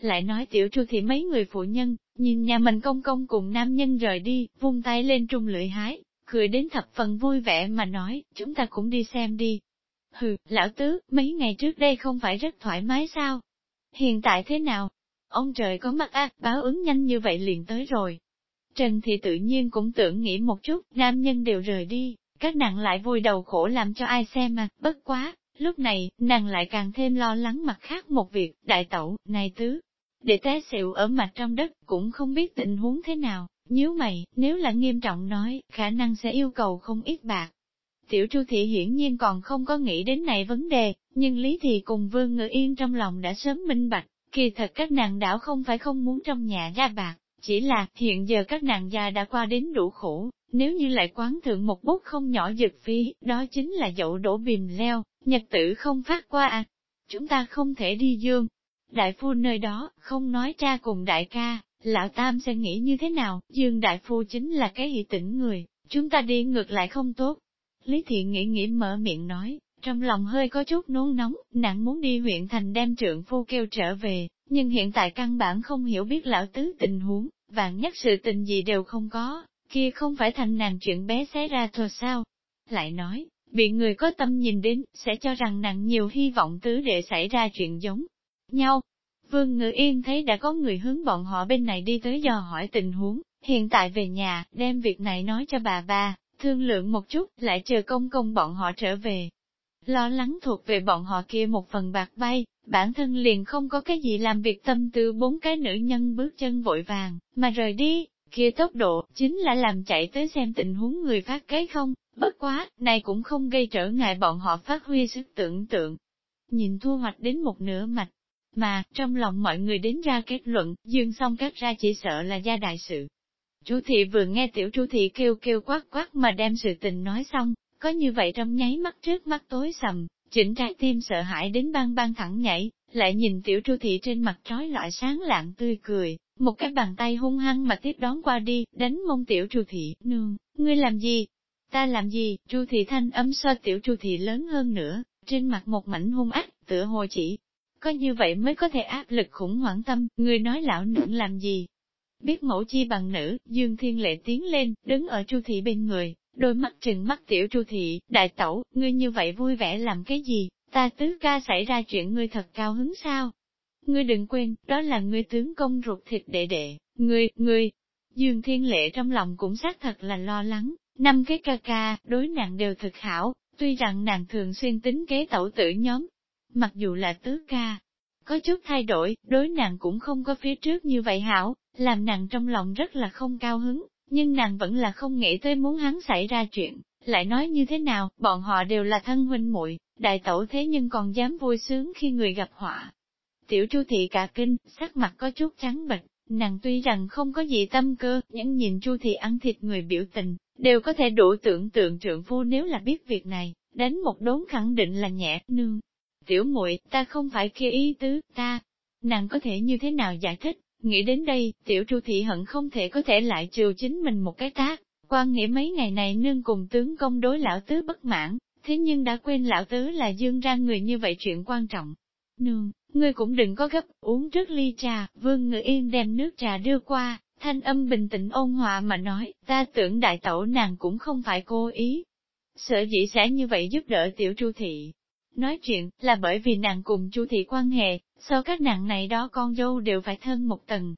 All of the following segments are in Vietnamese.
Lại nói tiểu tru thì mấy người phụ nhân, nhìn nhà mình công công cùng nam nhân rời đi, vung tay lên trung lưỡi hái, cười đến thập phần vui vẻ mà nói, chúng ta cũng đi xem đi. Hừ, lão tứ, mấy ngày trước đây không phải rất thoải mái sao? Hiện tại thế nào? Ông trời có mắt ác báo ứng nhanh như vậy liền tới rồi. Trần thì tự nhiên cũng tưởng nghĩ một chút, nam nhân đều rời đi, các nàng lại vui đầu khổ làm cho ai xem mà, bất quá, lúc này, nàng lại càng thêm lo lắng mặt khác một việc, đại tẩu, này tứ, để té xịu ở mặt trong đất, cũng không biết tình huống thế nào, nhíu mày, nếu là nghiêm trọng nói, khả năng sẽ yêu cầu không ít bạc. Tiểu Chu Thị hiển nhiên còn không có nghĩ đến này vấn đề, nhưng Lý Thị cùng Vương Ngự Yên trong lòng đã sớm minh bạch, kỳ thật các nàng đảo không phải không muốn trong nhà ra bạc, chỉ là hiện giờ các nàng già đã qua đến đủ khổ, nếu như lại quán thượng một bút không nhỏ dược phí, đó chính là dậu đổ bìm leo, nhật tử không phát qua à. Chúng ta không thể đi dương. Đại phu nơi đó, không nói cha cùng đại ca, lão tam sẽ nghĩ như thế nào, dương đại phu chính là cái hỷ tỉnh người, chúng ta đi ngược lại không tốt. Lý thiện nghĩ nghĩ mở miệng nói, trong lòng hơi có chút nôn nóng, nặng muốn đi huyện thành đem trượng phu kêu trở về, nhưng hiện tại căn bản không hiểu biết lão tứ tình huống, vạn nhất sự tình gì đều không có, kia không phải thành nàng chuyện bé xé ra thôi sao. Lại nói, bị người có tâm nhìn đến, sẽ cho rằng nàng nhiều hy vọng tứ để xảy ra chuyện giống nhau. Vương Ngự Yên thấy đã có người hướng bọn họ bên này đi tới dò hỏi tình huống, hiện tại về nhà, đem việc này nói cho bà ba, thương lượng một chút, lại chờ công công bọn họ trở về. Lo lắng thuộc về bọn họ kia một phần bạc bay, bản thân liền không có cái gì làm việc tâm tư bốn cái nữ nhân bước chân vội vàng, mà rời đi, kia tốc độ, chính là làm chạy tới xem tình huống người phát cái không, bất quá, này cũng không gây trở ngại bọn họ phát huy sức tưởng tượng. Nhìn thu hoạch đến một nửa mạch, mà, trong lòng mọi người đến ra kết luận, dương xong cắt ra chỉ sợ là gia đại sự. Chú thị vừa nghe tiểu chú thị kêu kêu quát quát mà đem sự tình nói xong, có như vậy trong nháy mắt trước mắt tối sầm, chỉnh trái tim sợ hãi đến bang bang thẳng nhảy, lại nhìn tiểu chu thị trên mặt trói lọi sáng lạng tươi cười, một cái bàn tay hung hăng mà tiếp đón qua đi, đánh mông tiểu chu thị, nương, ngươi làm gì? Ta làm gì? Chu thị thanh ấm so tiểu chu thị lớn hơn nữa, trên mặt một mảnh hung ác, tựa hồ chỉ. Có như vậy mới có thể áp lực khủng hoảng tâm, người nói lão nương làm gì? Biết mẫu chi bằng nữ, Dương Thiên Lệ tiến lên, đứng ở Chu thị bên người, đôi mắt trừng mắt tiểu Chu thị, đại tẩu, ngươi như vậy vui vẻ làm cái gì? Ta tứ ca xảy ra chuyện ngươi thật cao hứng sao? Ngươi đừng quên, đó là ngươi tướng công ruột thịt đệ đệ, ngươi, ngươi. Dương Thiên Lệ trong lòng cũng xác thật là lo lắng, năm cái ca ca, đối nàng đều thực hảo, tuy rằng nàng thường xuyên tính kế tẩu tử nhóm. Mặc dù là tứ ca, có chút thay đổi, đối nàng cũng không có phía trước như vậy hảo, làm nàng trong lòng rất là không cao hứng, nhưng nàng vẫn là không nghĩ tới muốn hắn xảy ra chuyện, lại nói như thế nào, bọn họ đều là thân huynh muội, đại tẩu thế nhưng còn dám vui sướng khi người gặp họa. Tiểu Chu thị cả kinh, sắc mặt có chút trắng bệch, nàng tuy rằng không có gì tâm cơ, nhưng nhìn Chu thị ăn thịt người biểu tình, đều có thể đủ tưởng tượng trượng phu nếu là biết việc này, đến một đốn khẳng định là nhẹ, nương. Tiểu muội, ta không phải kia ý tứ, ta. Nàng có thể như thế nào giải thích, nghĩ đến đây, tiểu Chu thị hận không thể có thể lại trừ chính mình một cái tác, quan nghĩa mấy ngày này nương cùng tướng công đối lão tứ bất mãn, thế nhưng đã quên lão tứ là dương ra người như vậy chuyện quan trọng. Nương, ngươi cũng đừng có gấp, uống trước ly trà, vương ngự yên đem nước trà đưa qua, thanh âm bình tĩnh ôn hòa mà nói, ta tưởng đại tẩu nàng cũng không phải cố ý. Sợ dĩ sẽ như vậy giúp đỡ tiểu chu thị. Nói chuyện, là bởi vì nàng cùng chu thị quan hệ, so các nàng này đó con dâu đều phải thân một tầng.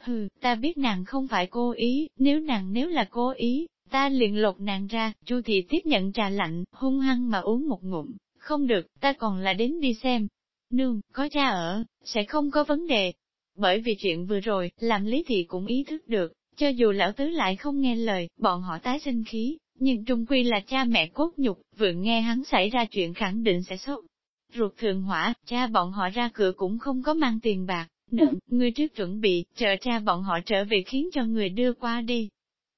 Hừ, ta biết nàng không phải cố ý, nếu nàng nếu là cố ý, ta liền lột nàng ra, chu thị tiếp nhận trà lạnh, hung hăng mà uống một ngụm, không được, ta còn là đến đi xem, Nương, có cha ở, sẽ không có vấn đề. Bởi vì chuyện vừa rồi, làm lý thị cũng ý thức được, cho dù lão tứ lại không nghe lời, bọn họ tái sinh khí, nhưng trung quy là cha mẹ cốt nhục, vừa nghe hắn xảy ra chuyện khẳng định sẽ sốt. Ruột thường hỏa, cha bọn họ ra cửa cũng không có mang tiền bạc, nương, người trước chuẩn bị, chờ cha bọn họ trở về khiến cho người đưa qua đi.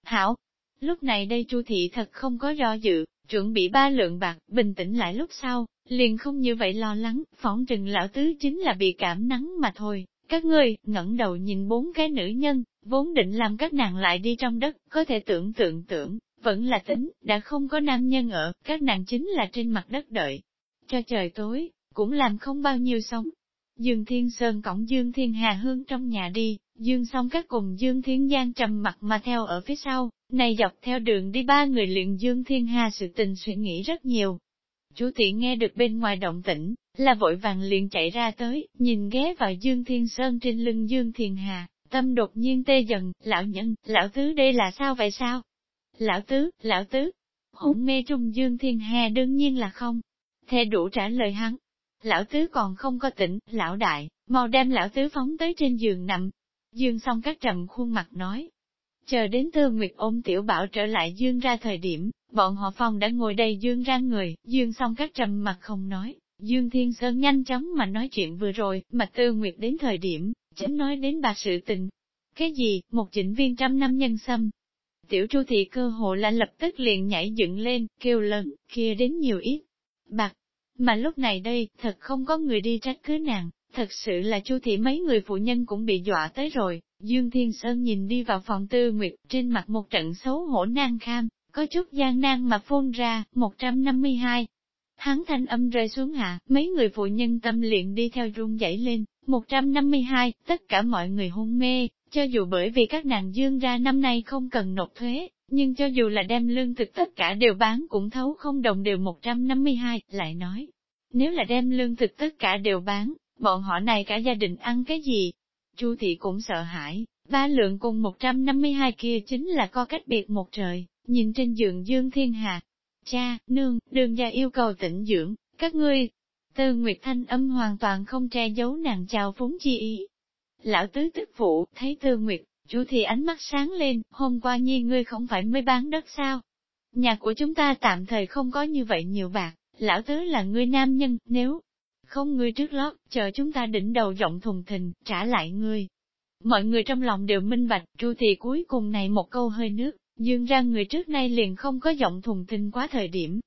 Hảo, lúc này đây chu thị thật không có do dự, chuẩn bị ba lượng bạc, bình tĩnh lại lúc sau, liền không như vậy lo lắng, phỏng trừng lão tứ chính là bị cảm nắng mà thôi. Các ngươi, ngẩng đầu nhìn bốn cái nữ nhân, vốn định làm các nàng lại đi trong đất, có thể tưởng tượng tưởng, vẫn là tính, đã không có nam nhân ở, các nàng chính là trên mặt đất đợi. Cho trời tối, cũng làm không bao nhiêu sống. Dương Thiên Sơn cổng Dương Thiên Hà Hương trong nhà đi, Dương song các cùng Dương Thiên Giang trầm mặt mà theo ở phía sau, này dọc theo đường đi ba người luyện Dương Thiên Hà sự tình suy nghĩ rất nhiều. Chú thị nghe được bên ngoài động tĩnh, là vội vàng liền chạy ra tới, nhìn ghé vào Dương Thiên Sơn trên lưng Dương Thiên Hà, tâm đột nhiên tê dần, lão nhân, lão tứ đây là sao vậy sao? Lão tứ, lão tứ, hôn mê trung Dương Thiên Hà đương nhiên là không. Thề đủ trả lời hắn. Lão tứ còn không có tỉnh, lão đại, mau đem lão tứ phóng tới trên giường nằm. Dương xong các trầm khuôn mặt nói. Chờ đến Tư Nguyệt ôm tiểu bảo trở lại Dương ra thời điểm, bọn họ phòng đã ngồi đầy Dương ra người, Dương xong các trầm mặt không nói. Dương Thiên Sơn nhanh chóng mà nói chuyện vừa rồi, mà Tư Nguyệt đến thời điểm, chính nói đến bà sự tình. Cái gì, một chỉnh viên trăm năm nhân sâm, Tiểu Chu thị cơ hồ là lập tức liền nhảy dựng lên, kêu lớn, kia đến nhiều ít. Bạc, mà lúc này đây, thật không có người đi trách cứ nàng, thật sự là Chu thị mấy người phụ nhân cũng bị dọa tới rồi. Dương Thiên Sơn nhìn đi vào phòng tư nguyệt, trên mặt một trận xấu hổ nan kham, có chút gian nan mà phun ra, 152. Hắn thanh âm rơi xuống hạ, mấy người phụ nhân tâm liền đi theo run dậy lên, 152, tất cả mọi người hôn mê, cho dù bởi vì các nàng dương ra năm nay không cần nộp thuế, nhưng cho dù là đem lương thực tất cả đều bán cũng thấu không đồng đều 152, lại nói. Nếu là đem lương thực tất cả đều bán, bọn họ này cả gia đình ăn cái gì? Chu thị cũng sợ hãi, ba lượng cùng 152 kia chính là co cách biệt một trời, nhìn trên giường dương thiên hà. Cha, nương, đường gia yêu cầu tĩnh dưỡng, các ngươi. Tư Nguyệt Thanh âm hoàn toàn không che giấu nàng chào phúng chi ý, Lão tứ tức phụ, thấy tư nguyệt, chú thì ánh mắt sáng lên, hôm qua nhi ngươi không phải mới bán đất sao? Nhà của chúng ta tạm thời không có như vậy nhiều bạc, lão tứ là ngươi nam nhân, nếu không ngươi trước lót, chờ chúng ta đỉnh đầu giọng thùng thình, trả lại ngươi. Mọi người trong lòng đều minh bạch, chu thì cuối cùng này một câu hơi nước, dương ra người trước nay liền không có giọng thùng thình quá thời điểm.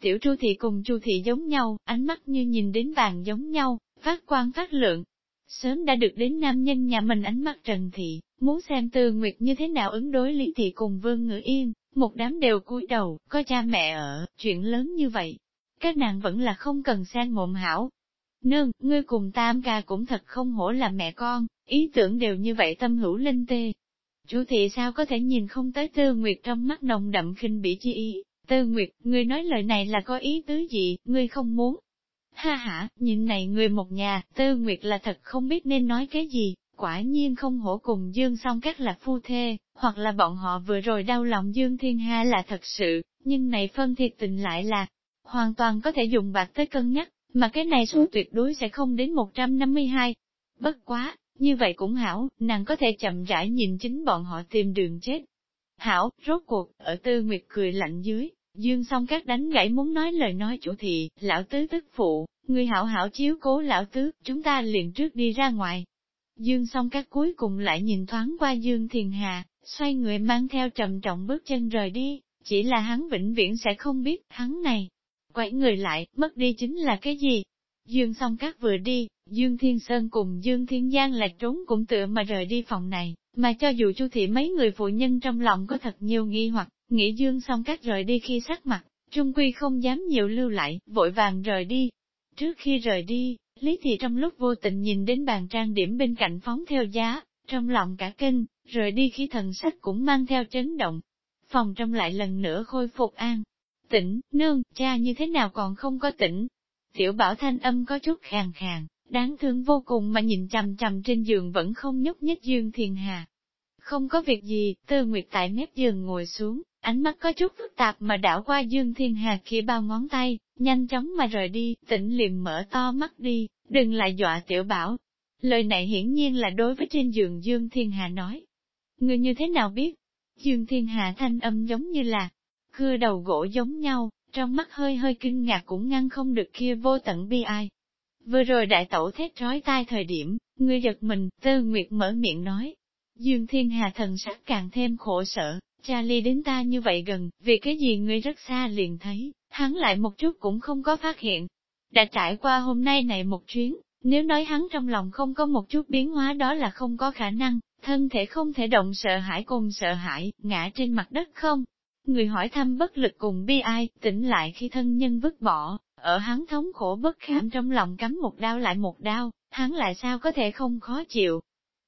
Tiểu chu thị cùng chu thị giống nhau, ánh mắt như nhìn đến vàng giống nhau, phát quang phát lượng, Sớm đã được đến nam nhân nhà mình ánh mắt trần thị, muốn xem tư nguyệt như thế nào ứng đối lý thị cùng vương ngữ yên, một đám đều cúi đầu, có cha mẹ ở, chuyện lớn như vậy. Các nàng vẫn là không cần sang mộm hảo. Nương, ngươi cùng tam ca cũng thật không hổ là mẹ con, ý tưởng đều như vậy tâm hữu linh tê. Chủ thị sao có thể nhìn không tới tư nguyệt trong mắt nồng đậm khinh bỉ chi ý. Tư nguyệt, ngươi nói lời này là có ý tứ gì, ngươi không muốn, Ha ha, nhìn này người một nhà, tư nguyệt là thật không biết nên nói cái gì, quả nhiên không hổ cùng Dương song các là phu thê, hoặc là bọn họ vừa rồi đau lòng Dương Thiên Hà là thật sự, nhưng này phân thiệt tình lại là, hoàn toàn có thể dùng bạc tới cân nhắc, mà cái này số tuyệt đối sẽ không đến 152. Bất quá, như vậy cũng hảo, nàng có thể chậm rãi nhìn chính bọn họ tìm đường chết. Hảo, rốt cuộc, ở tư nguyệt cười lạnh dưới, Dương song các đánh gãy muốn nói lời nói chủ thị, lão tứ tức phụ, người hảo hảo chiếu cố lão tứ, chúng ta liền trước đi ra ngoài. Dương song các cuối cùng lại nhìn thoáng qua Dương Thiền Hà, xoay người mang theo trầm trọng bước chân rời đi, chỉ là hắn vĩnh viễn sẽ không biết, hắn này, quay người lại, mất đi chính là cái gì. Dương song các vừa đi, Dương Thiên Sơn cùng Dương Thiên Giang là trốn cũng tựa mà rời đi phòng này, mà cho dù chu thị mấy người phụ nhân trong lòng có thật nhiều nghi hoặc, Nghĩ dương xong các rời đi khi sắc mặt, trung quy không dám nhiều lưu lại, vội vàng rời đi. Trước khi rời đi, Lý Thị trong lúc vô tình nhìn đến bàn trang điểm bên cạnh phóng theo giá, trong lòng cả kinh, rời đi khi thần sách cũng mang theo chấn động. Phòng trong lại lần nữa khôi phục an. Tỉnh, nương, cha như thế nào còn không có tỉnh. Tiểu bảo thanh âm có chút khàn khàn, đáng thương vô cùng mà nhìn chằm chằm trên giường vẫn không nhúc nhích Dương Thiền Hà. Không có việc gì, Tư Nguyệt tại mép giường ngồi xuống, ánh mắt có chút phức tạp mà đảo qua Dương Thiên Hà kia bao ngón tay, nhanh chóng mà rời đi, tỉnh liền mở to mắt đi, đừng lại dọa tiểu bảo. Lời này hiển nhiên là đối với trên giường Dương Thiên Hà nói. Người như thế nào biết? Dương Thiên Hà thanh âm giống như là, cưa đầu gỗ giống nhau, trong mắt hơi hơi kinh ngạc cũng ngăn không được kia vô tận bi ai. Vừa rồi đại tẩu thét trói tai thời điểm, ngươi giật mình, tư nguyệt mở miệng nói. Dương Thiên Hà thần sắc càng thêm khổ sở, Cha ly đến ta như vậy gần, vì cái gì ngươi rất xa liền thấy, hắn lại một chút cũng không có phát hiện. Đã trải qua hôm nay này một chuyến, nếu nói hắn trong lòng không có một chút biến hóa đó là không có khả năng, thân thể không thể động sợ hãi cùng sợ hãi, ngã trên mặt đất không. Người hỏi thăm bất lực cùng bi ai, tỉnh lại khi thân nhân vứt bỏ, ở hắn thống khổ bất kham trong lòng cắm một đau lại một đau, hắn lại sao có thể không khó chịu.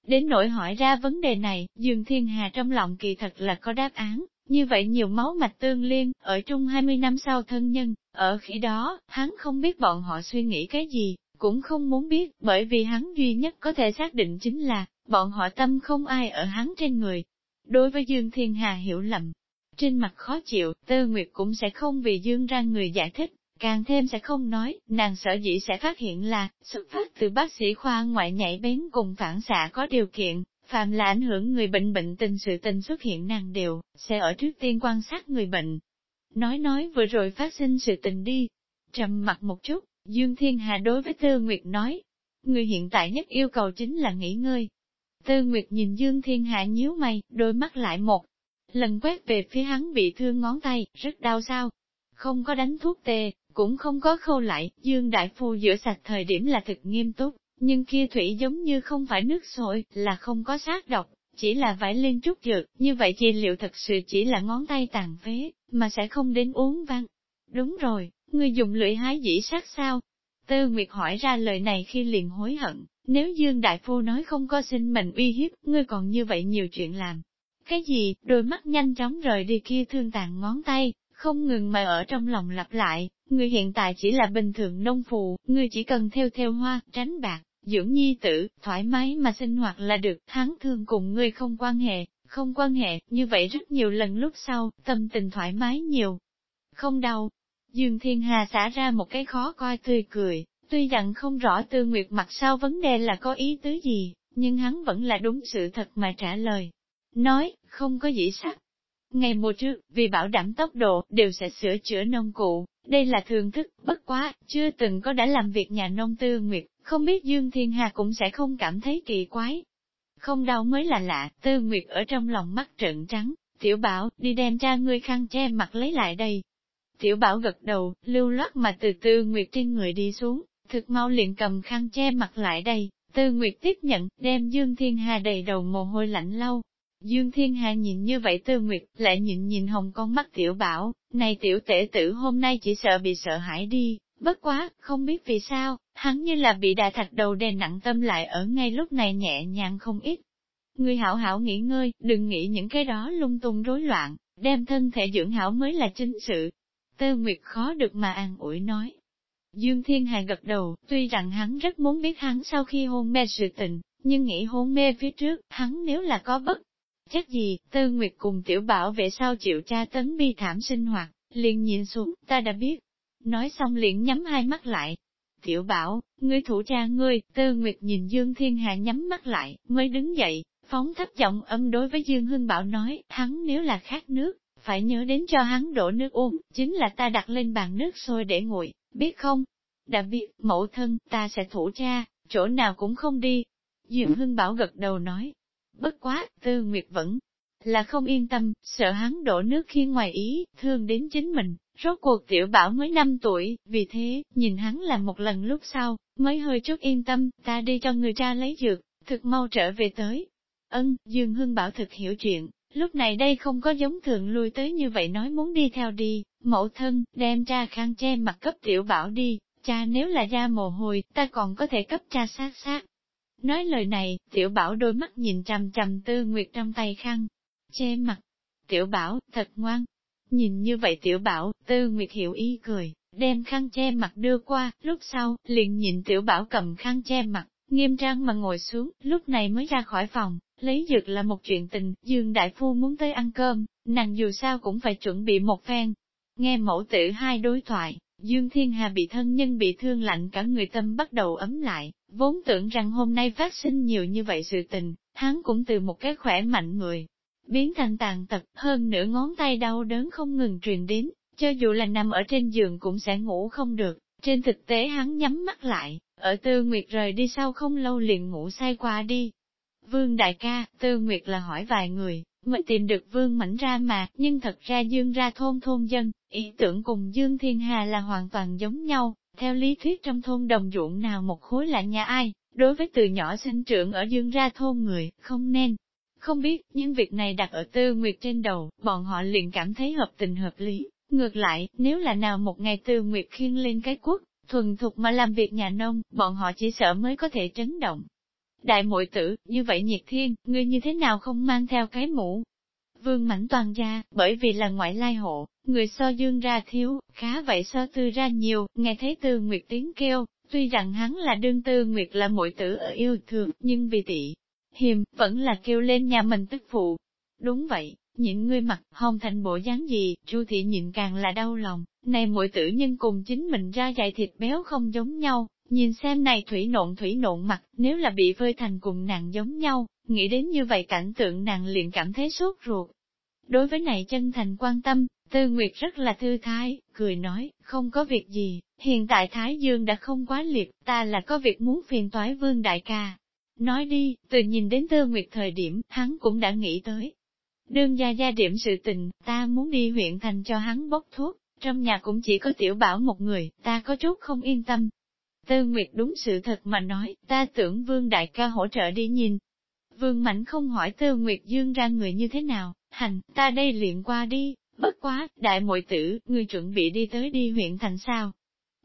Đến nỗi hỏi ra vấn đề này, Dương Thiên Hà trong lòng kỳ thật là có đáp án, như vậy nhiều máu mạch tương liên, ở chung 20 năm sau thân nhân, ở khi đó, hắn không biết bọn họ suy nghĩ cái gì, cũng không muốn biết, bởi vì hắn duy nhất có thể xác định chính là, bọn họ tâm không ai ở hắn trên người. Đối với Dương Thiên Hà hiểu lầm, trên mặt khó chịu, Tư Nguyệt cũng sẽ không vì Dương ra người giải thích, càng thêm sẽ không nói, nàng sợ dĩ sẽ phát hiện là, xuất phát từ bác sĩ khoa ngoại nhảy bén cùng phản xạ có điều kiện, Phạm là ảnh hưởng người bệnh bệnh tình sự tình xuất hiện nàng đều, sẽ ở trước tiên quan sát người bệnh. Nói nói vừa rồi phát sinh sự tình đi. Trầm mặt một chút, Dương Thiên Hà đối với Tư Nguyệt nói. Người hiện tại nhất yêu cầu chính là nghỉ ngơi. Tư Nguyệt nhìn Dương Thiên Hà nhíu mày, đôi mắt lại một. Lần quét về phía hắn bị thương ngón tay, rất đau sao. Không có đánh thuốc tê, cũng không có khâu lại, Dương Đại Phu rửa sạch thời điểm là thực nghiêm túc, nhưng kia thủy giống như không phải nước sôi, là không có sát độc, chỉ là vải lên chút dược, như vậy chi liệu thật sự chỉ là ngón tay tàn phế, mà sẽ không đến uống văng Đúng rồi, người dùng lưỡi hái dĩ sát sao? Tư Nguyệt hỏi ra lời này khi liền hối hận, nếu Dương Đại Phu nói không có sinh mệnh uy hiếp, ngươi còn như vậy nhiều chuyện làm. Cái gì, đôi mắt nhanh chóng rời đi kia thương tàn ngón tay, không ngừng mà ở trong lòng lặp lại, ngươi hiện tại chỉ là bình thường nông phù, ngươi chỉ cần theo theo hoa, tránh bạc, dưỡng nhi tử, thoải mái mà sinh hoạt là được, hắn thương cùng ngươi không quan hệ, không quan hệ, như vậy rất nhiều lần lúc sau, tâm tình thoải mái nhiều. Không đau. Dương Thiên Hà xả ra một cái khó coi tươi cười, tuy rằng không rõ tư nguyệt mặt sau vấn đề là có ý tứ gì, nhưng hắn vẫn là đúng sự thật mà trả lời. Nói, không có dĩ sắc. Ngày mùa trước, vì bảo đảm tốc độ, đều sẽ sửa chữa nông cụ, đây là thường thức, bất quá, chưa từng có đã làm việc nhà nông tư nguyệt, không biết Dương Thiên Hà cũng sẽ không cảm thấy kỳ quái. Không đau mới là lạ, tư nguyệt ở trong lòng mắt trợn trắng, tiểu bảo, đi đem cha ngươi khăn che mặt lấy lại đây. Tiểu bảo gật đầu, lưu loát mà từ tư nguyệt trên người đi xuống, thực mau liền cầm khăn che mặt lại đây, tư nguyệt tiếp nhận, đem Dương Thiên Hà đầy đầu mồ hôi lạnh lâu. Dương Thiên Hà nhìn như vậy tư nguyệt, lại nhìn nhìn hồng con mắt tiểu bảo, này tiểu tể tử hôm nay chỉ sợ bị sợ hãi đi, Bất quá, không biết vì sao, hắn như là bị đà thạch đầu đè nặng tâm lại ở ngay lúc này nhẹ nhàng không ít. Người hảo hảo nghỉ ngơi, đừng nghĩ những cái đó lung tung rối loạn, đem thân thể dưỡng hảo mới là chính sự. Tư Nguyệt khó được mà an ủi nói. Dương Thiên Hà gật đầu, tuy rằng hắn rất muốn biết hắn sau khi hôn mê sự tình, nhưng nghĩ hôn mê phía trước, hắn nếu là có bất chắc gì, Tư Nguyệt cùng tiểu bảo vệ sau chịu tra tấn bi thảm sinh hoạt, liền nhìn xuống, ta đã biết, Nói xong liền nhắm hai mắt lại. Tiểu bảo, ngươi thủ cha ngươi, tư nguyệt nhìn Dương Thiên Hà nhắm mắt lại, mới đứng dậy, phóng thấp giọng âm đối với Dương Hưng Bảo nói, hắn nếu là khát nước, phải nhớ đến cho hắn đổ nước uống, chính là ta đặt lên bàn nước sôi để nguội, biết không? Đã biết, mẫu thân, ta sẽ thủ cha, chỗ nào cũng không đi. Dương Hưng Bảo gật đầu nói, bất quá, tư nguyệt vẫn là không yên tâm, sợ hắn đổ nước khi ngoài ý, thương đến chính mình, Rốt cuộc tiểu bảo mới 5 tuổi, vì thế, nhìn hắn làm một lần lúc sau, mới hơi chút yên tâm, ta đi cho người cha lấy dược, thực mau trở về tới. Ân, Dương Hương Bảo thực hiểu chuyện, lúc này đây không có giống thường lui tới như vậy nói muốn đi theo đi, mẫu thân, đem cha khăn che mặt cấp tiểu bảo đi, cha nếu là da mồ hôi, ta còn có thể cấp cha sát sát. Nói lời này, tiểu bảo đôi mắt nhìn trầm trầm tư nguyệt trong tay khăn, che mặt. Tiểu bảo, thật ngoan, Nhìn như vậy tiểu bảo, tư nguyệt hiểu ý cười, đem khăn che mặt đưa qua, lúc sau, liền nhìn tiểu bảo cầm khăn che mặt, nghiêm trang mà ngồi xuống, lúc này mới ra khỏi phòng, lấy dược là một chuyện tình, Dương Đại Phu muốn tới ăn cơm, nàng dù sao cũng phải chuẩn bị một phen. Nghe mẫu tử hai đối thoại, Dương Thiên Hà bị thân nhân bị thương lạnh cả người tâm bắt đầu ấm lại, vốn tưởng rằng hôm nay phát sinh nhiều như vậy sự tình, hắn cũng từ một cái khỏe mạnh người, biến thành tàn tật, hơn nửa ngón tay đau đớn không ngừng truyền đến, cho dù là nằm ở trên giường cũng sẽ ngủ không được. Trên thực tế hắn nhắm mắt lại, ở Tư Nguyệt rời đi sau không lâu liền ngủ say qua đi. Vương đại ca, Tư Nguyệt là hỏi vài người, mới tìm được Vương Mảnh ra mà, nhưng thật ra Dương ra thôn thôn dân, ý tưởng cùng Dương Thiên Hà là hoàn toàn giống nhau, theo lý thuyết trong thôn đồng ruộng nào một khối là nhà ai, đối với từ nhỏ sinh trưởng ở Dương ra thôn người, không nên, không biết, những việc này đặt ở tư nguyệt trên đầu, bọn họ liền cảm thấy hợp tình hợp lý. Ngược lại, nếu là nào một ngày tư nguyệt khiêng lên cái quốc, thuần thục mà làm việc nhà nông, bọn họ chỉ sợ mới có thể chấn động. Đại muội tử, như vậy nhiệt thiên, ngươi như thế nào không mang theo cái mũ? Vương mảnh toàn gia, bởi vì là ngoại lai hộ, người so dương ra thiếu, khá vậy so tư ra nhiều, nghe thấy tư nguyệt tiếng kêu, tuy rằng hắn là đương tư nguyệt là muội tử ở yêu thương, nhưng vì tị, hiềm, vẫn là kêu lên nhà mình tức phụ. Đúng vậy, những ngươi mặt hồng thành bộ dáng gì, chu thị nhịn càng là đau lòng, này muội tử nhân cùng chính mình ra dài thịt béo không giống nhau, nhìn xem này thủy nộn thủy nộn mặt, nếu là bị vơi thành cùng nàng giống nhau, nghĩ đến như vậy cảnh tượng nàng liền cảm thấy sốt ruột. Đối với này chân thành quan tâm, Tư Nguyệt rất là thư thái, cười nói, không có việc gì, hiện tại Thái Dương đã không quá liệt, ta là có việc muốn phiền toái vương đại ca. Nói đi, từ nhìn đến Tư Nguyệt thời điểm, hắn cũng đã nghĩ tới. Đương gia gia điểm sự tình, ta muốn đi huyện thành cho hắn bốc thuốc, trong nhà cũng chỉ có tiểu bảo một người, ta có chút không yên tâm. Tư Nguyệt đúng sự thật mà nói, ta tưởng vương đại ca hỗ trợ đi nhìn. Vương Mạnh không hỏi Tư Nguyệt Dương ra người như thế nào, hành, ta đây luyện qua đi, bất quá, đại muội tử, người chuẩn bị đi tới đi huyện thành sao?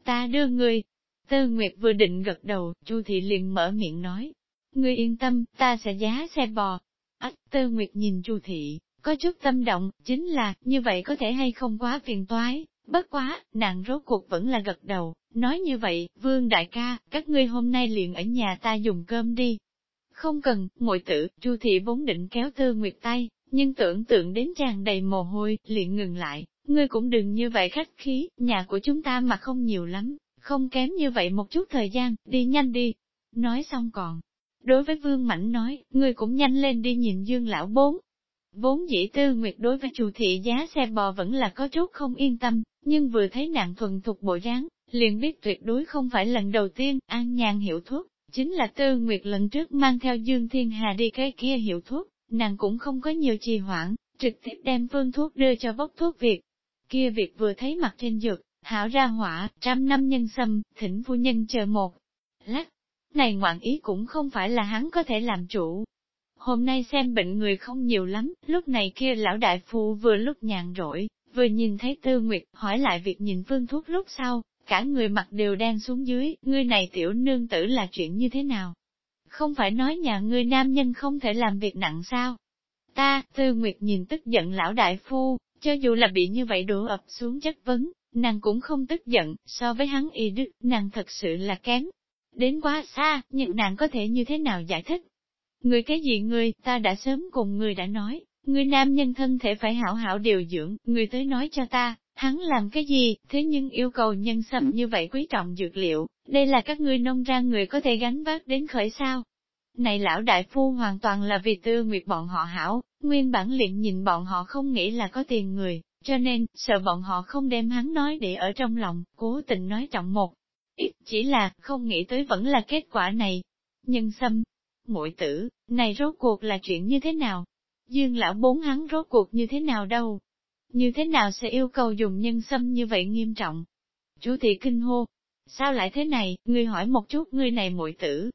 Ta đưa người. Tư Nguyệt vừa định gật đầu, Chu Thị liền mở miệng nói. Ngươi yên tâm, ta sẽ giá xe bò. À, Ách, Tư Nguyệt nhìn Chu Thị, có chút tâm động, chính là, như vậy có thể hay không quá phiền toái, bất quá, nàng rốt cuộc vẫn là gật đầu, nói như vậy, vương đại ca, các ngươi hôm nay liền ở nhà ta dùng cơm đi. Không cần, muội tử, Chu thị vốn định kéo tư nguyệt tay, nhưng tưởng tượng đến tràn đầy mồ hôi, liền ngừng lại, ngươi cũng đừng như vậy khách khí, nhà của chúng ta mà không nhiều lắm, không kém như vậy một chút thời gian, đi nhanh đi. Nói xong còn, đối với Vương Mảnh nói, ngươi cũng nhanh lên đi nhìn Dương lão bốn, Vốn dĩ tư nguyệt đối với chủ thị giá xe bò vẫn là có chút không yên tâm, nhưng vừa thấy nạn thuần thục bộ dáng, liền biết tuyệt đối không phải lần đầu tiên an nhàn hiệu thuốc, chính là tư nguyệt lần trước mang theo Dương Thiên Hà đi cái kia hiệu thuốc, nàng cũng không có nhiều trì hoãn, trực tiếp đem phương thuốc đưa cho bốc thuốc Việt. Kia Việt vừa thấy mặt trên dược, hảo ra hỏa, trăm năm nhân sâm, thỉnh phu nhân chờ một lát. Này ngoạn ý cũng không phải là hắn có thể làm chủ, Hôm nay xem bệnh người không nhiều lắm, lúc này kia lão đại phu vừa lúc nhàn rỗi, vừa nhìn thấy tư nguyệt, hỏi lại việc nhìn phương thuốc lúc sau, cả người mặt đều đen xuống dưới, ngươi này tiểu nương tử là chuyện như thế nào? Không phải nói nhà ngươi nam nhân không thể làm việc nặng sao? Ta, tư nguyệt nhìn tức giận lão đại phu, cho dù là bị như vậy đổ ập xuống chất vấn, nàng cũng không tức giận, so với hắn y đức, nàng thật sự là kém. Đến quá xa, nhưng nàng có thể như thế nào giải thích? Người cái gì người, ta đã sớm cùng người đã nói, người nam nhân thân thể phải hảo hảo điều dưỡng, người tới nói cho ta, hắn làm cái gì, thế nhưng yêu cầu nhân sâm như vậy quý trọng dược liệu, đây là các ngươi nông ra người có thể gánh vác đến khởi sao. Này lão đại phu hoàn toàn là vì tư nguyệt bọn họ hảo, nguyên bản liền nhìn bọn họ không nghĩ là có tiền người, cho nên, sợ bọn họ không đem hắn nói để ở trong lòng, cố tình nói trọng một. Ít chỉ là, không nghĩ tới vẫn là kết quả này. Nhân sâm, muội tử, này rốt cuộc là chuyện như thế nào? Dương lão bốn hắn rốt cuộc như thế nào đâu? Như thế nào sẽ yêu cầu dùng nhân sâm như vậy nghiêm trọng? Chú thị kinh hô, sao lại thế này, ngươi hỏi một chút ngươi này muội tử.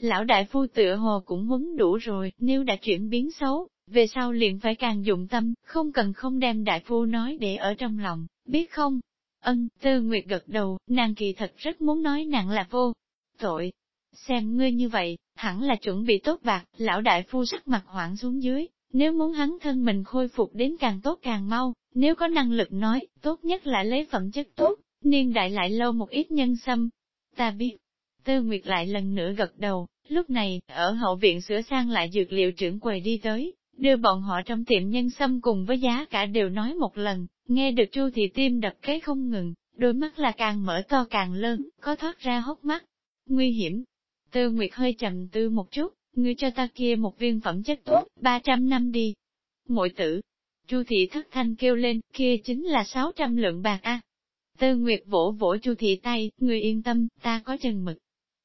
Lão đại phu tựa hồ cũng huấn đủ rồi, nếu đã chuyển biến xấu, về sau liền phải càng dụng tâm, không cần không đem đại phu nói để ở trong lòng, biết không? Ân, tư nguyệt gật đầu, nàng kỳ thật rất muốn nói nàng là vô tội, Xem ngươi như vậy, hẳn là chuẩn bị tốt bạc, lão đại phu sắc mặt hoảng xuống dưới, nếu muốn hắn thân mình khôi phục đến càng tốt càng mau, nếu có năng lực nói, tốt nhất là lấy phẩm chất tốt, niên đại lại lâu một ít nhân sâm. Ta biết, Tư Nguyệt lại lần nữa gật đầu, lúc này, ở hậu viện sửa sang lại dược liệu trưởng quầy đi tới, đưa bọn họ trong tiệm nhân sâm cùng với giá cả đều nói một lần, nghe được chu thì tim đập cái không ngừng, đôi mắt là càng mở to càng lớn, có thoát ra hốc mắt. Nguy hiểm, Tư Nguyệt hơi trầm tư một chút, ngươi cho ta kia một viên phẩm chất tốt, 300 năm đi. Mội tử, Chu thị thất thanh kêu lên, kia chính là 600 lượng bạc a. Tư Nguyệt vỗ vỗ Chu thị tay, người yên tâm, ta có chân mực.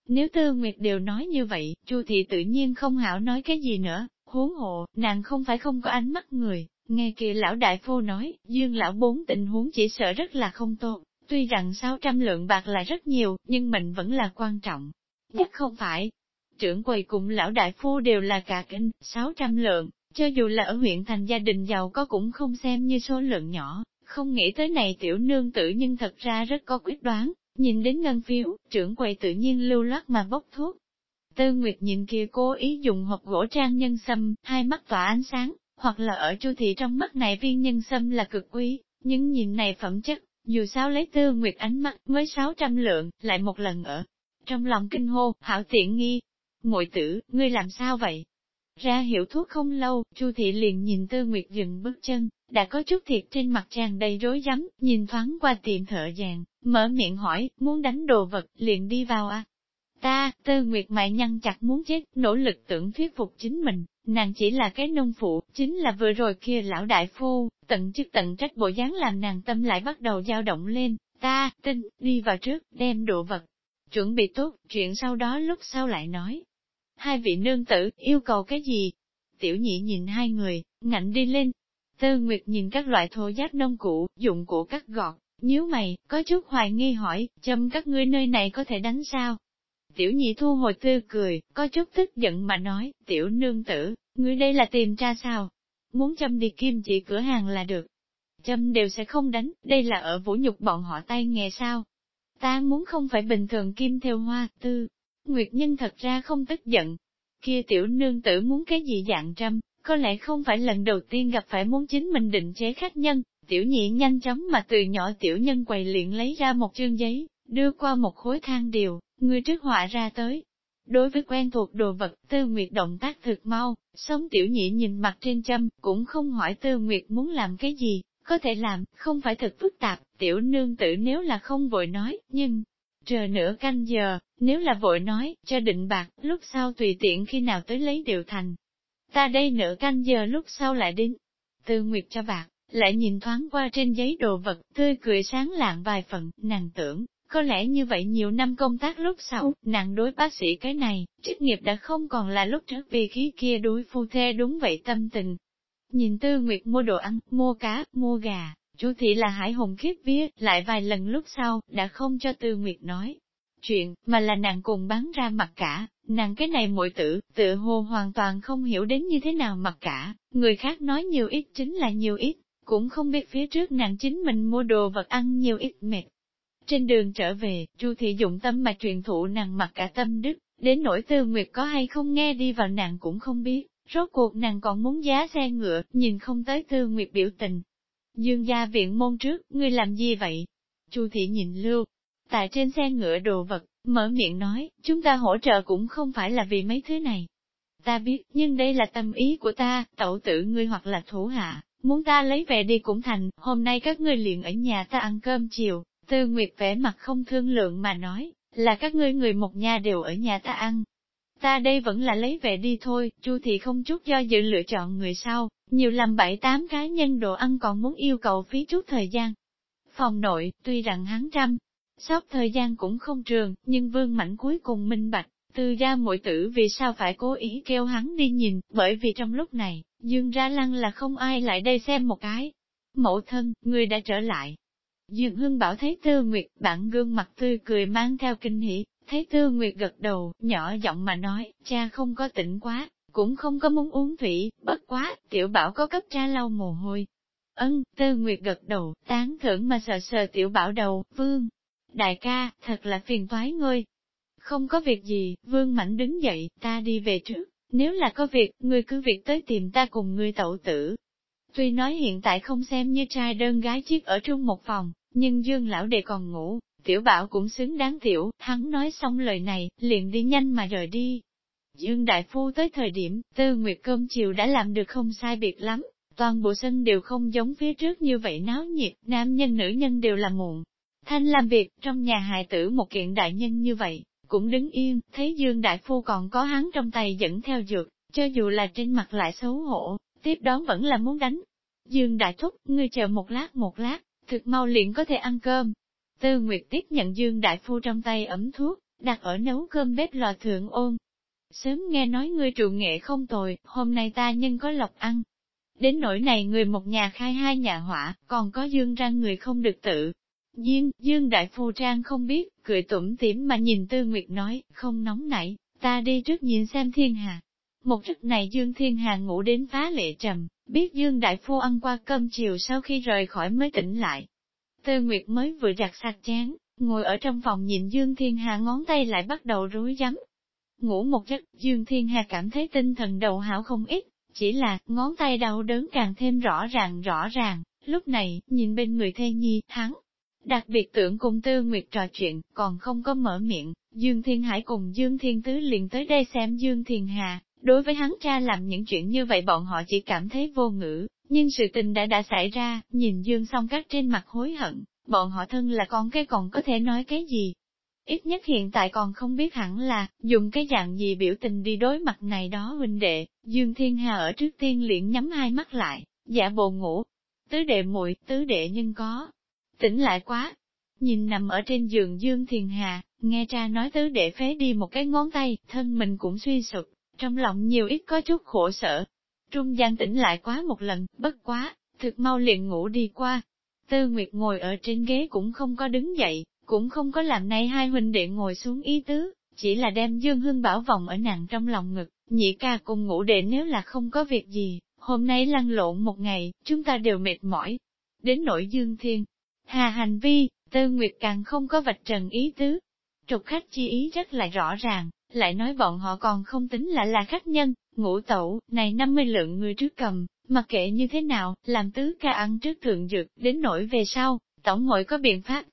Nếu Tư Nguyệt đều nói như vậy, Chu thị tự nhiên không hảo nói cái gì nữa, huống hộ, nàng không phải không có ánh mắt người, nghe kia lão đại phu nói, dương lão bốn tình huống chỉ sợ rất là không tốt, tuy rằng 600 lượng bạc là rất nhiều, nhưng mình vẫn là quan trọng, Nhất không phải. Trưởng quầy cùng lão đại phu đều là cả kinh, 600 lượng, cho dù là ở huyện thành gia đình giàu có cũng không xem như số lượng nhỏ, không nghĩ tới này tiểu nương tử nhưng thật ra rất có quyết đoán, Nhìn đến ngân phiếu, trưởng quầy tự nhiên lưu loát mà bốc thuốc. Tư Nguyệt nhìn kia cố ý dùng hộp gỗ trang nhân sâm, hai mắt tỏa ánh sáng, hoặc là ở chu thị trong mắt này viên nhân sâm là cực quý, nhưng nhìn này phẩm chất, dù sao lấy Tư Nguyệt ánh mắt mới 600 lượng, lại một lần ở. Trong lòng kinh hô, hảo tiện nghi ngụy tử, ngươi làm sao vậy? Ra hiệu thuốc không lâu, Chu thị liền nhìn Tư Nguyệt dừng bước chân, đã có chút thiệt trên mặt tràn đầy rối rắm, nhìn thoáng qua tiệm thợ vàng, mở miệng hỏi, muốn đánh đồ vật, liền đi vào à. Ta, Tư Nguyệt mại nhăn chặt muốn chết, nỗ lực tưởng thuyết phục chính mình, nàng chỉ là cái nông phụ, chính là vừa rồi kia lão đại phu, tận chức tận trách bộ dáng làm nàng tâm lại bắt đầu dao động lên, ta, tin, đi vào trước, đem đồ vật, chuẩn bị tốt, chuyện sau đó lúc sau lại nói. Hai vị nương tử, yêu cầu cái gì? Tiểu nhị nhìn hai người, ngạnh đi lên. Tư Nguyệt nhìn các loại thô giác nông cụ, dụng cụ cắt gọt, nhíu mày, có chút hoài nghi hỏi, châm các ngươi nơi này có thể đánh sao? Tiểu nhị thu hồi tư cười, có chút tức giận mà nói, tiểu nương tử, ngươi đây là tìm tra sao? Muốn châm đi kim chỉ cửa hàng là được. Châm đều sẽ không đánh, đây là ở vũ nhục bọn họ tay nghề sao? Ta muốn không phải bình thường kim theo hoa, tư. Nguyệt nhân thật ra không tức giận. Kia tiểu nương tử muốn cái gì dạng trăm, có lẽ không phải lần đầu tiên gặp phải muốn chính mình định chế khách nhân. Tiểu nhị nhanh chóng mà từ nhỏ tiểu nhân quầy liền lấy ra một chương giấy, đưa qua một khối than điều, người trước họa ra tới. Đối với quen thuộc đồ vật, Tư Nguyệt động tác thực mau, sống tiểu nhị nhìn mặt trên châm, cũng không hỏi Tư Nguyệt muốn làm cái gì, có thể làm, không phải thật phức tạp, tiểu nương tử nếu là không vội nói, nhưng, chờ nửa canh giờ, nếu là vội nói, cho định bạc, lúc sau tùy tiện khi nào tới lấy điều thành. Ta đây nửa canh giờ lúc sau lại đến, Tư Nguyệt cho bạc, lại nhìn thoáng qua trên giấy đồ vật, tươi cười sáng lạng vài phần, nàng tưởng, có lẽ như vậy nhiều năm công tác lúc sau, nàng đối bác sĩ cái này, chức nghiệp đã không còn là lúc trước vì khí kia đối phu thê đúng vậy tâm tình. Nhìn Tư Nguyệt mua đồ ăn, mua cá, mua gà, chú thị là hải hùng khiếp vía, lại vài lần lúc sau, đã không cho Tư Nguyệt nói chuyện, mà là nàng cùng bán ra mặt cả, nàng cái này muội tử, tự hồ hoàn toàn không hiểu đến như thế nào mặt cả, người khác nói nhiều ít chính là nhiều ít, cũng không biết phía trước nàng chính mình mua đồ vật ăn nhiều ít mệt. Trên đường trở về, Chu thị dụng tâm mà truyền thụ nàng mặc cả tâm đức, đến nỗi tư nguyệt có hay không nghe đi vào nàng cũng không biết, rốt cuộc nàng còn muốn giá xe ngựa, nhìn không tới tư nguyệt biểu tình. Dương gia viện môn trước, ngươi làm gì vậy? Chu thị nhìn lưu, tại trên xe ngựa đồ vật, mở miệng nói, chúng ta hỗ trợ cũng không phải là vì mấy thứ này. Ta biết, nhưng đây là tâm ý của ta, tẩu tử ngươi hoặc là thủ hạ, muốn ta lấy về đi cũng thành, hôm nay các ngươi liền ở nhà ta ăn cơm chiều, Tư Nguyệt vẻ mặt không thương lượng mà nói, là các ngươi người một nhà đều ở nhà ta ăn. Ta đây vẫn là lấy về đi thôi, Chu thì không chút do dự lựa chọn người sau, nhiều làm bảy tám cá nhân đồ ăn còn muốn yêu cầu phí chút thời gian. Phòng nội, tuy rằng hắn trăm, sóc thời gian cũng không trường, nhưng vương mảnh cuối cùng minh bạch, từ gia muội tử vì sao phải cố ý kêu hắn đi nhìn, bởi vì trong lúc này, dương ra lăng là không ai lại đây xem một cái. Mẫu thân, người đã trở lại, Dương hương Bảo thấy Tư Nguyệt, bản gương mặt tươi cười mang theo kinh hỉ, thấy Tư Nguyệt gật đầu, nhỏ giọng mà nói, cha không có tỉnh quá, cũng không có muốn uống thủy, bất quá, tiểu bảo có cấp cha lau mồ hôi. Ân, Tư Nguyệt gật đầu, tán thưởng mà sờ sờ tiểu bảo đầu, vương. Đại ca, thật là phiền toái ngươi. Không có việc gì, vương mảnh đứng dậy, ta đi về trước, nếu là có việc, ngươi cứ việc tới tìm ta cùng ngươi tẩu tử, Tuy nói hiện tại không xem như trai đơn gái chiếc ở chung một phòng, nhưng Dương lão đệ còn ngủ, tiểu bảo cũng xứng đáng tiểu, hắn nói xong lời này, liền đi nhanh mà rời đi. Dương đại phu tới thời điểm, tư nguyệt cơm chiều đã làm được không sai biệt lắm, toàn bộ sân đều không giống phía trước như vậy náo nhiệt, nam nhân nữ nhân đều là muộn. Thanh làm việc, trong nhà hài tử một kiện đại nhân như vậy, cũng đứng yên, thấy Dương đại phu còn có hắn trong tay dẫn theo dược, cho dù là trên mặt lại xấu hổ, tiếp đón vẫn là muốn đánh. Dương Đại Thúc, ngươi chờ một lát một lát, thực mau liền có thể ăn cơm. Tư Nguyệt tiếp nhận Dương Đại Phu trong tay ấm thuốc, đặt ở nấu cơm bếp lò thượng ôn. Sớm nghe nói ngươi trụ nghệ không tồi, hôm nay ta nhân có lộc ăn. Đến nỗi này người một nhà khai hai nhà hỏa, còn có Dương ra người không được tự. Nhiên, Dương Đại Phu Trang không biết, cười tủm tỉm mà nhìn Tư Nguyệt nói, không nóng nảy, ta đi trước nhìn xem thiên hà, một giấc này Dương Thiên Hà ngủ đến phá lệ trầm, biết Dương Đại Phu ăn qua cơm chiều sau khi rời khỏi mới tỉnh lại. Tư Nguyệt mới vừa giặt sạch chén, ngồi ở trong phòng nhìn Dương Thiên Hà ngón tay lại bắt đầu rối rắm. Ngủ một giấc, Dương Thiên Hà cảm thấy tinh thần đầu hảo không ít, chỉ là ngón tay đau đớn càng thêm rõ ràng rõ ràng, lúc này, nhìn bên người thê nhi, hắn. Đặc biệt tưởng cùng Tư Nguyệt trò chuyện, còn không có mở miệng, Dương Thiên Hải cùng Dương Thiên Tứ liền tới đây xem Dương Thiên Hà, đối với hắn cha làm những chuyện như vậy bọn họ chỉ cảm thấy vô ngữ, nhưng sự tình đã đã xảy ra, nhìn Dương song các trên mặt hối hận, bọn họ thân là con cái còn có thể nói cái gì. Ít nhất hiện tại còn không biết hẳn là, dùng cái dạng gì biểu tình đi đối mặt này đó huynh đệ, Dương Thiên Hà ở trước tiên liền nhắm hai mắt lại, giả bộ ngủ. Tứ đệ muội tứ đệ nhưng có. Tỉnh lại quá. Nhìn nằm ở trên giường Dương Thiên Hà, nghe cha nói tứ đệ phế đi một cái ngón tay, thân mình cũng suy sụp, trong lòng nhiều ít có chút khổ sở. Trung gian tỉnh lại quá một lần, bất quá, thực mau liền ngủ đi qua, Tư Nguyệt ngồi ở trên ghế cũng không có đứng dậy, cũng không có làm nay hai huynh đệ ngồi xuống ý tứ, chỉ là đem Dương Hưng Bảo vòng ở nặng trong lòng ngực, nhị ca cùng ngủ để nếu là không có việc gì, hôm nay lăn lộn một ngày, chúng ta đều mệt mỏi. Đến nỗi Dương Thiên, hà hành vi, Tư Nguyệt càng không có vạch trần ý tứ. Trục khách chi ý rất là rõ ràng, lại nói bọn họ còn không tính là là khách nhân, ngũ tẩu, này 50 lượng người trước cầm, Mặc kệ như thế nào, làm tứ ca ăn trước thượng dược, đến nỗi về sau, tổng hội có biện pháp.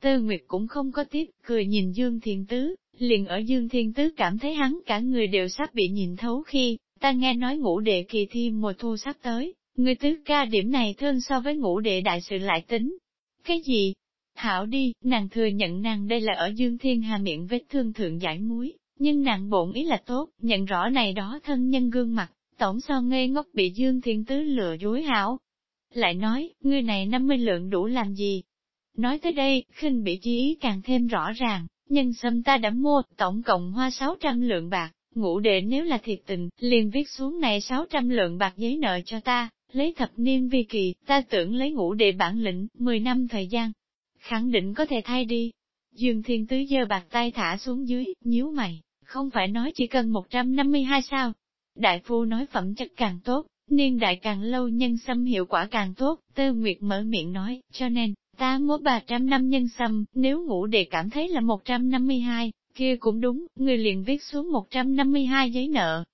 Tư Nguyệt cũng không có tiếp, cười nhìn Dương Thiên Tứ, liền ở Dương Thiên Tứ cảm thấy hắn cả người đều sắp bị nhìn thấu khi, ta nghe nói ngũ đệ kỳ thi mùa thu sắp tới, người tứ ca điểm này thương so với ngũ đệ đại sự lại tính. Cái gì? Hảo đi, nàng thừa nhận nàng đây là ở Dương Thiên Hà miệng vết thương thượng giải muối, nhưng nàng bổn ý là tốt, nhận rõ này đó thân nhân gương mặt, tổng so ngây ngốc bị Dương Thiên Tứ lừa dối hảo. Lại nói, ngươi này 50 lượng đủ làm gì? Nói tới đây, khinh bị chi ý càng thêm rõ ràng, nhân sâm ta đã mua, tổng cộng hoa 600 lượng bạc, ngũ đệ nếu là thiệt tình, liền viết xuống này 600 lượng bạc giấy nợ cho ta, lấy thập niên vi kỳ, ta tưởng lấy ngũ đệ bản lĩnh, 10 năm thời gian, khẳng định có thể thay đi. Dương Thiên Tứ giơ bạc tay thả xuống dưới, nhíu mày, không phải nói chỉ cần 152 sao, Đại phu nói phẩm chất càng tốt, niên đại càng lâu nhân sâm hiệu quả càng tốt, Tư Nguyệt mở miệng nói, cho nên, ta mua 300 năm nhân sâm, nếu ngủ đề cảm thấy là 152, kia cũng đúng, người liền viết xuống 152 giấy nợ.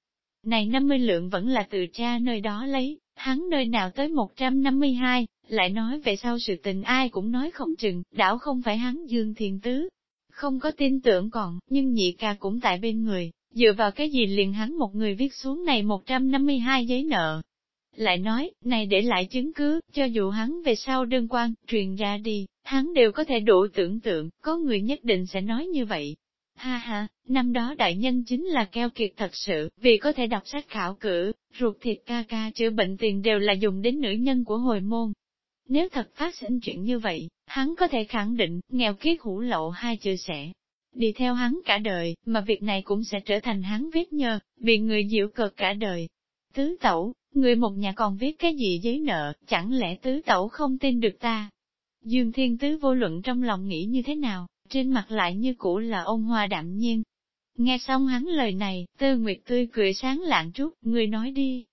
Này 50 lượng vẫn là từ cha nơi đó lấy, hắn nơi nào tới 152, lại nói về sau sự tình ai cũng nói không chừng, đảo không phải hắn dương thiền tứ. Không có tin tưởng còn, nhưng nhị ca cũng tại bên người, Dựa vào cái gì liền hắn một người viết xuống này 152 giấy nợ. Lại nói, này để lại chứng cứ, cho dù hắn về sau đơn quan, truyền ra đi, hắn đều có thể đủ tưởng tượng, có người nhất định sẽ nói như vậy. Ha ha, năm đó đại nhân chính là keo kiệt thật sự, vì có thể đọc sách khảo cử, ruột thịt ca ca chữa bệnh tiền đều là dùng đến nữ nhân của hồi môn. Nếu thật phát sinh chuyện như vậy, hắn có thể khẳng định, nghèo kiết hủ lậu hai chữ sẽ đi theo hắn cả đời, mà việc này cũng sẽ trở thành hắn viết nhờ, bị người dịu cợt cả đời. Tứ tẩu, người một nhà còn viết cái gì giấy nợ, chẳng lẽ tứ tẩu không tin được ta? Dương Thiên Tứ vô luận trong lòng nghĩ như thế nào, trên mặt lại như cũ là ôn hòa đạm nhiên. Nghe xong hắn lời này, Tư Nguyệt tươi cười sáng lạng chút, người nói đi.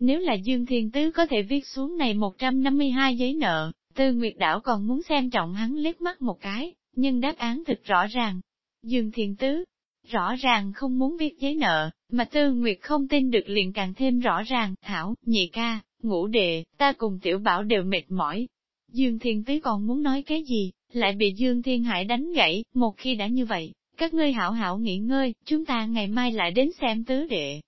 Nếu là Dương Thiên Tứ có thể viết xuống này 152 giấy nợ, Tư Nguyệt đảo còn muốn xem trọng hắn liếc mắt một cái, nhưng đáp án thực rõ ràng, Dương Thiên Tứ, rõ ràng không muốn viết giấy nợ, mà Tư Nguyệt không tin được liền càng thêm rõ ràng, Thảo, nhị ca, ngũ đệ, ta cùng tiểu bảo đều mệt mỏi. Dương Thiên Tứ còn muốn nói cái gì, lại bị Dương Thiên Hải đánh gãy, một khi đã như vậy, các ngươi hảo hảo nghỉ ngơi, chúng ta ngày mai lại đến xem tứ đệ.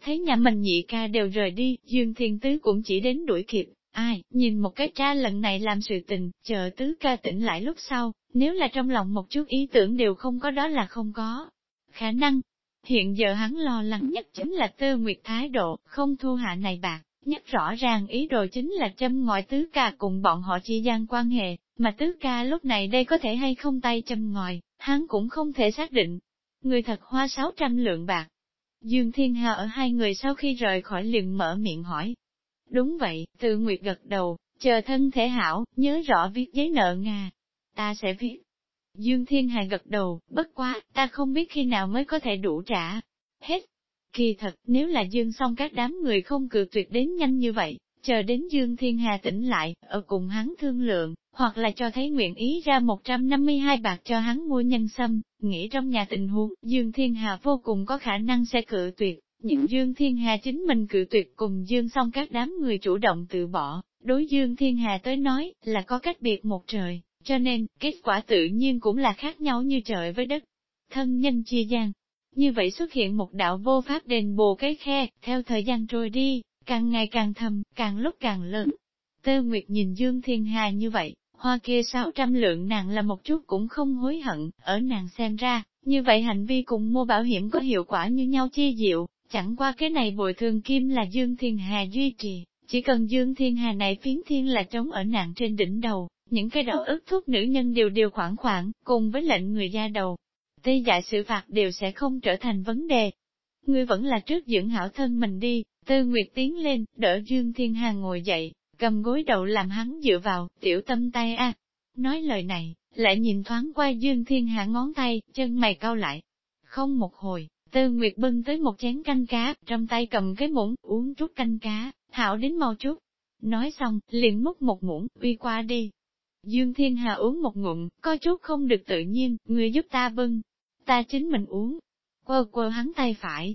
Thấy nhà mình nhị ca đều rời đi, Dương Thiên Tứ cũng chỉ đến đuổi kịp, ai, nhìn một cái cha lần này làm sự tình, chờ tứ ca tỉnh lại lúc sau, nếu là trong lòng một chút ý tưởng đều không có đó là không có. Khả năng, hiện giờ hắn lo lắng nhất chính là tư nguyệt thái độ, không thu hạ này bạc, nhất rõ ràng ý đồ chính là châm ngòi tứ ca cùng bọn họ chi gian quan hệ, mà tứ ca lúc này đây có thể hay không tay châm ngòi, hắn cũng không thể xác định. Người thật hoa 600 lượng bạc. Dương Thiên Hà ở hai người sau khi rời khỏi liền mở miệng hỏi. Đúng vậy, từ Nguyệt gật đầu, chờ thân thể hảo, nhớ rõ viết giấy nợ Nga ta sẽ viết. Dương Thiên Hà gật đầu, bất quá, ta không biết khi nào mới có thể đủ trả. Hết. Kỳ thật, nếu là Dương xong các đám người không cự tuyệt đến nhanh như vậy, chờ đến Dương Thiên Hà tỉnh lại, ở cùng hắn thương lượng, hoặc là cho thấy nguyện ý ra 152 bạc cho hắn mua nhân sâm, nghĩ trong nhà tình huống, Dương Thiên Hà vô cùng có khả năng sẽ cự tuyệt, những Dương Thiên Hà chính mình cự tuyệt cùng Dương xong các đám người chủ động tự bỏ, đối Dương Thiên Hà tới nói là có cách biệt một trời, cho nên kết quả tự nhiên cũng là khác nhau như trời với đất. Thân nhân chia gian, như vậy xuất hiện một đạo vô pháp đền bù cái khe, theo thời gian trôi đi, càng ngày càng thầm, càng lúc càng lớn. Tơ Nguyệt nhìn Dương Thiên Hà như vậy, hoa kia 600 lượng nàng là một chút cũng không hối hận, ở nàng xem ra, như vậy hành vi cùng mua bảo hiểm có hiệu quả như nhau chi diệu, chẳng qua cái này bồi thường kim là Dương Thiên Hà duy trì, chỉ cần Dương Thiên Hà này phiến thiên là trống ở nàng trên đỉnh đầu, những cái đầu ức thúc nữ nhân đều đều khoảng khoảng, cùng với lệnh người ra đầu. Tê dại sự phạt đều sẽ không trở thành vấn đề. Ngươi vẫn là trước dưỡng hảo thân mình đi, Tư Nguyệt tiến lên, đỡ Dương Thiên Hà ngồi dậy, cầm gối đầu làm hắn dựa vào, tiểu tâm tay a. Nói lời này, lại nhìn thoáng qua Dương Thiên Hạ ngón tay, chân mày cau lại. Không một hồi, Tư Nguyệt bưng tới một chén canh cá, trong tay cầm cái muỗng, uống chút canh cá, hảo đến mau chút. Nói xong, liền múc một muỗng, uy qua đi. Dương Thiên Hà uống một ngụm, có chút không được tự nhiên, người giúp ta bưng. Ta chính mình uống. Quơ quơ hắn tay phải.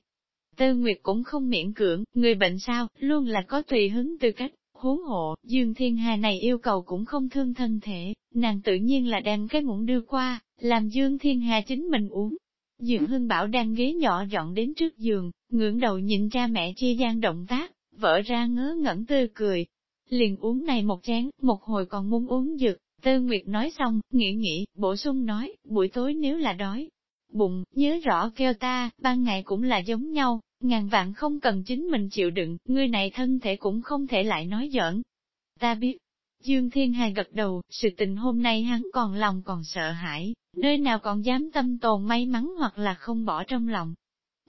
Tư Nguyệt cũng không miễn cưỡng, người bệnh sao, luôn là có tùy hứng tư cách. Huống hộ, Dương Thiên Hà này yêu cầu cũng không thương thân thể, nàng tự nhiên là đem cái muỗng đưa qua, làm Dương Thiên Hà chính mình uống. Dương Hưng Bảo đang ghế nhỏ dọn đến trước giường, ngưỡng đầu nhìn cha mẹ chia gian động tác, vỡ ra ngớ ngẩn tươi cười. Liền uống này một chén, một hồi còn muốn uống dược, Tư Nguyệt nói xong, nghĩ nghĩ, bổ sung nói, buổi tối nếu là đói, bụng, nhớ rõ kêu ta, ban ngày cũng là giống nhau, ngàn vạn không cần chính mình chịu đựng, ngươi này thân thể cũng không thể lại nói giỡn. Ta biết, Dương Thiên Hà gật đầu, sự tình hôm nay hắn còn lòng còn sợ hãi, nơi nào còn dám tâm tồn may mắn hoặc là không bỏ trong lòng.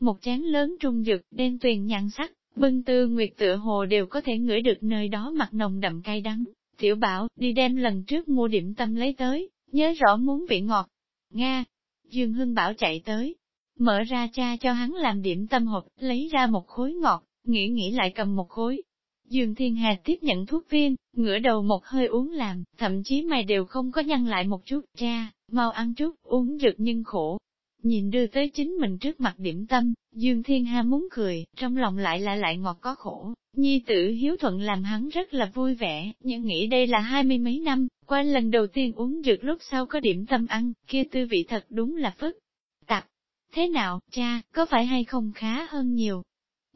Một chén lớn trung dực, đen tuyền nhăn sắc, bưng tư nguyệt tựa hồ đều có thể ngửi được nơi đó mặt nồng đậm cay đắng. Tiểu bảo, đi đem lần trước mua điểm tâm lấy tới, nhớ rõ muốn vị ngọt. Nga, Dương Hưng Bảo chạy tới, mở ra cha cho hắn làm điểm tâm hộp, lấy ra một khối ngọt, nghĩ nghĩ lại cầm một khối. Dương Thiên Hà tiếp nhận thuốc viên, ngửa đầu một hơi uống làm, thậm chí mày đều không có nhăn lại một chút, cha, mau ăn chút, uống rực nhưng khổ. Nhìn đưa tới chính mình trước mặt điểm tâm, Dương Thiên Hà muốn cười, trong lòng lại là lại ngọt có khổ. Nhi tử hiếu thuận làm hắn rất là vui vẻ, nhưng nghĩ đây là hai mươi mấy năm, qua lần đầu tiên uống dược lúc sau có điểm tâm ăn, kia tư vị thật đúng là phức. Thế nào, cha, có phải hay không khá hơn nhiều?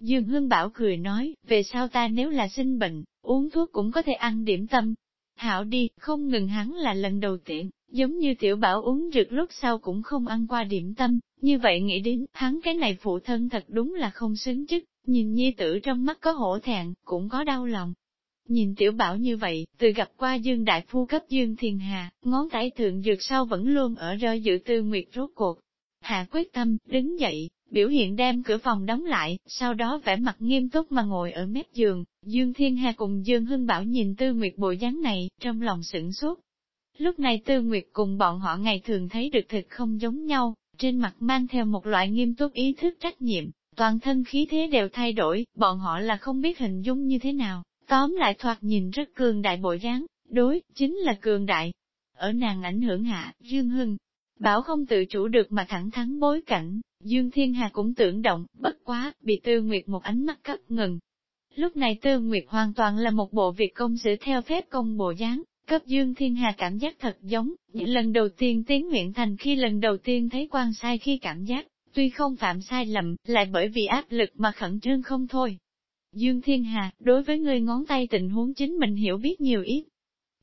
Dương Hương Bảo cười nói, về sau ta nếu là sinh bệnh, uống thuốc cũng có thể ăn điểm tâm. Hảo đi, không ngừng hắn là lần đầu tiên, giống như tiểu bảo uống dược lúc sau cũng không ăn qua điểm tâm, như vậy nghĩ đến, hắn cái này phụ thân thật đúng là không xứng chức, nhìn nhi tử trong mắt có hổ thẹn, cũng có đau lòng. Nhìn tiểu bảo như vậy, từ gặp qua Dương Đại Phu cấp Dương Thiền Hà, ngón tay thượng dược sau vẫn luôn ở rơi dự tư nguyệt rốt cuộc. Hạ quyết tâm, đứng dậy, biểu hiện đem cửa phòng đóng lại, sau đó vẻ mặt nghiêm túc mà ngồi ở mép giường, Dương Thiên Hà cùng Dương Hưng Bảo nhìn Tư Nguyệt bộ dáng này, trong lòng sửng sốt. Lúc này Tư Nguyệt cùng bọn họ ngày thường thấy được thực không giống nhau, trên mặt mang theo một loại nghiêm túc ý thức trách nhiệm, toàn thân khí thế đều thay đổi, bọn họ là không biết hình dung như thế nào, tóm lại thoạt nhìn rất cường đại bộ dáng, đối, chính là cường đại. Ở nàng ảnh hưởng hạ, Dương Hưng, bảo không tự chủ được mà thẳng thắn bối cảnh, Dương Thiên Hà cũng tưởng động, bất quá, bị Tư Nguyệt một ánh mắt cắt ngừng. Lúc này Tư Nguyệt hoàn toàn là một bộ việc công xử theo phép công bộ dáng, cấp Dương Thiên Hà cảm giác thật giống, những lần đầu tiên tiến nguyện thành khi lần đầu tiên thấy quan sai khi cảm giác, tuy không phạm sai lầm, lại bởi vì áp lực mà khẩn trương không thôi. Dương Thiên Hà, đối với người ngón tay tình huống chính mình hiểu biết nhiều ít.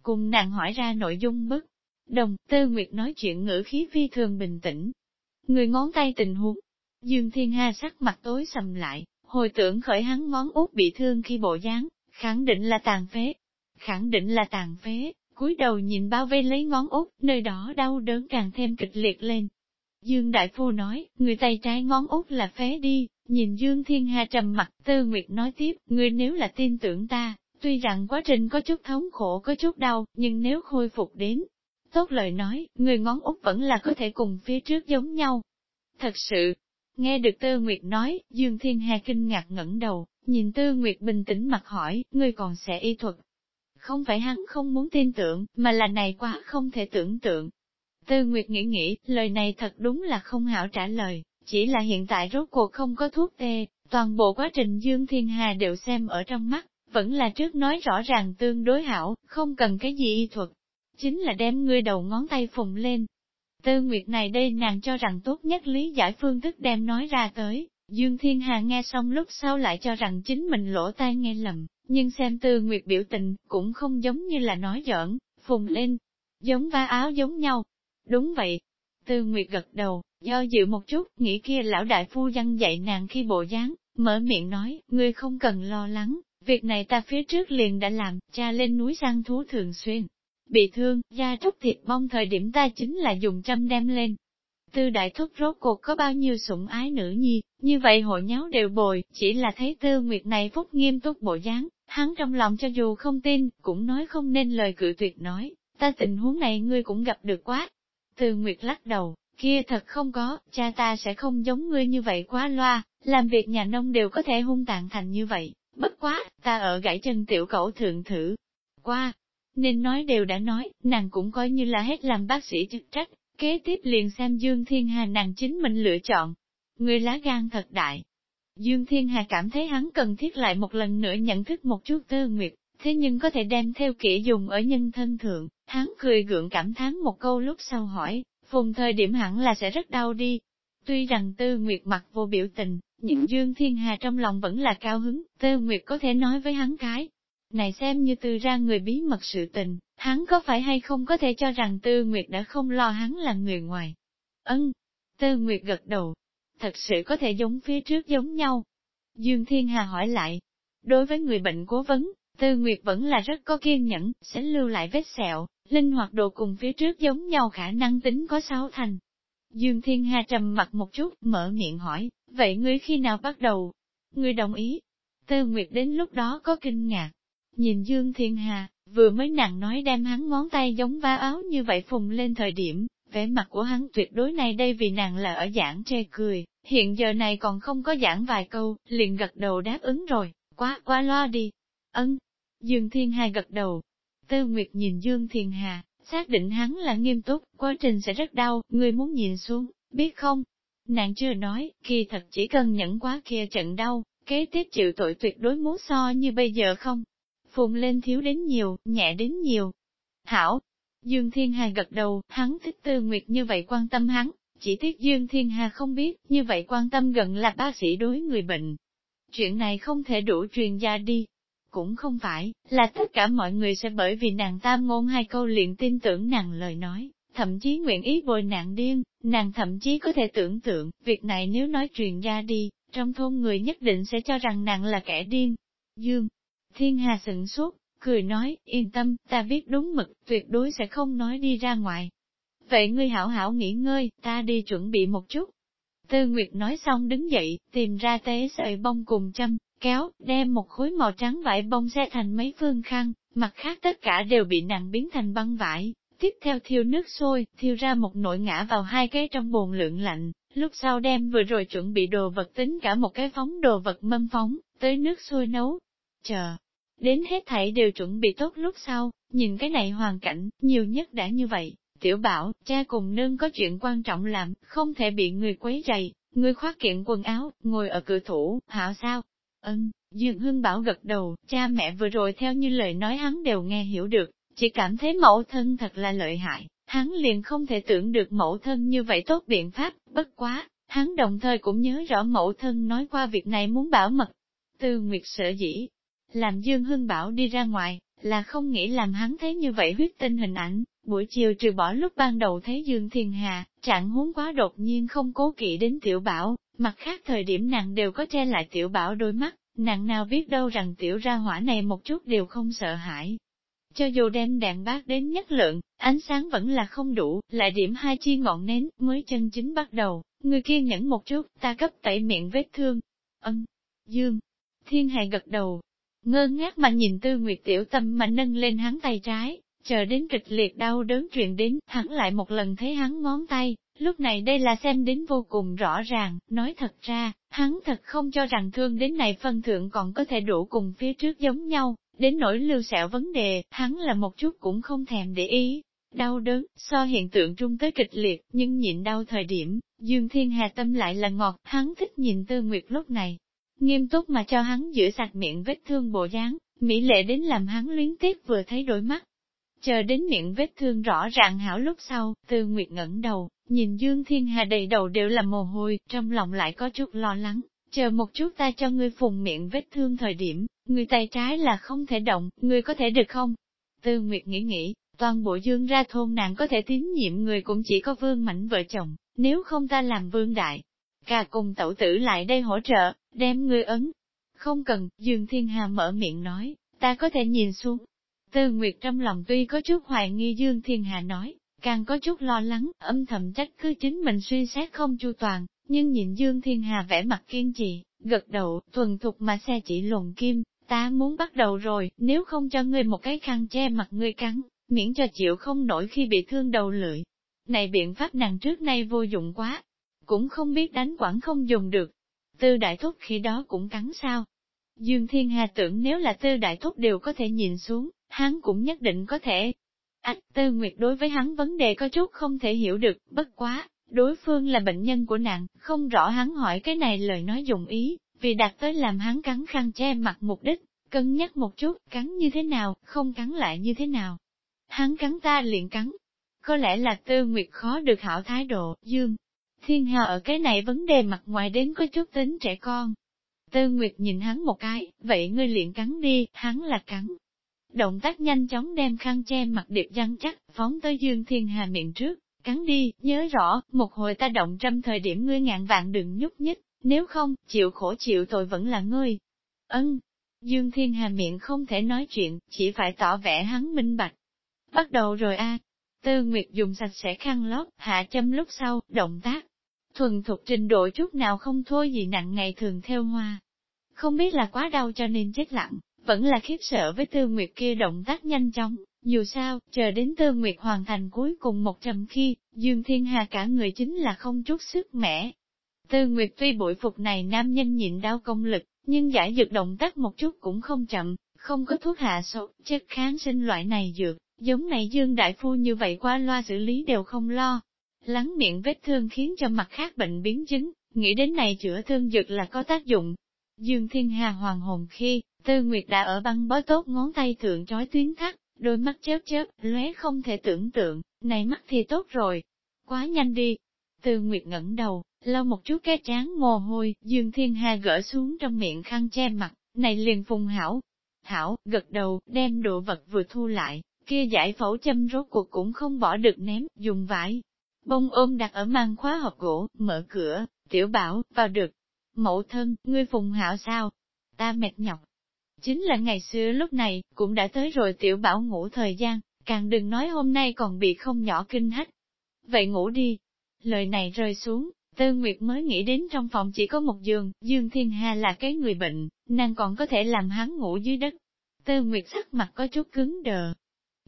Cùng nàng hỏi ra nội dung bức. Đồng, Tư Nguyệt nói chuyện ngữ khí phi thường bình tĩnh. Người ngón tay tình huống. Dương Thiên Hà sắc mặt tối sầm lại, hồi tưởng khởi hắn ngón út bị thương khi bộ dáng, khẳng định là tàn phế. Khẳng định là tàn phế, cúi đầu nhìn bao vây lấy ngón út, nơi đó đau đớn càng thêm kịch liệt lên. Dương Đại Phu nói, người tay trái ngón út là phế đi, nhìn Dương Thiên Hà trầm mặt, Tư Nguyệt nói tiếp, người nếu là tin tưởng ta, tuy rằng quá trình có chút thống khổ có chút đau, nhưng nếu khôi phục đến, tốt lời nói, người ngón út vẫn là có thể cùng phía trước giống nhau. Thật sự, nghe được Tư Nguyệt nói, Dương Thiên Hà kinh ngạc ngẩng đầu, nhìn Tư Nguyệt bình tĩnh mặt hỏi, ngươi còn sẽ y thuật. không phải hắn không muốn tin tưởng, mà là này quá không thể tưởng tượng. Tư Nguyệt nghĩ nghĩ, lời này thật đúng là không hảo trả lời, chỉ là hiện tại rốt cuộc không có thuốc tê, toàn bộ quá trình Dương Thiên Hà đều xem ở trong mắt, vẫn là trước nói rõ ràng tương đối hảo, không cần cái gì y thuật. Chính là đem ngươi đầu ngón tay phùng lên. Tư Nguyệt này đây nàng cho rằng tốt nhất lý giải phương thức đem nói ra tới, Dương Thiên Hà nghe xong lúc sau lại cho rằng chính mình lỗ tai nghe lầm, nhưng xem Tư Nguyệt biểu tình, cũng không giống như là nói giỡn, phùng lên, giống va áo giống nhau. Đúng vậy. Tư Nguyệt gật đầu, do dự một chút, nghĩ kia lão đại phu dân dạy nàng khi bộ dáng, mở miệng nói, ngươi không cần lo lắng, việc này ta phía trước liền đã làm, cha lên núi săn thú thường xuyên. Bị thương, da trúc thịt mong thời điểm ta chính là dùng châm đem lên, Tư đại thúc rốt cuộc có bao nhiêu sủng ái nữ nhi, như vậy hội nháo đều bồi, chỉ là thấy tư nguyệt này phúc nghiêm túc bộ dáng, hắn trong lòng cho dù không tin, cũng nói không nên lời cự tuyệt nói, ta tình huống này ngươi cũng gặp được quá. Tư nguyệt lắc đầu, kia thật không có, cha ta sẽ không giống ngươi như vậy quá loa, làm việc nhà nông đều có thể hung tàn thành như vậy, bất quá, ta ở gãy chân tiểu cẩu thượng thử. Qua, nên nói đều đã nói, nàng cũng coi như là hết làm bác sĩ chức trách, Kế tiếp liền xem Dương Thiên Hà nàng chính mình lựa chọn. Người lá gan thật đại. Dương Thiên Hà cảm thấy hắn cần thiết lại một lần nữa nhận thức một chút tư nguyệt, thế nhưng có thể đem theo kỹ dùng ở nhân thân thượng, hắn cười gượng cảm thán một câu lúc sau hỏi, phùng thời điểm hẳn là sẽ rất đau đi. Tuy rằng tư nguyệt mặt vô biểu tình, nhưng Dương Thiên Hà trong lòng vẫn là cao hứng, tư nguyệt có thể nói với hắn cái. Này xem như từ ra người bí mật sự tình, Hắn có phải hay không có thể cho rằng Tư Nguyệt đã không lo hắn là người ngoài? Ân, Tư Nguyệt gật đầu. Thật sự có thể giống phía trước giống nhau. Dương Thiên Hà hỏi lại. Đối với người bệnh cố vấn, Tư Nguyệt vẫn là rất có kiên nhẫn, sẽ lưu lại vết sẹo, linh hoạt độ cùng phía trước giống nhau khả năng tính có sáu thành. Dương Thiên Hà trầm mặt một chút, mở miệng hỏi, vậy ngươi khi nào bắt đầu? Ngươi đồng ý. Tư Nguyệt đến lúc đó có kinh ngạc. Nhìn Dương Thiên Hà, Vừa mới nặng nói đem hắn ngón tay giống vá áo như vậy phùng lên thời điểm, vẻ mặt của hắn tuyệt đối này đây vì nàng là ở giảng chê cười, hiện giờ này còn không có giảng vài câu, liền gật đầu đáp ứng rồi, quá, quá lo đi. Ân, Dương Thiên Hà gật đầu. Tư Nguyệt nhìn Dương Thiên Hà, xác định hắn là nghiêm túc, quá trình sẽ rất đau, người muốn nhìn xuống, biết không? Nàng chưa nói, khi thật chỉ cần nhẫn quá kia trận đau, kế tiếp chịu tội tuyệt đối muốn so như bây giờ không, phùng lên thiếu đến nhiều, nhẹ đến nhiều. Hảo, Dương Thiên Hà gật đầu, hắn thích Tư Nguyệt như vậy quan tâm hắn, chỉ tiếc Dương Thiên Hà không biết, như vậy quan tâm gần là bác sĩ đối người bệnh. Chuyện này không thể đủ truyền ra đi. Cũng không phải, là tất cả mọi người sẽ bởi vì nàng tam ngôn hai câu liền tin tưởng nàng lời nói, thậm chí nguyện ý bồi nàng điên, nàng thậm chí có thể tưởng tượng, việc này nếu nói truyền ra đi, trong thôn người nhất định sẽ cho rằng nàng là kẻ điên. Dương, Thiên Hà sửng sốt, cười nói, yên tâm, ta biết đúng mực, tuyệt đối sẽ không nói đi ra ngoài. Vậy ngươi hảo hảo nghỉ ngơi, ta đi chuẩn bị một chút. Tư Nguyệt nói xong đứng dậy, tìm ra tế sợi bông cùng châm, kéo, đem một khối màu trắng vải bông xe thành mấy phương khăn, mặt khác tất cả đều bị nặng biến thành băng vải. Tiếp theo thiêu nước sôi, thiêu ra một nồi ngã vào hai cái trong bồn lượng lạnh, lúc sau đem vừa rồi chuẩn bị đồ vật tính cả một cái phóng đồ vật mâm phóng, tới nước sôi nấu. Chờ, Đến hết thảy đều chuẩn bị tốt lúc sau, nhìn cái này hoàn cảnh, nhiều nhất đã như vậy. Tiểu bảo, cha cùng nương có chuyện quan trọng làm, không thể bị người quấy rầy, người khoác kiện quần áo, ngồi ở cửa thủ, hảo sao? Ân, Dương Hưng Bảo gật đầu, cha mẹ vừa rồi theo như lời nói hắn đều nghe hiểu được, chỉ cảm thấy mẫu thân thật là lợi hại, hắn liền không thể tưởng được mẫu thân như vậy tốt biện pháp, bất quá, hắn đồng thời cũng nhớ rõ mẫu thân nói qua việc này muốn bảo mật. Tư Nguyệt sợ dĩ, làm Dương Hưng Bảo đi ra ngoài, là không nghĩ làm hắn thấy như vậy huyết tinh hình ảnh, buổi chiều trừ bỏ lúc ban đầu thấy Dương Thiên Hà, trạng huống quá đột nhiên không cố kỵ đến tiểu bảo, mặt khác thời điểm nàng đều có che lại tiểu bảo đôi mắt, nàng nào biết đâu rằng tiểu ra hỏa này một chút đều không sợ hãi. Cho dù đem đèn bát đến nhất lượng, ánh sáng vẫn là không đủ, lại điểm hai chi ngọn nến, mới chân chính bắt đầu, người kia nhẫn một chút, ta cấp tẩy miệng vết thương. Ân, Dương, Thiên Hà gật đầu, Ngơ ngác mà nhìn tư nguyệt tiểu tâm mà nâng lên hắn tay trái, chờ đến kịch liệt đau đớn truyền đến, hắn lại một lần thấy hắn ngón tay, lúc này đây là xem đến vô cùng rõ ràng, nói thật ra, hắn thật không cho rằng thương đến này phân thượng còn có thể đủ cùng phía trước giống nhau, Đến nỗi lưu sẹo vấn đề, hắn là một chút cũng không thèm để ý. Đau đớn, so hiện tượng trung tới kịch liệt, nhưng nhịn đau thời điểm, Dương Thiên Hà tâm lại là ngọt, hắn thích nhìn Tư Nguyệt lúc này. Nghiêm túc mà cho hắn giữa sạch miệng vết thương bộ dáng, mỹ lệ đến làm hắn luyến tiếc vừa thấy đôi mắt. Chờ đến miệng vết thương rõ ràng hảo lúc sau, Tư Nguyệt ngẩng đầu, nhìn Dương Thiên Hà đầy đầu đều là mồ hôi, trong lòng lại có chút lo lắng, chờ một chút ta cho ngươi phùng miệng vết thương thời điểm, người tay trái là không thể động, ngươi có thể được không? Tư Nguyệt nghĩ nghĩ, toàn bộ dương ra thôn nàng có thể tín nhiệm người cũng chỉ có vương mảnh vợ chồng, nếu không ta làm vương đại. Cả cùng tẩu tử lại đây hỗ trợ, đem ngươi ấn. Không cần, Dương Thiên Hà mở miệng nói, ta có thể nhìn xuống. Tư Nguyệt trong lòng tuy có chút hoài nghi Dương Thiên Hà nói, càng có chút lo lắng, âm thầm trách cứ chính mình suy xét không chu toàn, nhưng nhìn Dương Thiên Hà vẻ mặt kiên trì, gật đầu, thuần thục mà xe chỉ lồn kim, ta muốn bắt đầu rồi, nếu không cho ngươi một cái khăn che mặt ngươi cắn, miễn cho chịu không nổi khi bị thương đầu lưỡi. Này biện pháp nàng trước nay vô dụng quá, cũng không biết đánh quản không dùng được. Tư đại thúc khi đó cũng cắn sao. Dương Thiên Hà tưởng nếu là tư đại thúc đều có thể nhìn xuống, hắn cũng nhất định có thể. Ách tư nguyệt đối với hắn vấn đề có chút không thể hiểu được, bất quá, đối phương là bệnh nhân của nàng, không rõ hắn hỏi cái này lời nói dùng ý, vì đạt tới làm hắn cắn khăn che mặt mục đích, cân nhắc một chút, cắn như thế nào, không cắn lại như thế nào. Hắn cắn ta liền cắn. Có lẽ là tư nguyệt khó được hảo thái độ, dương. Thiên Hà ở cái này vấn đề mặt ngoài đến có chút tính trẻ con. Tư Nguyệt nhìn hắn một cái, vậy ngươi liền cắn đi, hắn là cắn. Động tác nhanh chóng đem khăn che mặt điệp dăng chắc, phóng tới Dương Thiên Hà miệng trước, cắn đi, nhớ rõ, một hồi ta động trăm thời điểm ngươi ngạn vạn đừng nhúc nhích, nếu không, chịu khổ chịu tội vẫn là ngươi. Ân, Dương Thiên Hà miệng không thể nói chuyện, chỉ phải tỏ vẻ hắn minh bạch. Bắt đầu rồi a. Tư Nguyệt dùng sạch sẽ khăn lót, hạ châm lúc sau, động tác. Thuần thục trình độ chút nào không thôi gì nặng ngày thường theo hoa. Không biết là quá đau cho nên chết lặng, vẫn là khiếp sợ với Tư Nguyệt kia động tác nhanh chóng, dù sao, chờ đến Tư Nguyệt hoàn thành cuối cùng một trầm khi, Dương Thiên Hà cả người chính là không chút sức mẻ. Tư Nguyệt tuy bội phục này nam nhân nhịn đau công lực, nhưng giải dược động tác một chút cũng không chậm, không có thuốc hạ sốt, chất kháng sinh loại này dược, giống này Dương Đại Phu như vậy qua loa xử lý đều không lo. Lắng miệng vết thương khiến cho mặt khác bệnh biến chứng, nghĩ đến này chữa thương dược là có tác dụng. Dương Thiên Hà hoàng hồn khi, Tư Nguyệt đã ở băng bó tốt ngón tay thượng trói tuyến thắt, đôi mắt chớp chớp, lóe không thể tưởng tượng, này mắt thì tốt rồi. Quá nhanh đi. Tư Nguyệt ngẩng đầu, lau một chút cái trán mồ hôi, Dương Thiên Hà gỡ xuống trong miệng khăn che mặt, này liền phùng hảo. Hảo, gật đầu, đem đồ vật vừa thu lại, kia giải phẫu châm rốt cuộc cũng không bỏ được ném, dùng vải. Bông ôm đặt ở mang khóa hộp gỗ, mở cửa, tiểu bảo, vào được. Mẫu thân, ngươi phùng hảo sao? Ta mệt nhọc, Chính là ngày xưa lúc này, cũng đã tới rồi tiểu bảo ngủ thời gian, càng đừng nói hôm nay còn bị không nhỏ kinh hách. Vậy ngủ đi. Lời này rơi xuống, Tư Nguyệt mới nghĩ đến trong phòng chỉ có một giường, Dương Thiên Hà là cái người bệnh, nàng còn có thể làm hắn ngủ dưới đất. Tư Nguyệt sắc mặt có chút cứng đờ.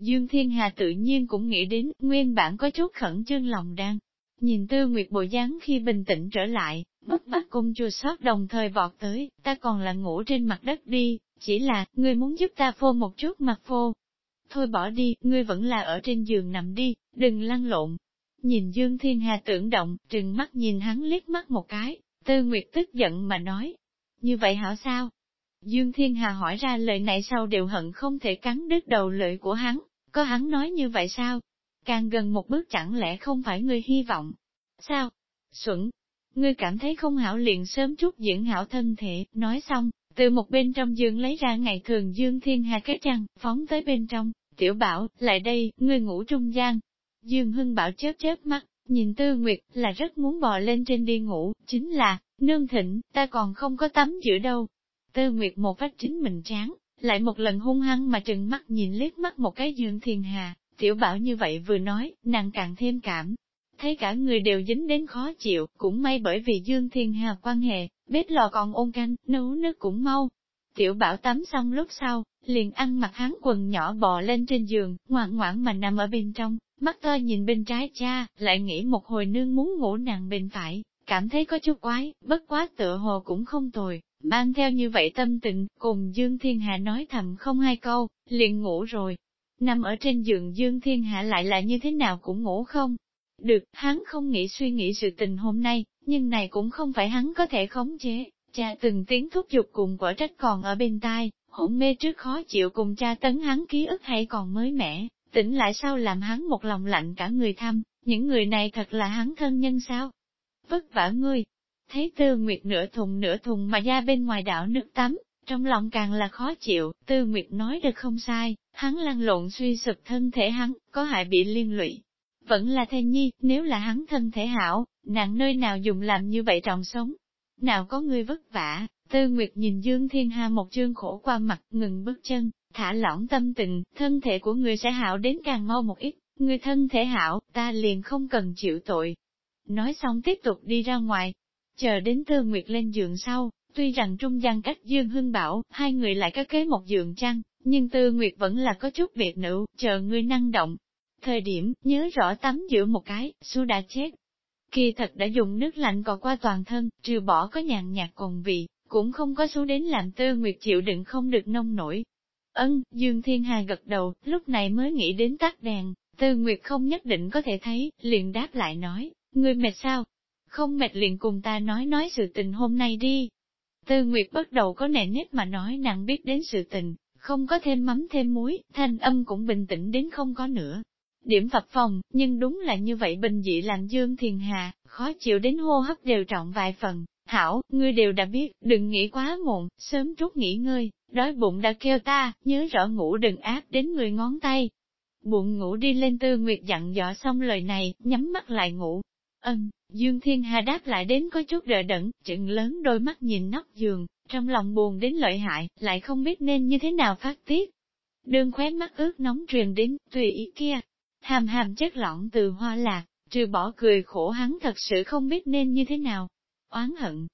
Dương Thiên Hà tự nhiên cũng nghĩ đến, nguyên bản có chút khẩn trương lòng đang. Nhìn Tư Nguyệt bộ dáng khi bình tĩnh trở lại, bất bắt cung chua sót đồng thời vọt tới, ta còn là ngủ trên mặt đất đi, chỉ là, ngươi muốn giúp ta phô một chút mặt phô. Thôi bỏ đi, ngươi vẫn là ở trên giường nằm đi, đừng lăn lộn. Nhìn Dương Thiên Hà tưởng động, trừng mắt nhìn hắn liếc mắt một cái, Tư Nguyệt tức giận mà nói. Như vậy hảo sao? Dương Thiên Hà hỏi ra lời này sau đều hận không thể cắn đứt đầu lợi của hắn, có hắn nói như vậy sao? Càng gần một bước chẳng lẽ không phải ngươi hy vọng? Sao? Xuẩn! Ngươi cảm thấy không hảo liền sớm chút diễn hảo thân thể, nói xong, từ một bên trong giường lấy ra ngày thường Dương Thiên Hà cái chăn, phóng tới bên trong, tiểu bảo, lại đây, ngươi ngủ trung gian. Dương Hưng Bảo chớp chớp mắt, nhìn Tư Nguyệt, là rất muốn bò lên trên đi ngủ, chính là, nương thịnh, ta còn không có tắm giữa đâu. Tư Nguyệt một vách chính mình tráng, lại một lần hung hăng mà trừng mắt nhìn liếc mắt một cái Dương Thiền Hà, tiểu bảo như vậy vừa nói, nàng càng thêm cảm. Thấy cả người đều dính đến khó chịu, cũng may bởi vì Dương Thiên Hà quan hệ, bếp lò còn ôn canh, nấu nước cũng mau. Tiểu bảo tắm xong lúc sau, liền ăn mặc hắn quần nhỏ bò lên trên giường, ngoan ngoãn mà nằm ở bên trong, mắt to nhìn bên trái cha, lại nghĩ một hồi nương muốn ngủ nàng bên phải, cảm thấy có chút quái, bất quá tựa hồ cũng không tồi, mang theo như vậy tâm tình, cùng Dương Thiên Hạ nói thầm không hai câu, liền ngủ rồi. Nằm ở trên giường Dương Thiên Hạ lại là như thế nào cũng ngủ không. Được, hắn không nghĩ suy nghĩ sự tình hôm nay, nhưng này cũng không phải hắn có thể khống chế. Cha từng tiếng thúc giục cùng quả trách còn ở bên tai, hỗn mê trước khó chịu cùng cha tấn hắn ký ức hay còn mới mẻ, tỉnh lại sao làm hắn một lòng lạnh cả người thăm, những người này thật là hắn thân nhân sao? Vất vả ngươi, thấy tư nguyệt nửa thùng nửa thùng mà ra bên ngoài đảo nước tắm, trong lòng càng là khó chịu, tư nguyệt nói được không sai, hắn lăn lộn suy sụp thân thể hắn, có hại bị liên lụy. Vẫn là thê nhi, nếu là hắn thân thể hảo, nàng nơi nào dùng làm như vậy trọng sống. Nào có người vất vả, tư nguyệt nhìn Dương Thiên Hà một chương khổ qua mặt, ngừng bước chân, thả lỏng tâm tình, thân thể của người sẽ hảo đến càng mau một ít, người thân thể hảo, ta liền không cần chịu tội. Nói xong tiếp tục đi ra ngoài, chờ đến Tơ Nguyệt lên giường sau, tuy rằng trung gian cách Dương Hưng Bảo, hai người lại có kế một giường trăng, nhưng Tư Nguyệt vẫn là có chút biệt nữ, chờ người năng động. Thời điểm, nhớ rõ tắm giữa một cái, su đã chết. Kỳ thật đã dùng nước lạnh cọ qua toàn thân, trừ bỏ có nhàn nhạt còn vị, cũng không có số đến làm Tư Nguyệt chịu đựng không được nông nổi, Ân, Dương Thiên Hà gật đầu, lúc này mới nghĩ đến tắt đèn, Tư Nguyệt không nhất định có thể thấy, liền đáp lại nói, ngươi mệt sao? Không mệt liền cùng ta nói nói sự tình hôm nay đi. Tư Nguyệt bắt đầu có nề nếp mà nói nàng biết đến sự tình, không có thêm mắm thêm muối, thanh âm cũng bình tĩnh đến không có nữa. Điểm phập phòng, nhưng đúng là như vậy bình dị làm Dương thiền Hà, khó chịu đến hô hấp đều trọng vài phần. Hảo, ngươi đều đã biết, đừng nghĩ quá muộn, sớm chút nghỉ ngơi, Đói bụng đã kêu ta, nhớ rõ ngủ đừng áp đến người ngón tay. Bụng ngủ đi lên tư nguyệt dặn dò xong lời này, nhắm mắt lại ngủ. Ân, Dương Thiên Hà đáp lại đến có chút đợi đẫn, chừng lớn đôi mắt nhìn nóc giường, trong lòng buồn đến lợi hại, lại không biết nên như thế nào phát tiết. Đường khóe mắt ướt nóng truyền đến, tùy ý kia. Hàm hàm chất lỏng từ hoa lạc, trừ bỏ cười khổ hắn thật sự không biết nên như thế nào. Oán hận,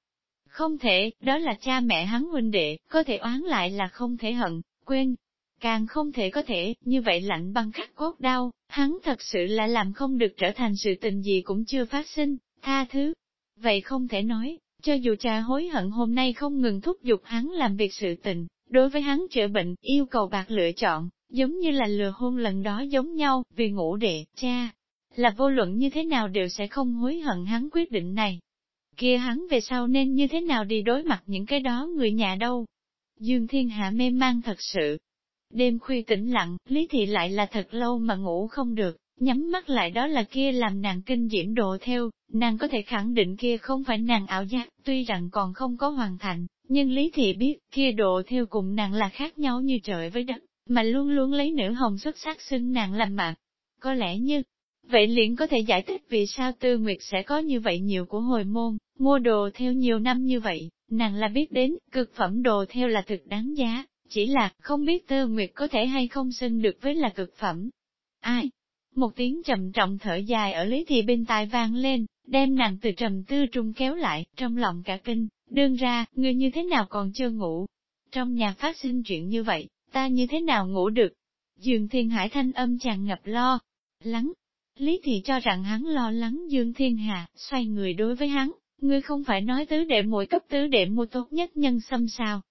không thể, đó là cha mẹ hắn huynh đệ, có thể oán lại là không thể hận, quên. Càng không thể có thể, như vậy lạnh băng khắc cốt đau, hắn thật sự là làm không được trở thành sự tình gì cũng chưa phát sinh, tha thứ. Vậy không thể nói, cho dù cha hối hận hôm nay không ngừng thúc giục hắn làm việc sự tình, đối với hắn chữa bệnh, yêu cầu bạc lựa chọn, giống như là lừa hôn lần đó giống nhau, vì ngủ đệ, cha, là vô luận như thế nào đều sẽ không hối hận hắn quyết định này, kia hắn về sau nên như thế nào đi đối mặt những cái đó người nhà đâu. Dương Thiên Hạ mê mang thật sự. Đêm khuya tĩnh lặng, Lý Thị lại là thật lâu mà ngủ không được, nhắm mắt lại đó là kia làm nàng kinh diễm độ theo, nàng có thể khẳng định kia không phải nàng ảo giác, tuy rằng còn không có hoàn thành, nhưng Lý Thị biết kia độ theo cùng nàng là khác nhau như trời với đất, mà luôn luôn lấy nữ hồng xuất sắc xưng nàng làm mạng. Có lẽ như, vậy liền có thể giải thích vì sao Tư Nguyệt sẽ có như vậy nhiều của hồi môn, Mua đồ theo nhiều năm như vậy, nàng là biết đến, cực phẩm đồ theo là thực đáng giá, chỉ là không biết Tư Nguyệt có thể hay không xưng được với là cực phẩm. Ai? Một tiếng trầm trọng thở dài ở Lý Thị bên tai vang lên, đem nàng từ trầm tư trung kéo lại, trong lòng cả kinh, đương ra, người như thế nào còn chưa ngủ? Trong nhà phát sinh chuyện như vậy, ta như thế nào ngủ được? Dương Thiên Hải thanh âm tràn ngập lo, lắng. Lý Thị cho rằng hắn lo lắng Dương Thiên Hà, xoay người đối với hắn, Ngươi không phải nói tứ đệ muội cấp tứ đệ mua tốt nhất nhân xâm sao.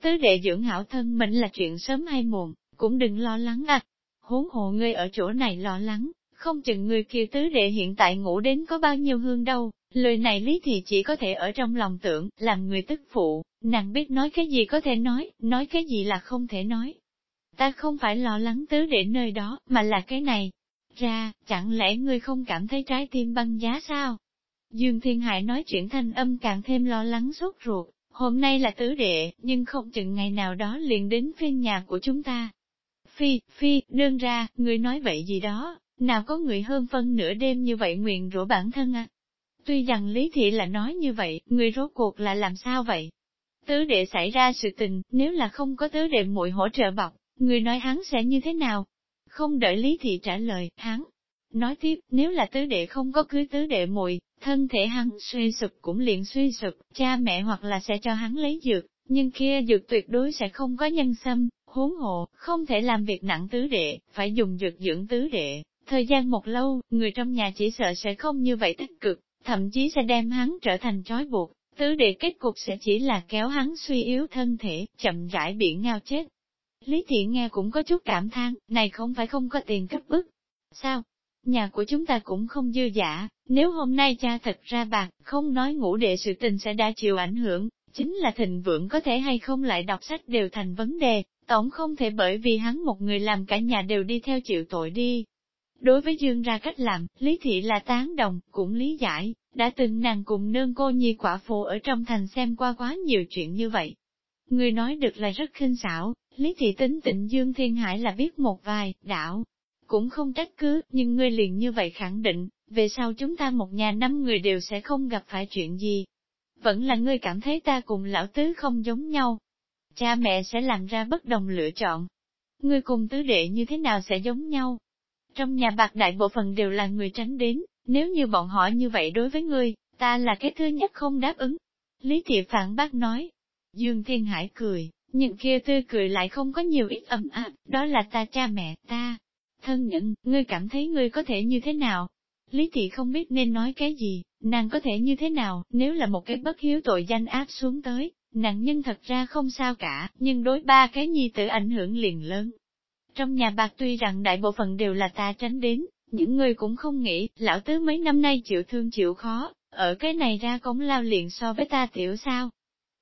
Tứ đệ dưỡng hảo thân mình là chuyện sớm hay muộn, cũng đừng lo lắng à. Huống hộ ngươi ở chỗ này lo lắng, không chừng người kia tứ đệ hiện tại ngủ đến có bao nhiêu hương đâu. Lời này lý thì chỉ có thể ở trong lòng tưởng, làm người tức phụ, nàng biết nói cái gì có thể nói, nói cái gì là không thể nói. Ta không phải lo lắng tứ đệ nơi đó, mà là cái này. Ra, chẳng lẽ ngươi không cảm thấy trái tim băng giá sao? Dương Thiên Hải nói chuyện thanh âm càng thêm lo lắng sốt ruột, hôm nay là tứ đệ, nhưng không chừng ngày nào đó liền đến phiên nhà của chúng ta. Phi, Phi, nương ra, người nói vậy gì đó, nào có người hơn phân nửa đêm như vậy nguyện rủa bản thân à? Tuy rằng Lý Thị là nói như vậy, người rốt cuộc là làm sao vậy? Tứ đệ xảy ra sự tình, nếu là không có tứ đệ muội hỗ trợ bọc, người nói hắn sẽ như thế nào? Không đợi Lý Thị trả lời, hắn nói tiếp, nếu là tứ đệ không có cưới tứ đệ muội, thân thể hắn suy sụp cũng liền suy sụp, cha mẹ hoặc là sẽ cho hắn lấy dược, nhưng kia dược tuyệt đối sẽ không có nhân xâm, huống hộ, không thể làm việc nặng tứ đệ, phải dùng dược dưỡng tứ đệ. Thời gian một lâu, người trong nhà chỉ sợ sẽ không như vậy tích cực, thậm chí sẽ đem hắn trở thành trói buộc, tứ đệ kết cục sẽ chỉ là kéo hắn suy yếu thân thể, chậm rãi bị ngao chết. Lý Thị nghe cũng có chút cảm thán, này không phải không có tiền cấp bức. Sao? Nhà của chúng ta cũng không dư giả, nếu hôm nay cha thật ra bạc, không nói ngủ đệ sự tình sẽ đã chịu ảnh hưởng, chính là thịnh vượng có thể hay không lại đọc sách đều thành vấn đề, tổng không thể bởi vì hắn một người làm cả nhà đều đi theo chịu tội đi. Đối với Dương ra cách làm, Lý Thị là tán đồng, cũng lý giải, đã từng nàng cùng nương cô nhi quả phụ ở trong thành xem qua quá nhiều chuyện như vậy. Người nói được là rất khinh xảo, Lý Thị tính tịnh Dương Thiên Hải là biết một vài, đạo, cũng không trách cứ, nhưng ngươi liền như vậy khẳng định, về sau chúng ta một nhà năm người đều sẽ không gặp phải chuyện gì. Vẫn là ngươi cảm thấy ta cùng lão tứ không giống nhau. Cha mẹ sẽ làm ra bất đồng lựa chọn. Ngươi cùng tứ đệ như thế nào sẽ giống nhau? Trong nhà bạc đại bộ phận đều là người tránh đến, nếu như bọn họ như vậy đối với ngươi, ta là cái thứ nhất không đáp ứng. Lý Thị phản bác nói. Dương Thiên Hải cười, nhưng kia tươi cười lại không có nhiều ít ấm áp, đó là ta cha mẹ, ta. Thân nhận, ngươi cảm thấy ngươi có thể như thế nào? Lý Thị không biết nên nói cái gì, nàng có thể như thế nào, nếu là một cái bất hiếu tội danh áp xuống tới, nàng nhân thật ra không sao cả, nhưng đối ba cái nhi tử ảnh hưởng liền lớn. Trong nhà bạc tuy rằng đại bộ phận đều là ta tránh đến, những người cũng không nghĩ, lão tứ mấy năm nay chịu thương chịu khó, ở cái này ra cống lao liền so với ta tiểu sao.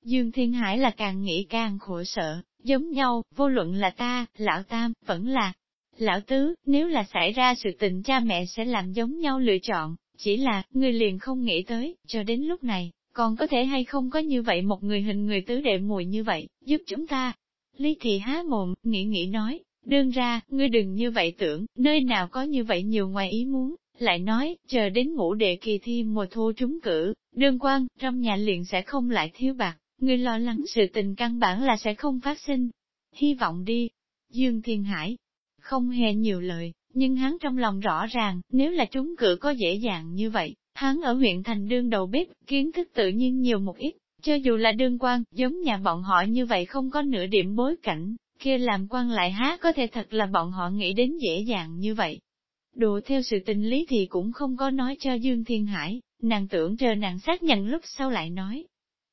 Dương Thiên Hải là càng nghĩ càng khổ sợ, giống nhau, vô luận là ta, lão tam, vẫn là lão tứ, nếu là xảy ra sự tình cha mẹ sẽ làm giống nhau lựa chọn, chỉ là, người liền không nghĩ tới, cho đến lúc này, còn có thể hay không có như vậy một người hình người tứ đệ mùi như vậy, giúp chúng ta. Lý thị há mồm, nghĩ nghĩ nói, Đương ra, ngươi đừng như vậy tưởng, nơi nào có như vậy nhiều ngoài ý muốn, lại nói, chờ đến ngũ đệ kỳ thi mùa thu trúng cử, đương quan, trong nhà liền sẽ không lại thiếu bạc, ngươi lo lắng sự tình căn bản là sẽ không phát sinh. Hy vọng đi. Dương Thiên Hải, không hề nhiều lời, nhưng hắn trong lòng rõ ràng, nếu là trúng cử có dễ dàng như vậy, hắn ở huyện thành đương đầu bếp, kiến thức tự nhiên nhiều một ít, cho dù là đương quan, giống nhà bọn họ như vậy không có nửa điểm bối cảnh, kia làm quan lại há có thể thật là bọn họ nghĩ đến dễ dàng như vậy. Đùa theo sự tình lý thì cũng không có nói cho Dương Thiên Hải, nàng tưởng chờ nàng xác nhận lúc sau lại nói.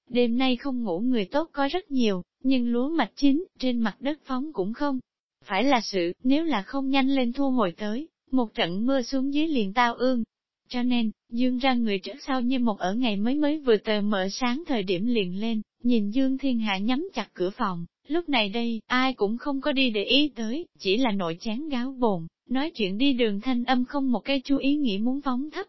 Đêm nay không ngủ người tốt có rất nhiều, nhưng lúa mạch chín, trên mặt đất phóng cũng không. Phải là sự, nếu là không nhanh lên thu hồi tới, một trận mưa xuống dưới liền tao ương. Cho nên, Dương ra người trước sau như một ở ngày mới mới vừa tờ mở sáng thời điểm liền lên, nhìn Dương Thiên Hạ nhắm chặt cửa phòng, Lúc này đây, ai cũng không có đi để ý tới, chỉ là nội chán gáo bồn, nói chuyện đi đường thanh âm không một cái chú ý nghĩ muốn phóng thấp.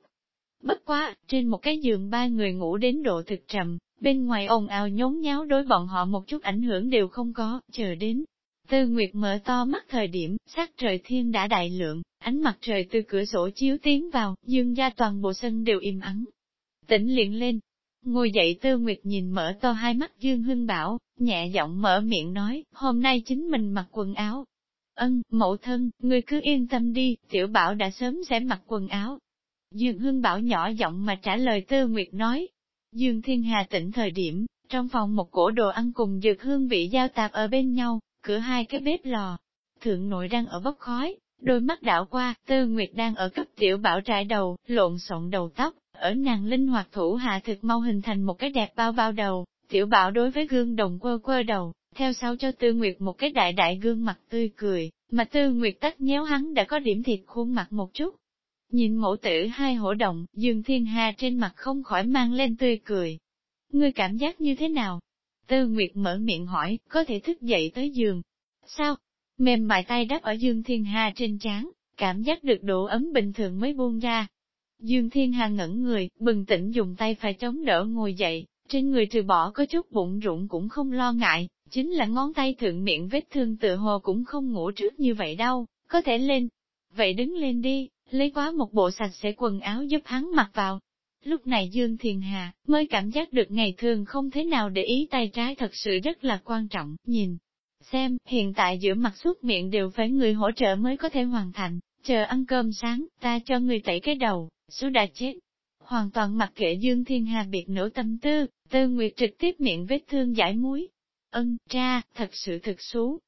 Bất quá, trên một cái giường ba người ngủ đến độ thực trầm, bên ngoài ồn ào nhốn nháo đối bọn họ một chút ảnh hưởng đều không có, chờ đến. Tư Nguyệt mở to mắt thời điểm, sắc trời thiên đã đại lượng, ánh mặt trời từ cửa sổ chiếu tiến vào, dương gia toàn bộ sân đều im ắng. Tỉnh liền lên, Ngồi dậy Tư Nguyệt nhìn mở to hai mắt Dương Hưng Bảo, nhẹ giọng mở miệng nói, hôm nay chính mình mặc quần áo. Ân, mẫu thân, ngươi cứ yên tâm đi, tiểu bảo đã sớm sẽ mặc quần áo. Dương Hưng Bảo nhỏ giọng mà trả lời Tư Nguyệt nói. Dương Thiên Hà tỉnh thời điểm, trong phòng một cổ đồ ăn cùng dược hương vị giao tạp ở bên nhau, cửa hai cái bếp lò. Thượng nội đang ở bốc khói, đôi mắt đảo qua, Tư Nguyệt đang ở cấp tiểu bảo trải đầu, lộn xộn đầu tóc, ở nàng linh hoạt thủ hạ thực mau hình thành một cái đẹp bao bao đầu, tiểu bảo đối với gương đồng quơ quơ đầu, theo sau cho Tư Nguyệt một cái đại đại gương mặt tươi cười, mà Tư Nguyệt tắt nhéo hắn đã có điểm thịt khuôn mặt một chút. Nhìn mẫu tử hai hổ động, Dương Thiên Hà trên mặt không khỏi mang lên tươi cười. Ngươi cảm giác như thế nào? Tư Nguyệt mở miệng hỏi, có thể thức dậy tới giường. Sao? Mềm mại tay đắp ở Dương Thiên Hà trên trán, cảm giác được độ ấm bình thường mới buông ra, Dương Thiên Hà ngẩn người, bừng tỉnh dùng tay phải chống đỡ ngồi dậy, trên người trừ bỏ có chút bụng rụng cũng không lo ngại, chính là ngón tay thượng miệng vết thương tự hồ cũng không ngủ trước như vậy đâu, có thể lên. Vậy đứng lên đi, lấy quá một bộ sạch sẽ quần áo giúp hắn mặc vào. Lúc này Dương thiền Hà mới cảm giác được ngày thường không thế nào để ý tay trái thật sự rất là quan trọng, nhìn. Xem, hiện tại giữa mặt suốt miệng đều phải người hỗ trợ mới có thể hoàn thành, chờ ăn cơm sáng, ta cho người tẩy cái đầu, số đã chết. Hoàn toàn mặc kệ Dương Thiên Hà biệt nổ tâm tư, Tư Nguyệt trực tiếp miệng vết thương giải muối. Ân, cha, thật sự thực xú.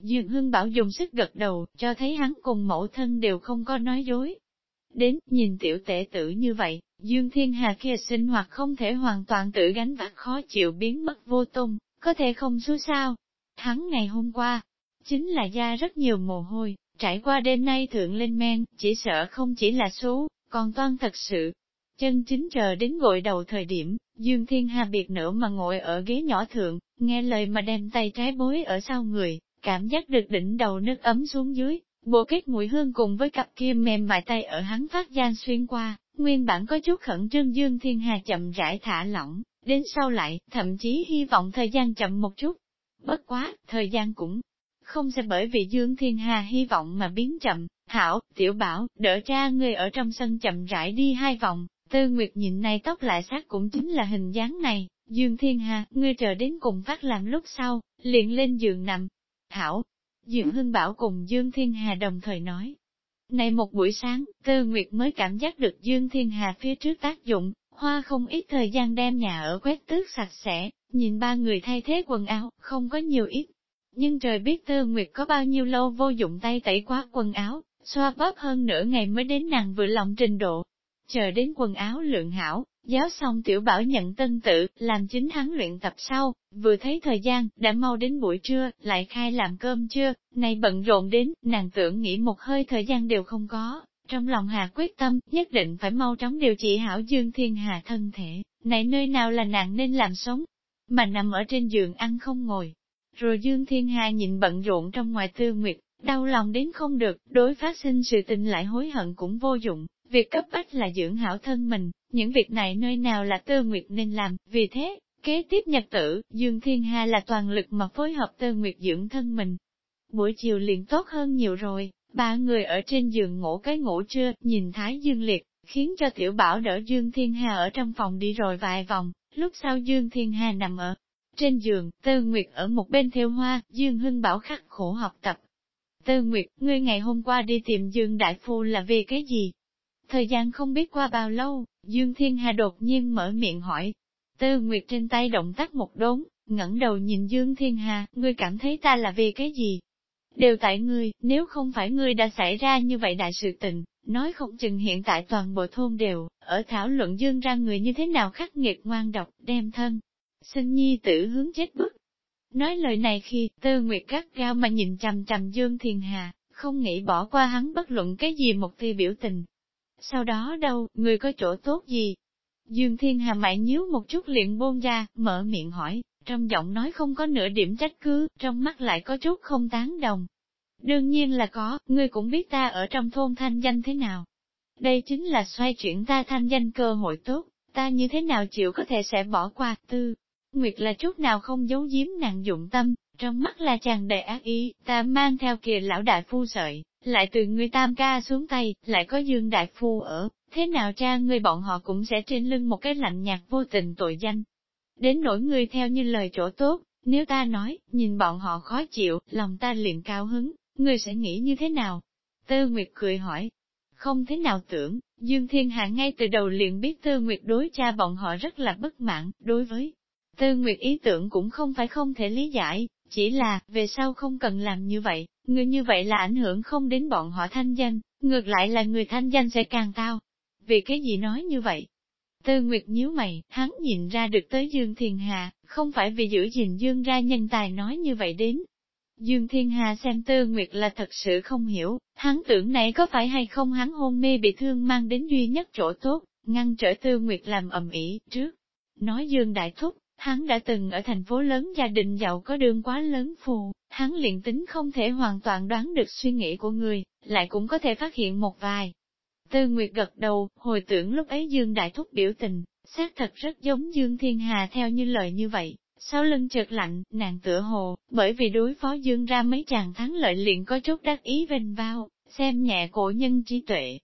Dương Hưng Bảo dùng sức gật đầu, cho thấy hắn cùng mẫu thân đều không có nói dối. Đến, nhìn tiểu tệ tử như vậy, Dương Thiên Hà kia sinh hoạt không thể hoàn toàn tự gánh vác khó chịu biến mất vô tung, có thể không số sao. Hắn ngày hôm qua, chính là da rất nhiều mồ hôi, trải qua đêm nay thượng lên men, chỉ sợ không chỉ là số, còn toan thật sự. Chân chính chờ đến gội đầu thời điểm, Dương Thiên Hà biệt nữa mà ngồi ở ghế nhỏ thượng, nghe lời mà đem tay trái bối ở sau người, cảm giác được đỉnh đầu nước ấm xuống dưới, bộ kết mùi hương cùng với cặp kia mềm mại tay ở hắn phát gian xuyên qua, nguyên bản có chút khẩn trương Dương Thiên Hà chậm rãi thả lỏng, đến sau lại, thậm chí hy vọng thời gian chậm một chút. Bất quá, thời gian cũng không sẽ bởi vì Dương Thiên Hà hy vọng mà biến chậm. Hảo, tiểu bảo, đỡ ra người ở trong sân chậm rãi đi hai vòng, tư nguyệt nhìn này tóc lại sát cũng chính là hình dáng này. Dương Thiên Hà, ngươi chờ đến cùng phát làm lúc sau, liền lên giường nằm. Hảo, Dương Hưng Bảo cùng Dương Thiên Hà đồng thời nói. Này một buổi sáng, Tư Nguyệt mới cảm giác được Dương Thiên Hà phía trước tác dụng, hoa không ít thời gian đem nhà ở quét tước sạch sẽ, nhìn ba người thay thế quần áo, không có nhiều ít. Nhưng trời biết Tư Nguyệt có bao nhiêu lâu vô dụng tay tẩy quá quần áo, xoa bóp hơn nửa ngày mới đến nàng vừa lòng trình độ. Chờ đến quần áo lượng hảo, Giáo xong tiểu bảo nhận tân tự, làm chính hắn luyện tập sau, vừa thấy thời gian, đã mau đến buổi trưa, lại khai làm cơm chưa, nay bận rộn đến, nàng tưởng nghĩ một hơi thời gian đều không có, trong lòng hà quyết tâm, nhất định phải mau chóng điều trị hảo dương thiên hà thân thể, này nơi nào là nàng nên làm sống, mà nằm ở trên giường ăn không ngồi. Rồi dương thiên hà nhìn bận rộn trong ngoài tư nguyệt, đau lòng đến không được, đối phát sinh sự tình lại hối hận cũng vô dụng, việc cấp bách là dưỡng hảo thân mình, những việc này nơi nào là Tư Nguyệt nên làm, vì thế, kế tiếp nhật tử, Dương Thiên Hà là toàn lực mà phối hợp Tư Nguyệt dưỡng thân mình. Buổi chiều liền tốt hơn nhiều rồi, ba người ở trên giường ngủ cái ngủ trưa, nhìn Thái Dương liệt, khiến cho Tiểu Bảo đỡ Dương Thiên Hà ở trong phòng đi rồi vài vòng, lúc sau Dương Thiên Hà nằm ở trên giường, Tư Nguyệt ở một bên theo hoa, Dương Hưng Bảo khắc khổ học tập. Tư Nguyệt, ngươi ngày hôm qua đi tìm Dương Đại Phu là vì cái gì? Thời gian không biết qua bao lâu, Dương Thiên Hà đột nhiên mở miệng hỏi. Tư Nguyệt trên tay động tác một đốn, ngẩng đầu nhìn Dương Thiên Hà, ngươi cảm thấy ta là vì cái gì? Đều tại ngươi, nếu không phải ngươi đã xảy ra như vậy đại sự tình, nói không chừng hiện tại toàn bộ thôn đều, ở thảo luận Dương ra người như thế nào khắc nghiệt ngoan độc, đem thân. Sinh nhi tử hướng chết bức. Nói lời này khi, Tư Nguyệt gắt gao mà nhìn chằm chằm Dương Thiên Hà, không nghĩ bỏ qua hắn bất luận cái gì một tia biểu tình, sau đó đâu, người có chỗ tốt gì? Dương Thiên Hà mại nhíu một chút liền buông ra, mở miệng hỏi, trong giọng nói không có nửa điểm trách cứ, trong mắt lại có chút không tán đồng. Đương nhiên là có, ngươi cũng biết ta ở trong thôn thanh danh thế nào. Đây chính là xoay chuyển ta thanh danh cơ hội tốt, ta như thế nào chịu có thể sẽ bỏ qua tư. Nguyệt là chút nào không giấu giếm nàng dụng tâm, trong mắt là chàng đầy ác ý, ta mang theo kìa lão đại phu sợi, lại từ người tam ca xuống tay, lại có dương đại phu ở, thế nào cha người bọn họ cũng sẽ trên lưng một cái lạnh nhạt vô tình tội danh. Đến nỗi người theo như lời chỗ tốt, nếu ta nói, nhìn bọn họ khó chịu, lòng ta liền cao hứng, người sẽ nghĩ như thế nào? Tư Nguyệt cười hỏi. Không thế nào tưởng, Dương Thiên Hạ ngay từ đầu liền biết Tư Nguyệt đối cha bọn họ rất là bất mãn, đối với Tư Nguyệt ý tưởng cũng không phải không thể lý giải, chỉ là, về sau không cần làm như vậy, người như vậy là ảnh hưởng không đến bọn họ thanh danh, ngược lại là người thanh danh sẽ càng cao. Vì cái gì nói như vậy? Tư Nguyệt nhíu mày, hắn nhìn ra được tới Dương Thiên Hà, không phải vì giữ gìn Dương ra nhân tài nói như vậy đến. Dương Thiên Hà xem Tư Nguyệt là thật sự không hiểu, hắn tưởng này có phải hay không hắn hôn mê bị thương mang đến duy nhất chỗ tốt, ngăn trở Tư Nguyệt làm ầm ĩ trước. Nói Dương Đại Thúc, Hắn đã từng ở thành phố lớn gia đình giàu có đường quá lớn phù, hắn liền tính không thể hoàn toàn đoán được suy nghĩ của người, lại cũng có thể phát hiện một vài. Tư Nguyệt gật đầu, hồi tưởng lúc ấy Dương Đại Thúc biểu tình, xác thật rất giống Dương Thiên Hà theo như lời như vậy. Sau lưng chợt lạnh, nàng tựa hồ, bởi vì đối phó Dương ra mấy chàng thắng lợi liền có chút đắc ý vinh vào, xem nhẹ cổ nhân trí tuệ.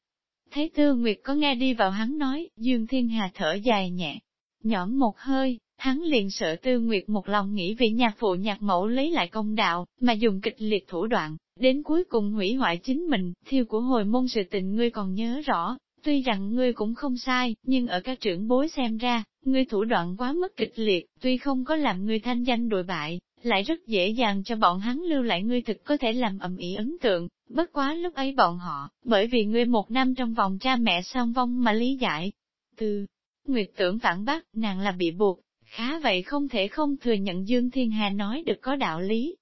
Thấy Tư Nguyệt có nghe đi vào hắn nói, Dương Thiên Hà thở dài nhẹ, nhõm một hơi, Hắn liền sợ tư nguyệt một lòng nghĩ vì nhạc phụ nhạc mẫu lấy lại công đạo, mà dùng kịch liệt thủ đoạn, đến cuối cùng hủy hoại chính mình, thiêu của hồi môn sự tình ngươi còn nhớ rõ, tuy rằng ngươi cũng không sai, nhưng ở các trưởng bối xem ra, ngươi thủ đoạn quá mức kịch liệt, tuy không có làm ngươi thanh danh đội bại, lại rất dễ dàng cho bọn hắn lưu lại ngươi thực có thể làm ầm ĩ ấn tượng, bất quá lúc ấy bọn họ, bởi vì ngươi một năm trong vòng cha mẹ song vong mà lý giải. Từ Nguyệt tưởng phản bác, nàng là bị buộc, khá vậy không thể không thừa nhận Dương Thiên Hà nói được có đạo lý.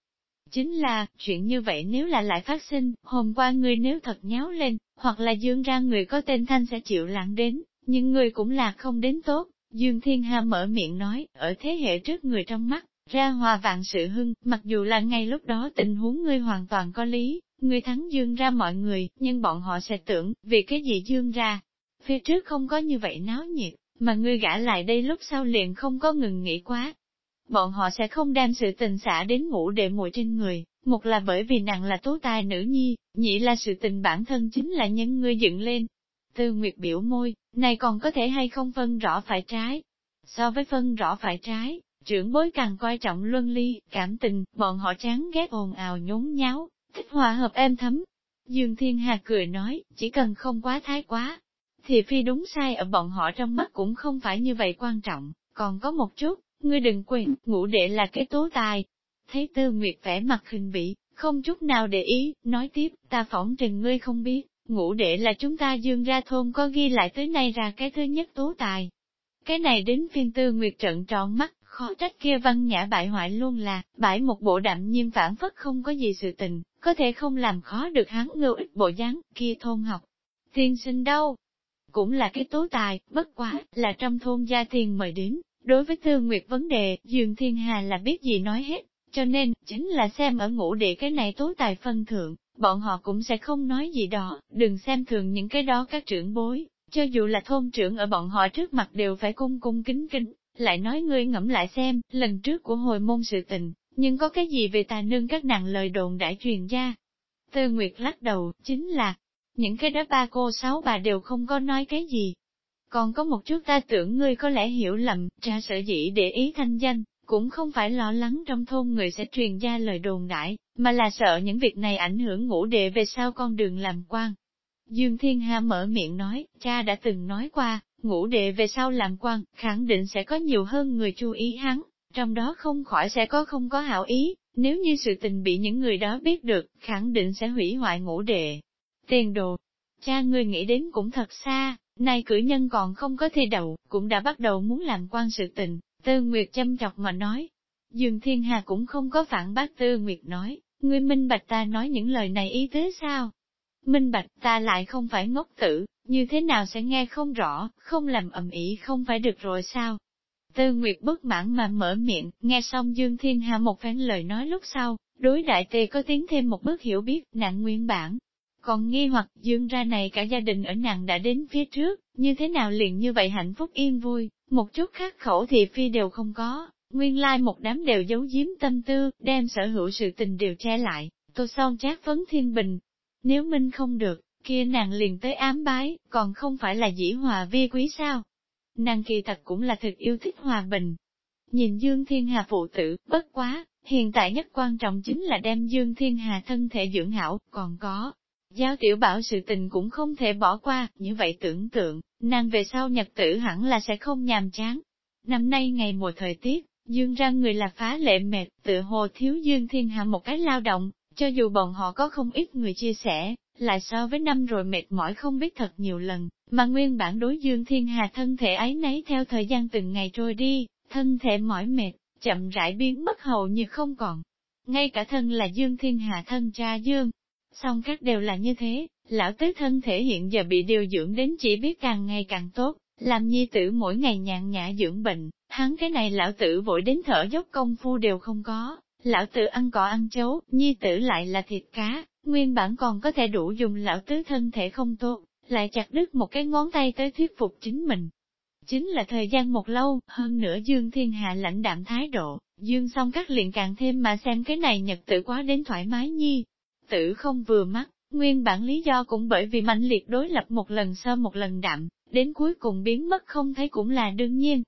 Chính là, chuyện như vậy nếu là lại phát sinh, hôm qua người nếu thật nháo lên, hoặc là Dương ra người có tên Thanh sẽ chịu lặng đến, nhưng người cũng là không đến tốt. Dương Thiên Hà mở miệng nói, ở thế hệ trước người trong mắt, ra hòa vạn sự hưng, mặc dù là ngay lúc đó tình huống ngươi hoàn toàn có lý, ngươi thắng Dương ra mọi người, nhưng bọn họ sẽ tưởng, vì cái gì Dương ra. Phía trước không có như vậy náo nhiệt, mà ngươi gã lại đây lúc sau liền không có ngừng nghĩ quá. Bọn họ sẽ không đem sự tình xả đến ngủ để mùi trên người, một là bởi vì nàng là tố tài nữ nhi, nhị là sự tình bản thân chính là nhân ngươi dựng lên. Tư Nguyệt biểu môi, này còn có thể hay không phân rõ phải trái. So với phân rõ phải trái, trưởng bối càng coi trọng luân ly, cảm tình, bọn họ chán ghét ồn ào nhốn nháo, thích hòa hợp êm thấm. Dương Thiên Hà cười nói, chỉ cần không quá thái quá, thì phi đúng sai ở bọn họ trong mắt cũng không phải như vậy quan trọng, còn có một chút, ngươi đừng quên, ngũ đệ là cái tố tài. Thấy tư nguyệt vẻ mặt hình bị, không chút nào để ý, nói tiếp, ta phỏng trình ngươi không biết, ngũ đệ là chúng ta dương ra thôn có ghi lại tới nay ra cái thứ nhất tố tài. Cái này đến phiên tư nguyệt trận tròn mắt, khó trách kia văn nhã bại hoại luôn là, bãi một bộ đạm nhiên phản phất không có gì sự tình, có thể không làm khó được hắn ngưu ích bộ dáng kia thôn học. Tiên sinh đâu, cũng là cái tố tài, bất quá, là trong thôn gia tiền mời đến. Đối với Tư Nguyệt vấn đề, Dương Thiên Hà là biết gì nói hết, cho nên, chính là xem ở ngũ địa cái này tố tài phân thượng, bọn họ cũng sẽ không nói gì đó, đừng xem thường những cái đó các trưởng bối, cho dù là thôn trưởng ở bọn họ trước mặt đều phải cung cung kính kính, lại nói ngươi ngẫm lại xem, lần trước của hồi môn sự tình, nhưng có cái gì về tà nương các nàng lời đồn đã truyền ra. Tư Nguyệt lắc đầu, chính là, những cái đó ba cô sáu bà đều không có nói cái gì. Còn có một chút ta tưởng ngươi có lẽ hiểu lầm, cha sở dĩ để ý thanh danh, cũng không phải lo lắng trong thôn người sẽ truyền ra lời đồn đại, mà là sợ những việc này ảnh hưởng ngũ đệ về sau con đường làm quan. Dương Thiên Hà mở miệng nói, cha đã từng nói qua, ngũ đệ về sau làm quan, khẳng định sẽ có nhiều hơn người chú ý hắn, trong đó không khỏi sẽ có không có hảo ý, nếu như sự tình bị những người đó biết được, khẳng định sẽ hủy hoại ngũ đệ. Tiền đồ, cha ngươi nghĩ đến cũng thật xa, nay cử nhân còn không có thi đậu, cũng đã bắt đầu muốn làm quan sự tình, Tư Nguyệt châm chọc mà nói. Dương Thiên Hà cũng không có phản bác Tư Nguyệt nói, ngươi minh bạch ta nói những lời này ý thế sao? Minh bạch ta lại không phải ngốc tử, như thế nào sẽ nghe không rõ, không làm ầm ĩ không phải được rồi sao? Tư Nguyệt bất mãn mà mở miệng, nghe xong Dương Thiên Hà một phen lời nói lúc sau, đối đại tề có tiến thêm một bước hiểu biết, nạn nguyên bản, còn nghi hoặc dương ra này cả gia đình ở nàng đã đến phía trước, như thế nào liền như vậy hạnh phúc yên vui, một chút khắc khẩu thì phi đều không có, nguyên lai một đám đều giấu giếm tâm tư, đem sở hữu sự tình đều che lại, tô son chát vấn thiên bình. Nếu minh không được, kia nàng liền tới ám bái, còn không phải là dĩ hòa vi quý sao? Nàng kỳ thật cũng là thực yêu thích hòa bình. Nhìn Dương Thiên Hà phụ tử, bất quá, hiện tại nhất quan trọng chính là đem Dương Thiên Hà thân thể dưỡng hảo, còn có, Giao tiểu bảo sự tình cũng không thể bỏ qua, như vậy tưởng tượng, nàng về sau nhật tử hẳn là sẽ không nhàm chán. Năm nay ngày mùa thời tiết, dương ra người là phá lệ mệt, tự hồ thiếu dương thiên hạ một cái lao động, cho dù bọn họ có không ít người chia sẻ, lại so với năm rồi mệt mỏi không biết thật nhiều lần, mà nguyên bản đối dương thiên hà thân thể ấy nấy theo thời gian từng ngày trôi đi, thân thể mỏi mệt, chậm rãi biến mất hầu như không còn. Ngay cả thân là dương thiên hà thân cha dương, song các đều là như thế, lão tứ thân thể hiện giờ bị điều dưỡng đến chỉ biết càng ngày càng tốt, làm nhi tử mỗi ngày nhàn nhã dưỡng bệnh, hắn cái này lão tử vội đến thở dốc công phu đều không có, lão tử ăn cỏ ăn chấu, nhi tử lại là thịt cá, nguyên bản còn có thể đủ dùng lão tứ thân thể không tốt, lại chặt đứt một cái ngón tay tới thuyết phục chính mình. Chính là thời gian một lâu, hơn nữa Dương Thiên Hạ lãnh đạm thái độ, Dương song các liền càng thêm mà xem cái này nhật tử quá đến thoải mái nhi, tử không vừa mắt, nguyên bản lý do cũng bởi vì mạnh liệt đối lập một lần sơ một lần đạm, đến cuối cùng biến mất không thấy cũng là đương nhiên.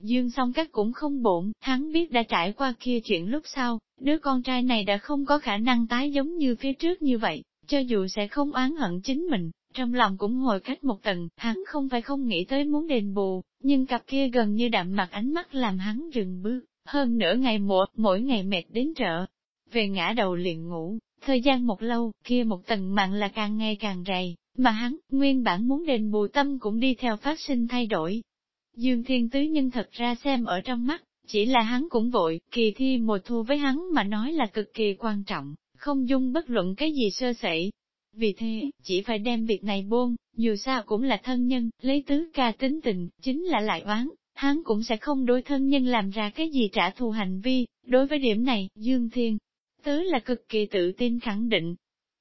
Dương song các cũng không bổn, hắn biết đã trải qua kia chuyện lúc sau, đứa con trai này đã không có khả năng tái giống như phía trước như vậy, cho dù sẽ không oán hận chính mình, trong lòng cũng hồi cách một tầng, hắn không phải không nghĩ tới muốn đền bù, nhưng cặp kia gần như đạm mặt ánh mắt làm hắn dừng bước, hơn nửa ngày một, mỗi ngày mệt đến trợ, về ngã đầu liền ngủ, Thời gian một lâu, kia một tầng mạng là càng ngày càng dày, mà hắn, nguyên bản muốn đền bù tâm cũng đi theo phát sinh thay đổi. Dương Thiên Tứ nhân thật ra xem ở trong mắt, chỉ là hắn cũng vội, kỳ thi mùa thu với hắn mà nói là cực kỳ quan trọng, không dung bất luận cái gì sơ sẩy. Vì thế, chỉ phải đem việc này buông, dù sao cũng là thân nhân, lấy tứ ca tính tình, chính là lại oán, hắn cũng sẽ không đối thân nhân làm ra cái gì trả thù hành vi, đối với điểm này, Dương Thiên Tứ là cực kỳ tự tin khẳng định.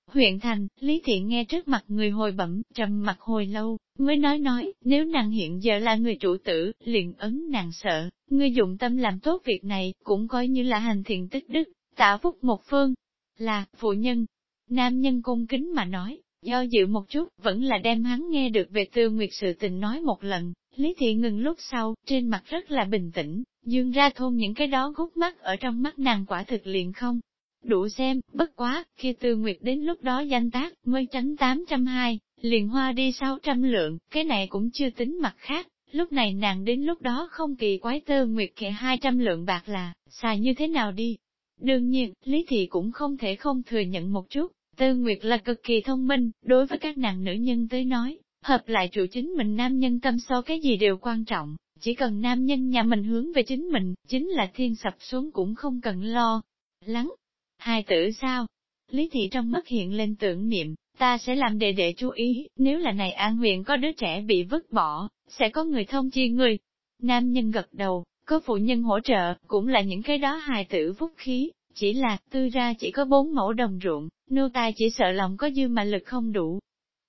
Huyện thành, Lý Thiện nghe trước mặt người hồi bẩm, trầm mặt hồi lâu, mới nói nói, nếu nàng hiện giờ là người chủ tử, liền ấn nàng sợ, ngươi dụng tâm làm tốt việc này, cũng coi như là hành thiện tích đức, tạ phúc một phương, là, phụ nhân. Nam nhân cung kính mà nói, do dự một chút, vẫn là đem hắn nghe được về tư nguyệt sự tình nói một lần, Lý Thị ngừng lúc sau, trên mặt rất là bình tĩnh, dương ra thôn những cái đó gút mắt ở trong mắt nàng quả thực liền không. Đủ xem, bất quá, khi tư nguyệt đến lúc đó danh tác, mới tránh 820, liền hoa đi 600 lượng, cái này cũng chưa tính mặt khác, lúc này nàng đến lúc đó không kỳ quái tư nguyệt kệ 200 lượng bạc là, xài như thế nào đi. Đương nhiên, Lý Thị cũng không thể không thừa nhận một chút, Tư Nguyệt là cực kỳ thông minh, đối với các nàng nữ nhân tới nói, hợp lại trụ chính mình nam nhân tâm so cái gì đều quan trọng, chỉ cần nam nhân nhà mình hướng về chính mình, chính là thiên sập xuống cũng không cần lo. Lắng, hai tử sao? Lý thị trong mắt hiện lên tưởng niệm, ta sẽ làm đệ đệ chú ý, nếu là này an huyện có đứa trẻ bị vứt bỏ, sẽ có người thông chi người. Nam nhân gật đầu, có phụ nhân hỗ trợ, cũng là những cái đó hài tử phúc khí, chỉ là, tư ra chỉ có bốn mẫu đồng ruộng, nô tài chỉ sợ lòng có dư mà lực không đủ,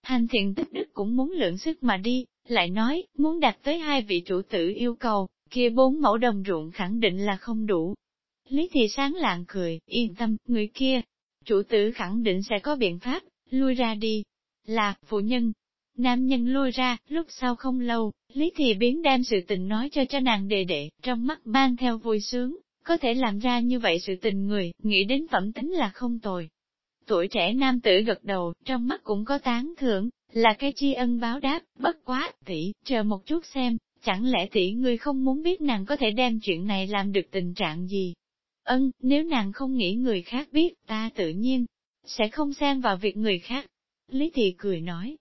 Hành thiện tích đức cũng muốn lượng sức mà đi, lại nói, muốn đạt tới hai vị chủ tử yêu cầu, kia bốn mẫu đồng ruộng khẳng định là không đủ. Lý Thị sáng lạng cười, yên tâm, người kia, chủ tử khẳng định sẽ có biện pháp, lui ra đi. Là, phụ nhân. Nam nhân lui ra, lúc sau không lâu, Lý Thị biến đem sự tình nói cho cho nàng đề đệ, trong mắt mang theo vui sướng, có thể làm ra như vậy sự tình người, nghĩ đến phẩm tính là không tồi, Tuổi trẻ nam tử gật đầu, trong mắt cũng có tán thưởng, là cái chi ân báo đáp, bất quá, tỷ, chờ một chút xem, chẳng lẽ tỷ ngươi không muốn biết nàng có thể đem chuyện này làm được tình trạng gì? Ân, nếu nàng không nghĩ người khác biết, ta tự nhiên, sẽ không xen vào việc người khác. Lý Thị cười nói,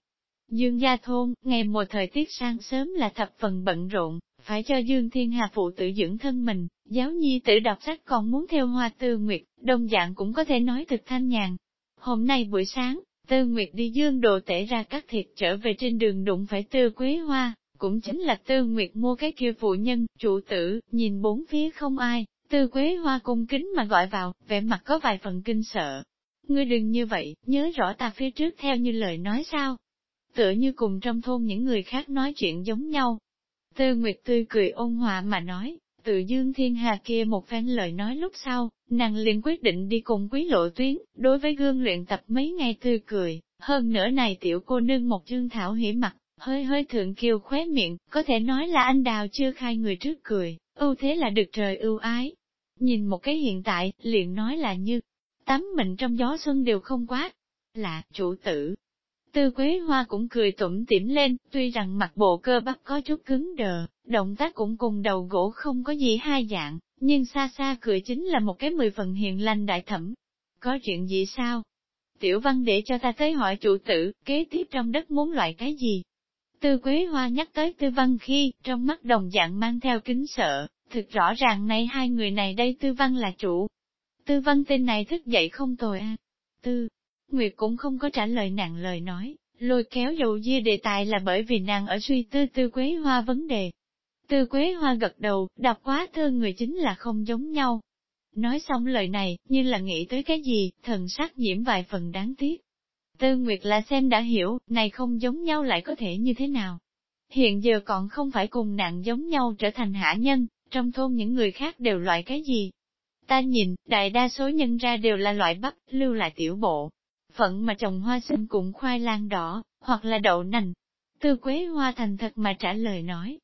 Dương Gia Thôn, ngày mùa thời tiết sang sớm là thập phần bận rộn, phải cho Dương Thiên Hà phụ tự dưỡng thân mình, giáo nhi tử đọc sách còn muốn theo hoa tư nguyệt, đồng dạng cũng có thể nói thực thanh nhàn, Hôm nay buổi sáng, Tư Nguyệt đi dương đồ tể ra cắt thịt trở về trên đường đụng phải Tư Quế Hoa, cũng chính là Tư Nguyệt mua cái kia phụ nhân, chủ tử, nhìn bốn phía không ai, Tư Quế Hoa cung kính mà gọi vào, vẻ mặt có vài phần kinh sợ. Ngươi đừng như vậy, nhớ rõ ta phía trước theo như lời nói sao. Tựa như cùng trong thôn những người khác nói chuyện giống nhau. Tư Nguyệt tươi cười ôn hòa mà nói, tự dương thiên hà kia một phen lời nói lúc sau, nàng liền quyết định đi cùng quý lộ tuyến, đối với gương luyện tập mấy ngày tươi cười, hơn nữa này tiểu cô nương một chương thảo hỉ mặt, hơi hơi thượng kiều khóe miệng, có thể nói là anh đào chưa khai người trước cười, ưu thế là được trời ưu ái. Nhìn một cái hiện tại, liền nói là như, tắm mình trong gió xuân đều không quá, là, chủ tử. Tư Quế Hoa cũng cười tủm tỉm lên, tuy rằng mặt bộ cơ bắp có chút cứng đờ, động tác cũng cùng đầu gỗ không có gì hai dạng, nhưng xa xa cười chính là một cái mười phần hiền lành đại thẩm. Có chuyện gì sao? Tiểu văn để cho ta tới hỏi chủ tử, kế tiếp trong đất muốn loại cái gì? Tư Quế Hoa nhắc tới Tư Văn khi, trong mắt đồng dạng mang theo kính sợ, thực rõ ràng này hai người này đây Tư Văn là chủ. Tư Văn tên này thức dậy không tồi à. Tư, Nguyệt cũng không có trả lời nàng lời nói, lôi kéo dầu dưa đề tài là bởi vì nàng ở suy tư Tư Quế Hoa vấn đề, Tư Quế Hoa gật đầu, đọc quá thơ người chính là không giống nhau. Nói xong lời này, như là nghĩ tới cái gì, thần sắc nhiễm vài phần đáng tiếc. Tư Nguyệt là xem đã hiểu, này không giống nhau lại có thể như thế nào. Hiện giờ còn không phải cùng nạn giống nhau trở thành hạ nhân, trong thôn những người khác đều loại cái gì. Ta nhìn, đại đa số nhân ra đều là loại bắp, lưu lại tiểu bộ. Phận mà trồng hoa sinh cũng khoai lang đỏ, hoặc là đậu nành. Tư Quế Hoa thành thật mà trả lời nói,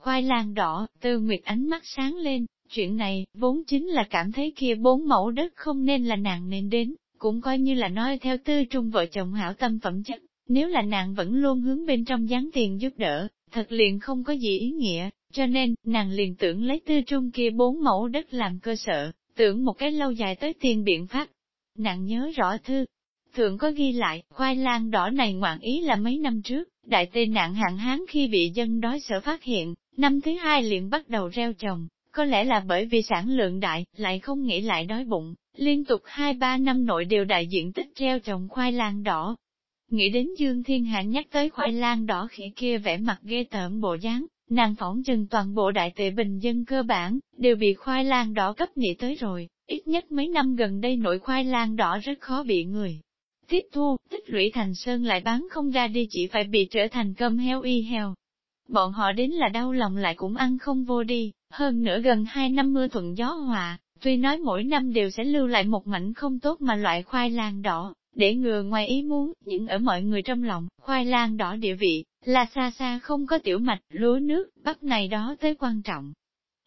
khoai lang đỏ, tư nguyệt ánh mắt sáng lên, chuyện này, vốn chính là cảm thấy kia bốn mẫu đất không nên là nàng nên đến, cũng coi như là nói theo tư trung vợ chồng hảo tâm phẩm chất, nếu là nàng vẫn luôn hướng bên trong gián tiền giúp đỡ, thật liền không có gì ý nghĩa, cho nên, nàng liền tưởng lấy tư trung kia bốn mẫu đất làm cơ sở, tưởng một cái lâu dài tới tiền biện pháp. Nàng nhớ rõ thư, thường có ghi lại, khoai lang đỏ này ngoạn ý là mấy năm trước, đại tê nạn hạn hán khi bị dân đói sở phát hiện, năm thứ hai liền bắt đầu reo trồng, có lẽ là bởi vì sản lượng đại, lại không nghĩ lại đói bụng, liên tục 2-3 năm nội đều đại diện tích treo trồng khoai lang đỏ. Nghĩ đến Dương Thiên Hạ nhắc tới khoai lang đỏ khỉ kia vẻ mặt ghê tởm bộ dáng, nàng phỏng chừng toàn bộ đại tệ bình dân cơ bản, đều bị khoai lang đỏ cấp nghĩ tới rồi, ít nhất mấy năm gần đây nội khoai lang đỏ rất khó bị người. Tiếp thu, tích lũy thành sơn lại bán không ra đi chỉ phải bị trở thành cơm heo y heo. Bọn họ đến là đau lòng lại cũng ăn không vô đi, hơn nữa gần hai năm mưa thuận gió hòa, tuy nói mỗi năm đều sẽ lưu lại một mảnh không tốt mà loại khoai lang đỏ, để ngừa ngoài ý muốn, những ở mọi người trong lòng, khoai lang đỏ địa vị, là xa xa không có tiểu mạch, lúa nước, bắp này đó tới quan trọng.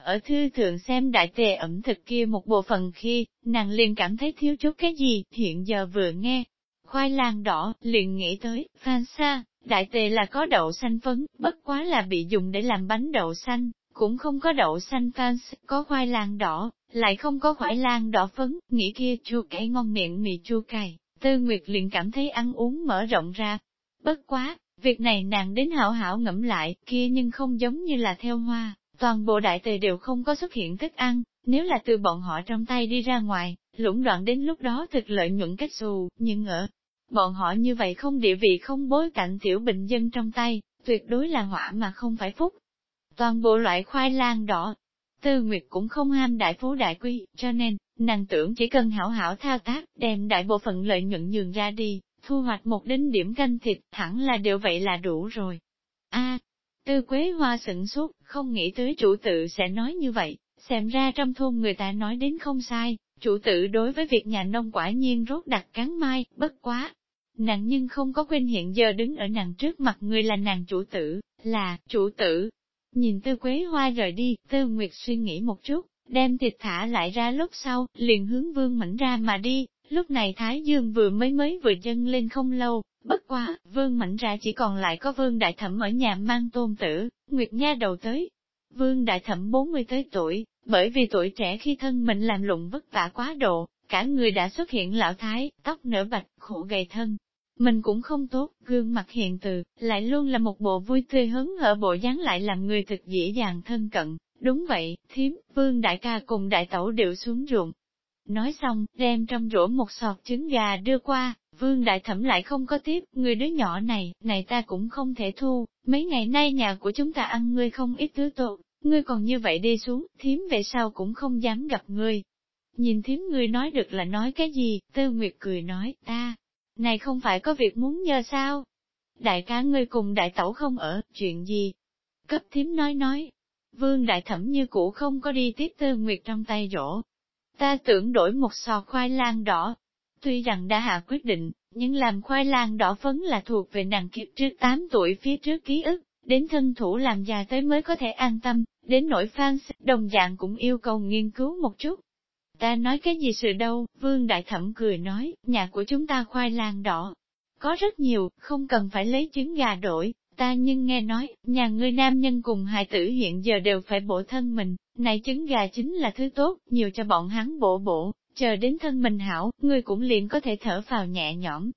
Ở thư thượng xem đại tề ẩm thực kia một bộ phận khi, nàng liền cảm thấy thiếu chút cái gì, hiện giờ vừa nghe. Khoai lang đỏ, liền nghĩ tới, phan xa, đại tề là có đậu xanh phấn, bất quá là bị dùng để làm bánh đậu xanh, cũng không có đậu xanh phan, có khoai lang đỏ, lại không có khoai lang đỏ phấn, nghĩ kia chua cay ngon miệng mì chua cay, tư nguyệt liền cảm thấy ăn uống mở rộng ra. Bất quá, việc này nàng đến hảo hảo ngẫm lại, kia nhưng không giống như là theo hoa, toàn bộ đại tề đều không có xuất hiện thức ăn, nếu là từ bọn họ trong tay đi ra ngoài, lũng đoạn đến lúc đó thực lợi nhuận cách xù, nhưng ở bọn họ như vậy không địa vị không bối cảnh tiểu bình dân trong tay, tuyệt đối là họa mà không phải phúc. Toàn bộ loại khoai lang đỏ, Tư Nguyệt cũng không ham đại phú đại quý, cho nên, nàng tưởng chỉ cần hảo hảo thao tác, đem đại bộ phận lợi nhuận nhường ra đi, thu hoạch một đến điểm canh thịt, hẳn là đều vậy là đủ rồi. A, Tư Quế Hoa sửng sốt, không nghĩ tới chủ tự sẽ nói như vậy, xem ra trong thôn người ta nói đến không sai, chủ tự đối với việc nhà nông quả nhiên rốt đặt cắn mai, bất quá. Nàng nhưng không có quên hiện giờ đứng ở nàng trước mặt người là nàng chủ tử, là, chủ tử. Nhìn tư quế hoa rời đi, tư nguyệt suy nghĩ một chút, đem thịt thả lại ra lúc sau, liền hướng vương mảnh ra mà đi, lúc này Thái Dương vừa mới mới vừa dâng lên không lâu, bất quá, vương mảnh ra chỉ còn lại có vương đại thẩm ở nhà mang tôn tử, Nguyệt Nha đầu tới. Vương đại thẩm 40 tới tuổi, bởi vì tuổi trẻ khi thân mình làm lụng vất vả quá độ, cả người đã xuất hiện lão thái, tóc nở bạch, khổ gầy thân. Mình cũng không tốt, gương mặt hiện từ, lại luôn là một bộ vui tươi hứng ở bộ dáng lại làm người thực dễ dàng thân cận. Đúng vậy, thiếm, vương đại ca cùng đại tẩu đều xuống ruộng. Nói xong, đem trong rổ một sọt trứng gà đưa qua, vương đại thẩm lại không có tiếp, người đứa nhỏ này, này ta cũng không thể thu, mấy ngày nay nhà của chúng ta ăn ngươi không ít thứ tốt, ngươi còn như vậy đi xuống, thiếm về sau cũng không dám gặp ngươi. Nhìn thiếm ngươi nói được là nói cái gì, Tư Nguyệt cười nói, ta, này không phải có việc muốn nhờ sao? Đại ca ngươi cùng đại tẩu không ở, chuyện gì? Cấp thím nói nói. Vương đại thẩm như cũ không có đi tiếp Tư Nguyệt trong tay rổ. Ta tưởng đổi một sò khoai lang đỏ. Tuy rằng đã hạ quyết định, nhưng làm khoai lang đỏ phấn là thuộc về nàng kiếp trước 8 tuổi phía trước ký ức, đến thân thủ làm già tới mới có thể an tâm, đến nỗi fans, đồng dạng cũng yêu cầu nghiên cứu một chút. Ta nói cái gì sự đâu, Vương Đại Thẩm cười nói, nhà của chúng ta khoai lang đỏ. Có rất nhiều, không cần phải lấy trứng gà đổi, ta nhưng nghe nói, nhà ngươi nam nhân cùng hài tử hiện giờ đều phải bổ thân mình, này trứng gà chính là thứ tốt, nhiều cho bọn hắn bổ bổ, chờ đến thân mình hảo, ngươi cũng liền có thể thở vào nhẹ nhõm.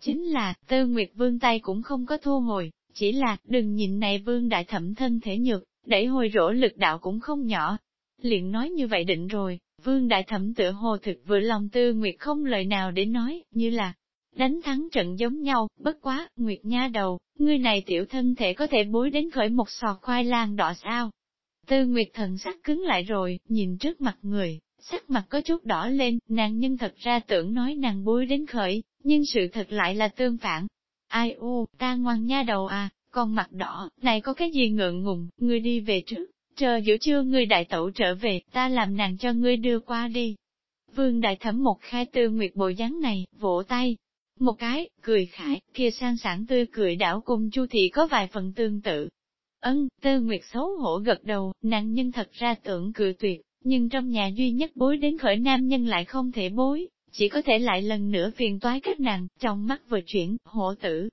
Chính là, Tư Nguyệt Vương tay cũng không có thu hồi, chỉ là, đừng nhìn này Vương Đại Thẩm thân thể nhược, đẩy hồi rỗ lực đạo cũng không nhỏ. Liền nói như vậy định rồi, Vương Đại Thẩm tựa hồ thực vừa lòng Tư Nguyệt không lời nào để nói, như là đánh thắng trận giống nhau, bất quá, Nguyệt Nha đầu, ngươi này tiểu thân thể có thể bối đến khởi một sọt khoai lang đỏ sao. Tư Nguyệt thần sắc cứng lại rồi, nhìn trước mặt người, sắc mặt có chút đỏ lên, nàng nhưng thật ra tưởng nói nàng bối đến khởi, nhưng sự thật lại là tương phản. Ai u, ta ngoan nha đầu à, con mặt đỏ, này có cái gì ngượng ngùng, ngươi đi về trước, chờ giữa trưa người đại tẩu trở về, ta làm nàng cho ngươi đưa qua đi. Vương đại thẩm một khai tư nguyệt bộ dáng này, vỗ tay, một cái, cười khải, kia sang sảng tươi cười đảo cùng chu thị có vài phần tương tự. Ân, tư nguyệt xấu hổ gật đầu, nàng nhân thật ra tưởng cười tuyệt, nhưng trong nhà duy nhất bối đến khởi nam nhân lại không thể bối, chỉ có thể lại lần nữa phiền toái các nàng, trong mắt vừa chuyển, hổ tử.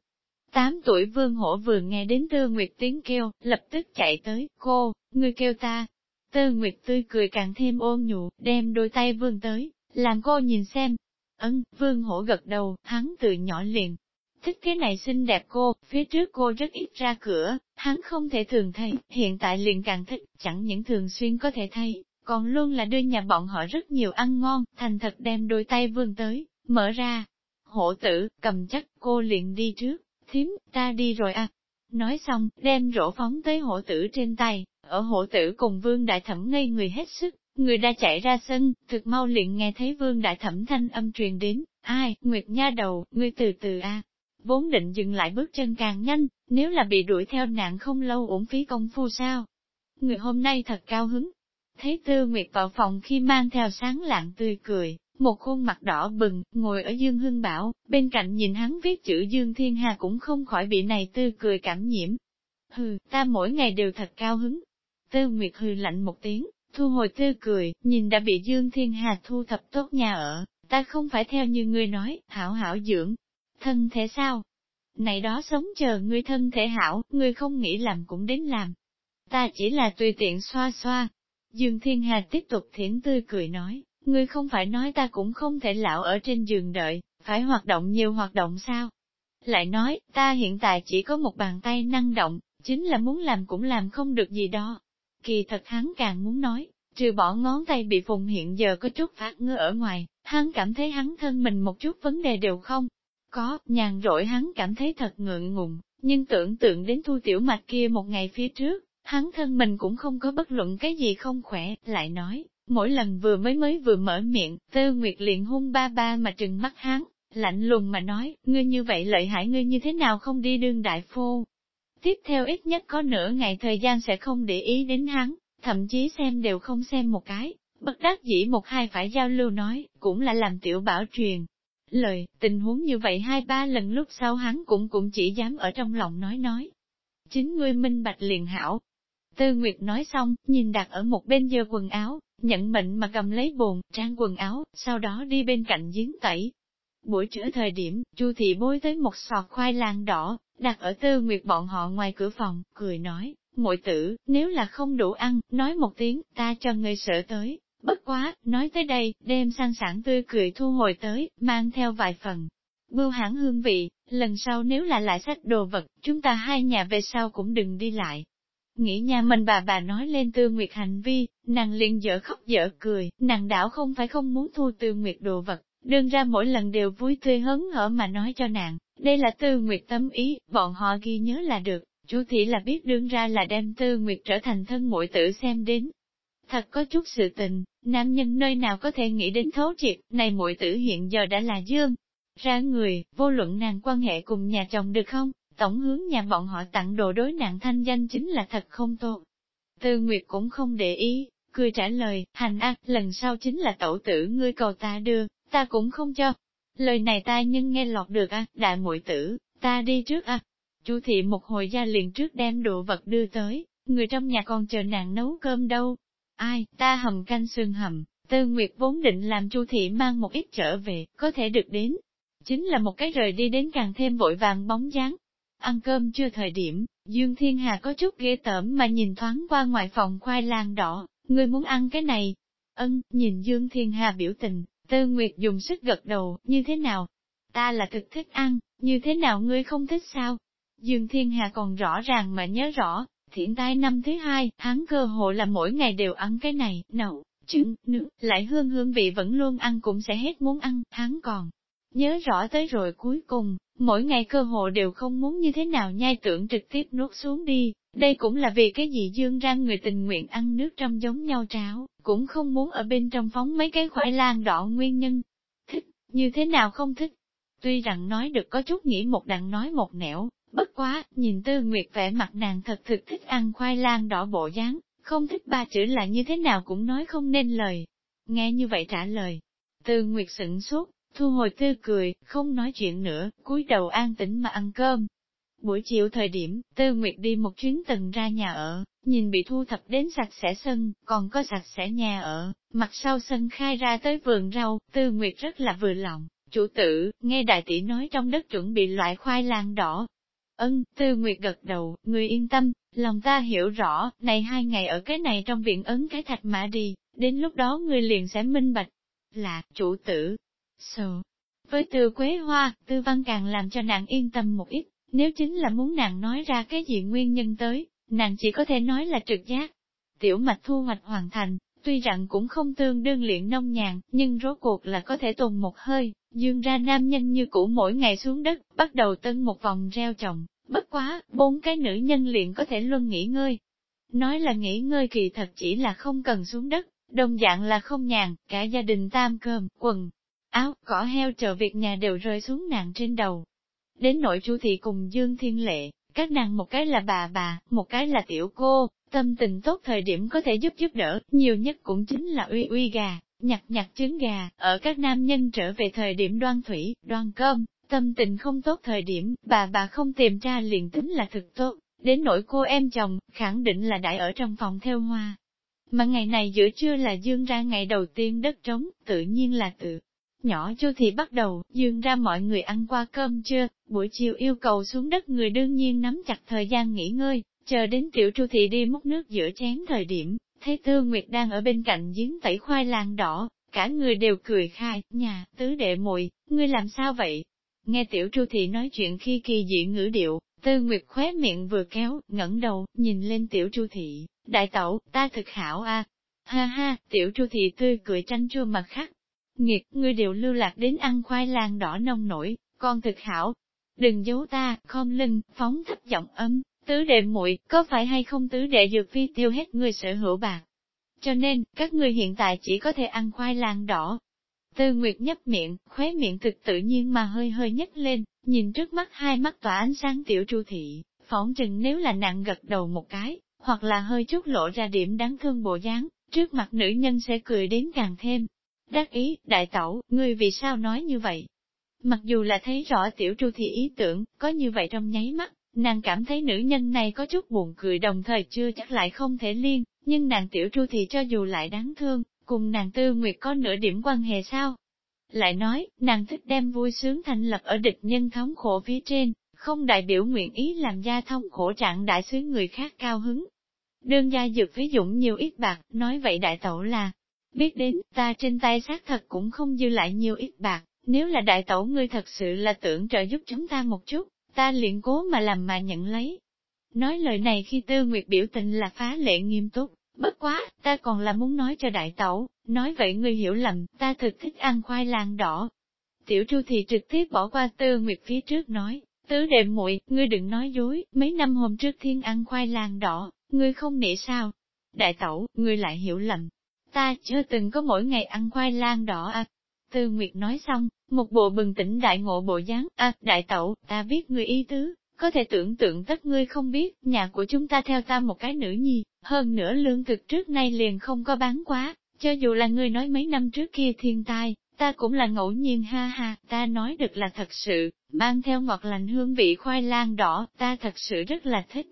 Tám tuổi vương hổ vừa nghe đến Tư Nguyệt tiếng kêu, lập tức chạy tới, cô, ngươi kêu ta. Tư Nguyệt tươi cười càng thêm ôn nhu, đem đôi tay vương tới, làm cô nhìn xem. Ấn, vương hổ gật đầu, hắn từ nhỏ liền. Thích cái này xinh đẹp cô, phía trước cô rất ít ra cửa, hắn không thể thường thấy, hiện tại liền càng thích, chẳng những thường xuyên có thể thấy, còn luôn là đưa nhà bọn họ rất nhiều ăn ngon, thành thật đem đôi tay vươn tới, mở ra. Hổ tử, cầm chắc, cô liền đi trước, thím, ta đi rồi à. Nói xong, đem rổ phóng tới hổ tử trên tay, ở hổ tử cùng vương đại thẩm ngây người hết sức, người đã chạy ra sân, thực mau liền nghe thấy vương đại thẩm thanh âm truyền đến, ai, Nguyệt Nha đầu, ngươi từ từ a. Vốn định dừng lại bước chân càng nhanh, nếu là bị đuổi theo nạn không lâu uổng phí công phu sao. Người hôm nay thật cao hứng. Thấy Tư Nguyệt vào phòng khi mang theo sáng lạng tươi cười, một khuôn mặt đỏ bừng, ngồi ở Dương Hưng Bảo, bên cạnh nhìn hắn viết chữ Dương Thiên Hà cũng không khỏi bị này tư cười cảm nhiễm. Hừ, ta mỗi ngày đều thật cao hứng. Tư Nguyệt hừ lạnh một tiếng, thu hồi tư cười, nhìn đã bị Dương Thiên Hà thu thập tốt nhà ở, ta không phải theo như ngươi nói, hảo hảo dưỡng. Thân thể sao? Này đó sống chờ ngươi thân thể hảo, ngươi không nghĩ làm cũng đến làm. Ta chỉ là tùy tiện xoa xoa. Dương Thiên Hà tiếp tục thiển tươi cười nói, ngươi không phải nói ta cũng không thể lão ở trên giường đợi, phải hoạt động nhiều hoạt động sao? Lại nói, ta hiện tại chỉ có một bàn tay năng động, chính là muốn làm cũng làm không được gì đó. Kỳ thật hắn càng muốn nói, trừ bỏ ngón tay bị phùng hiện giờ có chút phát ngơ ở ngoài, hắn cảm thấy hắn thân mình một chút vấn đề đều không. Có, nhàn rỗi hắn cảm thấy thật ngượng ngùng, nhưng tưởng tượng đến thu tiểu mạch kia một ngày phía trước, hắn thân mình cũng không có bất luận cái gì không khỏe, lại nói, mỗi lần vừa mới mới vừa mở miệng, tư nguyệt liền hung ba ba mà trừng mắt hắn, lạnh lùng mà nói, ngươi như vậy lợi hại ngươi như thế nào không đi đương đại phu. Tiếp theo ít nhất có nửa ngày thời gian sẽ không để ý đến hắn, thậm chí xem đều không xem một cái, bất đắc dĩ một hai phải giao lưu nói, cũng là làm tiểu bảo truyền. Lời, tình huống như vậy hai ba lần lúc sau hắn cũng cũng chỉ dám ở trong lòng nói nói. Chính ngươi minh bạch liền hảo. Tư Nguyệt nói xong, nhìn đặt ở một bên dơ quần áo, nhận mệnh mà cầm lấy bồn, trang quần áo, sau đó đi bên cạnh giếng tẩy. Buổi trưa thời điểm, Chu thị bôi tới một sọt khoai lang đỏ, đặt ở Tư Nguyệt bọn họ ngoài cửa phòng, cười nói, muội tử, nếu là không đủ ăn, nói một tiếng, ta cho ngươi sợ tới. Bất quá, nói tới đây, đem sang sản tươi cười thu hồi tới, mang theo vài phần. Bưu hãng hương vị, lần sau nếu là lại sách đồ vật, chúng ta hai nhà về sau cũng đừng đi lại. Nghĩ nhà mình bà bà nói lên tư nguyệt hành vi, nàng liền dở khóc dở cười, nàng đảo không phải không muốn thu tư nguyệt đồ vật, đương ra mỗi lần đều vui tươi hớn hở mà nói cho nàng, đây là tư nguyệt tâm ý, bọn họ ghi nhớ là được, chú thị là biết đương ra là đem tư nguyệt trở thành thân muội tử xem đến. Thật có chút sự tình, nam nhân nơi nào có thể nghĩ đến thấu triệt, này muội tử hiện giờ đã là dương. Ra người, vô luận nàng quan hệ cùng nhà chồng được không, tổng hướng nhà bọn họ tặng đồ đối nạn thanh danh chính là thật không tốt. Tư Nguyệt cũng không để ý, cười trả lời, hành ác, lần sau chính là tẩu tử ngươi cầu ta đưa, ta cũng không cho. Lời này ta nhưng nghe lọt được à, đại muội tử, ta đi trước à. Chu thị một hồi gia liền trước đem đồ vật đưa tới, người trong nhà còn chờ nàng nấu cơm đâu. Ai, ta hầm canh xương hầm, Tư Nguyệt vốn định làm Chu thị mang một ít trở về, có thể được đến. Chính là một cái rời đi đến càng thêm vội vàng bóng dáng. Ăn cơm chưa thời điểm, Dương Thiên Hà có chút ghê tởm mà nhìn thoáng qua ngoài phòng khoai lang đỏ, người muốn ăn cái này. Ân, nhìn Dương Thiên Hà biểu tình, Tư Nguyệt dùng sức gật đầu, như thế nào? Ta là thực thích ăn, như thế nào ngươi không thích sao? Dương Thiên Hà còn rõ ràng mà nhớ rõ, thiện tai năm thứ hai, hắn cơ hội là mỗi ngày đều ăn cái này, nậu, trứng, nước, lại hương hương vị vẫn luôn ăn cũng sẽ hết muốn ăn, hắn còn nhớ rõ tới rồi cuối cùng, mỗi ngày cơ hội đều không muốn như thế nào nhai tưởng trực tiếp nuốt xuống đi, đây cũng là vì cái gì dương răng người tình nguyện ăn nước trong giống nhau tráo cũng không muốn ở bên trong phóng mấy cái khoai lang đỏ nguyên nhân. Thích, như thế nào không thích? Tuy rằng nói được có chút nghĩ một đằng nói một nẻo, Bất quá, nhìn tư nguyệt vẻ mặt nàng thật thực thích ăn khoai lang đỏ bộ dáng, không thích ba chữ là như thế nào cũng nói không nên lời. Nghe như vậy trả lời. Tư nguyệt sửng sốt, thu hồi tươi cười, không nói chuyện nữa, cúi đầu an tĩnh mà ăn cơm. Buổi chiều thời điểm, Tư Nguyệt đi một chuyến tầng ra nhà ở, nhìn bị thu thập đến sạch sẽ sân, còn có sạch sẽ nhà ở, mặt sau sân khai ra tới vườn rau, Tư Nguyệt rất là vừa lòng. Chủ tử, nghe đại tỷ nói trong đất chuẩn bị loại khoai lang đỏ, Ân, Tư Nguyệt gật đầu, người yên tâm, lòng ta hiểu rõ, này hai ngày ở cái này trong viện ấn cái thạch mã đi, đến lúc đó người liền sẽ minh bạch. Là, chủ tử. Sờ, Với từ quế hoa, tư văn càng làm cho nàng yên tâm một ít, nếu chính là muốn nàng nói ra cái gì nguyên nhân tới, nàng chỉ có thể nói là trực giác. Tiểu mạch thu hoạch hoàn thành, tuy rằng cũng không tương đương luyện nông nhàn, nhưng rốt cuộc là có thể tồn một hơi, dương ra nam nhân như cũ mỗi ngày xuống đất, bắt đầu tân một vòng reo trồng, bất quá, bốn cái nữ nhân liền có thể luôn nghỉ ngơi. Nói là nghỉ ngơi kỳ thật chỉ là không cần xuống đất, đồng dạng là không nhàn, cả gia đình tam cơm, quần, áo, cỏ heo chờ việc nhà đều rơi xuống nàng trên đầu. Đến nội chu thị cùng Dương Thiên Lệ, các nàng một cái là bà bà, một cái là tiểu cô, tâm tình tốt thời điểm có thể giúp giúp đỡ, nhiều nhất cũng chính là uy uy gà, nhặt nhặt trứng gà, ở các nam nhân trở về thời điểm đoan thủy, đoan cơm, tâm tình không tốt thời điểm, bà bà không tìm ra liền tính là thực tốt, đến nỗi cô em chồng, khẳng định là đại ở trong phòng theo hoa. Mà ngày này giữa trưa là dương ra ngày đầu tiên đất trống, tự nhiên là tự Nhỏ chu thì bắt đầu, dương ra mọi người ăn qua cơm chưa, buổi chiều yêu cầu xuống đất người đương nhiên nắm chặt thời gian nghỉ ngơi, chờ đến tiểu chu thị đi múc nước giữa chén thời điểm, thấy tư nguyệt đang ở bên cạnh giếng tẩy khoai lang đỏ, cả người đều cười khai, nhà, tứ đệ muội ngươi làm sao vậy? Nghe tiểu chu thị nói chuyện khi kỳ dị ngữ điệu, tư nguyệt khóe miệng vừa kéo, ngẩng đầu, nhìn lên tiểu chu thị, đại tẩu, ta thực hảo a. Ha ha, tiểu chu thị tươi cười tranh chua mặt khắc, Nghiệt, ngươi đều lưu lạc đến ăn khoai lang đỏ nông nổi, con thực hảo. Đừng giấu ta, khom lưng, phóng thấp giọng âm tứ đệ muội có phải hay không tứ đệ dược phi tiêu hết người sở hữu bạc. Cho nên, các ngươi hiện tại chỉ có thể ăn khoai lang đỏ. Tư Nguyệt nhấp miệng, khóe miệng thực tự nhiên mà hơi hơi nhấc lên, nhìn trước mắt hai mắt tỏa ánh sáng tiểu tru thị, phỏng chừng nếu là nặng gật đầu một cái, hoặc là hơi chút lộ ra điểm đáng thương bộ dáng, trước mặt nữ nhân sẽ cười đến càng thêm, Đắc ý, đại tẩu, ngươi vì sao nói như vậy? Mặc dù là thấy rõ tiểu tru thì ý tưởng, có như vậy trong nháy mắt, nàng cảm thấy nữ nhân này có chút buồn cười đồng thời chưa chắc lại không thể liên, nhưng nàng tiểu tru thì cho dù lại đáng thương, cùng nàng tư nguyệt có nửa điểm quan hệ sao? Lại nói, nàng thích đem vui sướng thành lập ở địch nhân thống khổ phía trên, không đại biểu nguyện ý làm gia thông khổ trạng đại sứ người khác cao hứng. Đương gia dược ví dụ nhiều ít bạc, nói vậy đại tẩu là, Biết đến, ta trên tay xác thật cũng không dư lại nhiều ít bạc, nếu là đại tẩu ngươi thật sự là tưởng trợ giúp chúng ta một chút, ta liền cố mà làm mà nhận lấy. Nói lời này khi tư nguyệt biểu tình là phá lệ nghiêm túc, bất quá, ta còn là muốn nói cho đại tẩu, nói vậy ngươi hiểu lầm, ta thực thích ăn khoai lang đỏ. Tiểu tru thì trực tiếp bỏ qua tư nguyệt phía trước nói, tứ đệ muội ngươi đừng nói dối, mấy năm hôm trước thiên ăn khoai lang đỏ, ngươi không nể sao. Đại tẩu, ngươi lại hiểu lầm, Ta chưa từng có mỗi ngày ăn khoai lang đỏ à. Tư Nguyệt nói xong, một bộ bừng tỉnh đại ngộ bộ dáng, à, đại tẩu, ta biết người ý tứ, có thể tưởng tượng tất ngươi không biết, nhà của chúng ta theo ta một cái nữ nhi, hơn nữa lương thực trước nay liền không có bán quá, cho dù là ngươi nói mấy năm trước kia thiên tai, ta cũng là ngẫu nhiên ha ha, ta nói được là thật sự, mang theo ngọt lành hương vị khoai lang đỏ, ta thật sự rất là thích.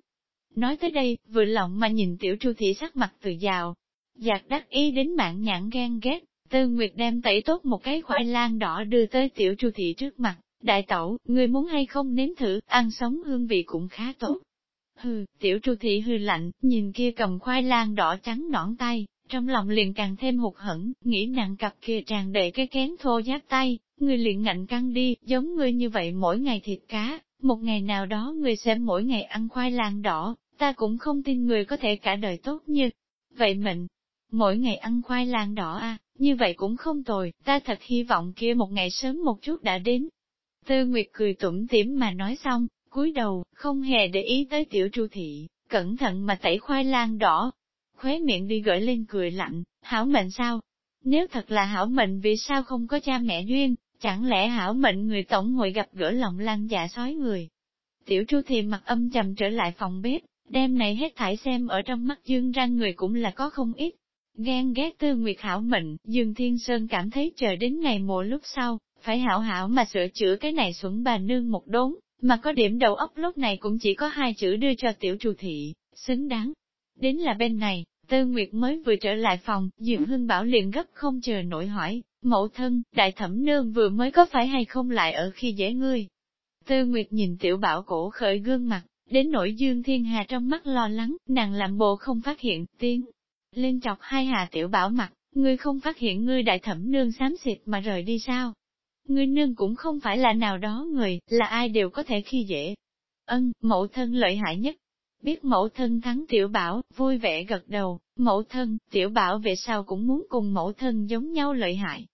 Nói tới đây, vừa lòng mà nhìn tiểu tru thị sắc mặt từ giàu, Giặc đắc ý đến mạng nhãn ghen ghét, Tư Nguyệt đem tẩy tốt một cái khoai lang đỏ đưa tới tiểu chu thị trước mặt, đại tẩu, người muốn hay không nếm thử, ăn sống hương vị cũng khá tốt. Hừ, tiểu chu thị hư lạnh, nhìn kia cầm khoai lang đỏ trắng nõn tay, trong lòng liền càng thêm hụt hẫng, nghĩ nặng cặp kia tràn đầy cái kén thô giáp tay, người liền ngạnh căng đi, giống ngươi như vậy mỗi ngày thịt cá, một ngày nào đó người xem mỗi ngày ăn khoai lang đỏ, ta cũng không tin người có thể cả đời tốt như vậy mình mỗi ngày ăn khoai lang đỏ à, như vậy cũng không tồi, ta thật hy vọng kia một ngày sớm một chút đã đến. Tư Nguyệt cười tủm tỉm mà nói xong, cúi đầu, không hề để ý tới tiểu tru thị, cẩn thận mà tẩy khoai lang đỏ. Khóe miệng đi gửi lên cười lạnh, hảo mệnh sao? Nếu thật là hảo mệnh vì sao không có cha mẹ duyên, chẳng lẽ hảo mệnh người tổng hội gặp gỡ lòng lan dạ sói người? Tiểu tru thị mặt âm trầm trở lại phòng bếp, đêm này hết thải xem ở trong mắt dương ra người cũng là có không ít, Ghen ghét tư nguyệt hảo mệnh, Dương Thiên Sơn cảm thấy chờ đến ngày mùa lúc sau, phải hảo hảo mà sửa chữa cái này xuẩn bà nương một đốn, mà có điểm đầu óc lúc này cũng chỉ có hai chữ đưa cho tiểu trù thị, xứng đáng. Đến là bên này, Tư Nguyệt mới vừa trở lại phòng, Dương Hưng Bảo liền gấp không chờ nổi hỏi, mẫu thân, đại thẩm nương vừa mới có phải hay không lại ở khi dễ ngươi. Tư Nguyệt nhìn tiểu bảo cổ khởi gương mặt, đến nỗi Dương Thiên Hà trong mắt lo lắng, nàng làm bộ không phát hiện, tiên, lên chọc hai hà tiểu bảo mặt, ngươi không phát hiện ngươi đại thẩm nương xám xịt mà rời đi sao? Ngươi nương cũng không phải là nào đó người, là ai đều có thể khi dễ. Ân, mẫu thân lợi hại nhất. Biết mẫu thân thắng tiểu bảo, vui vẻ gật đầu, mẫu thân, tiểu bảo về sau cũng muốn cùng mẫu thân giống nhau lợi hại.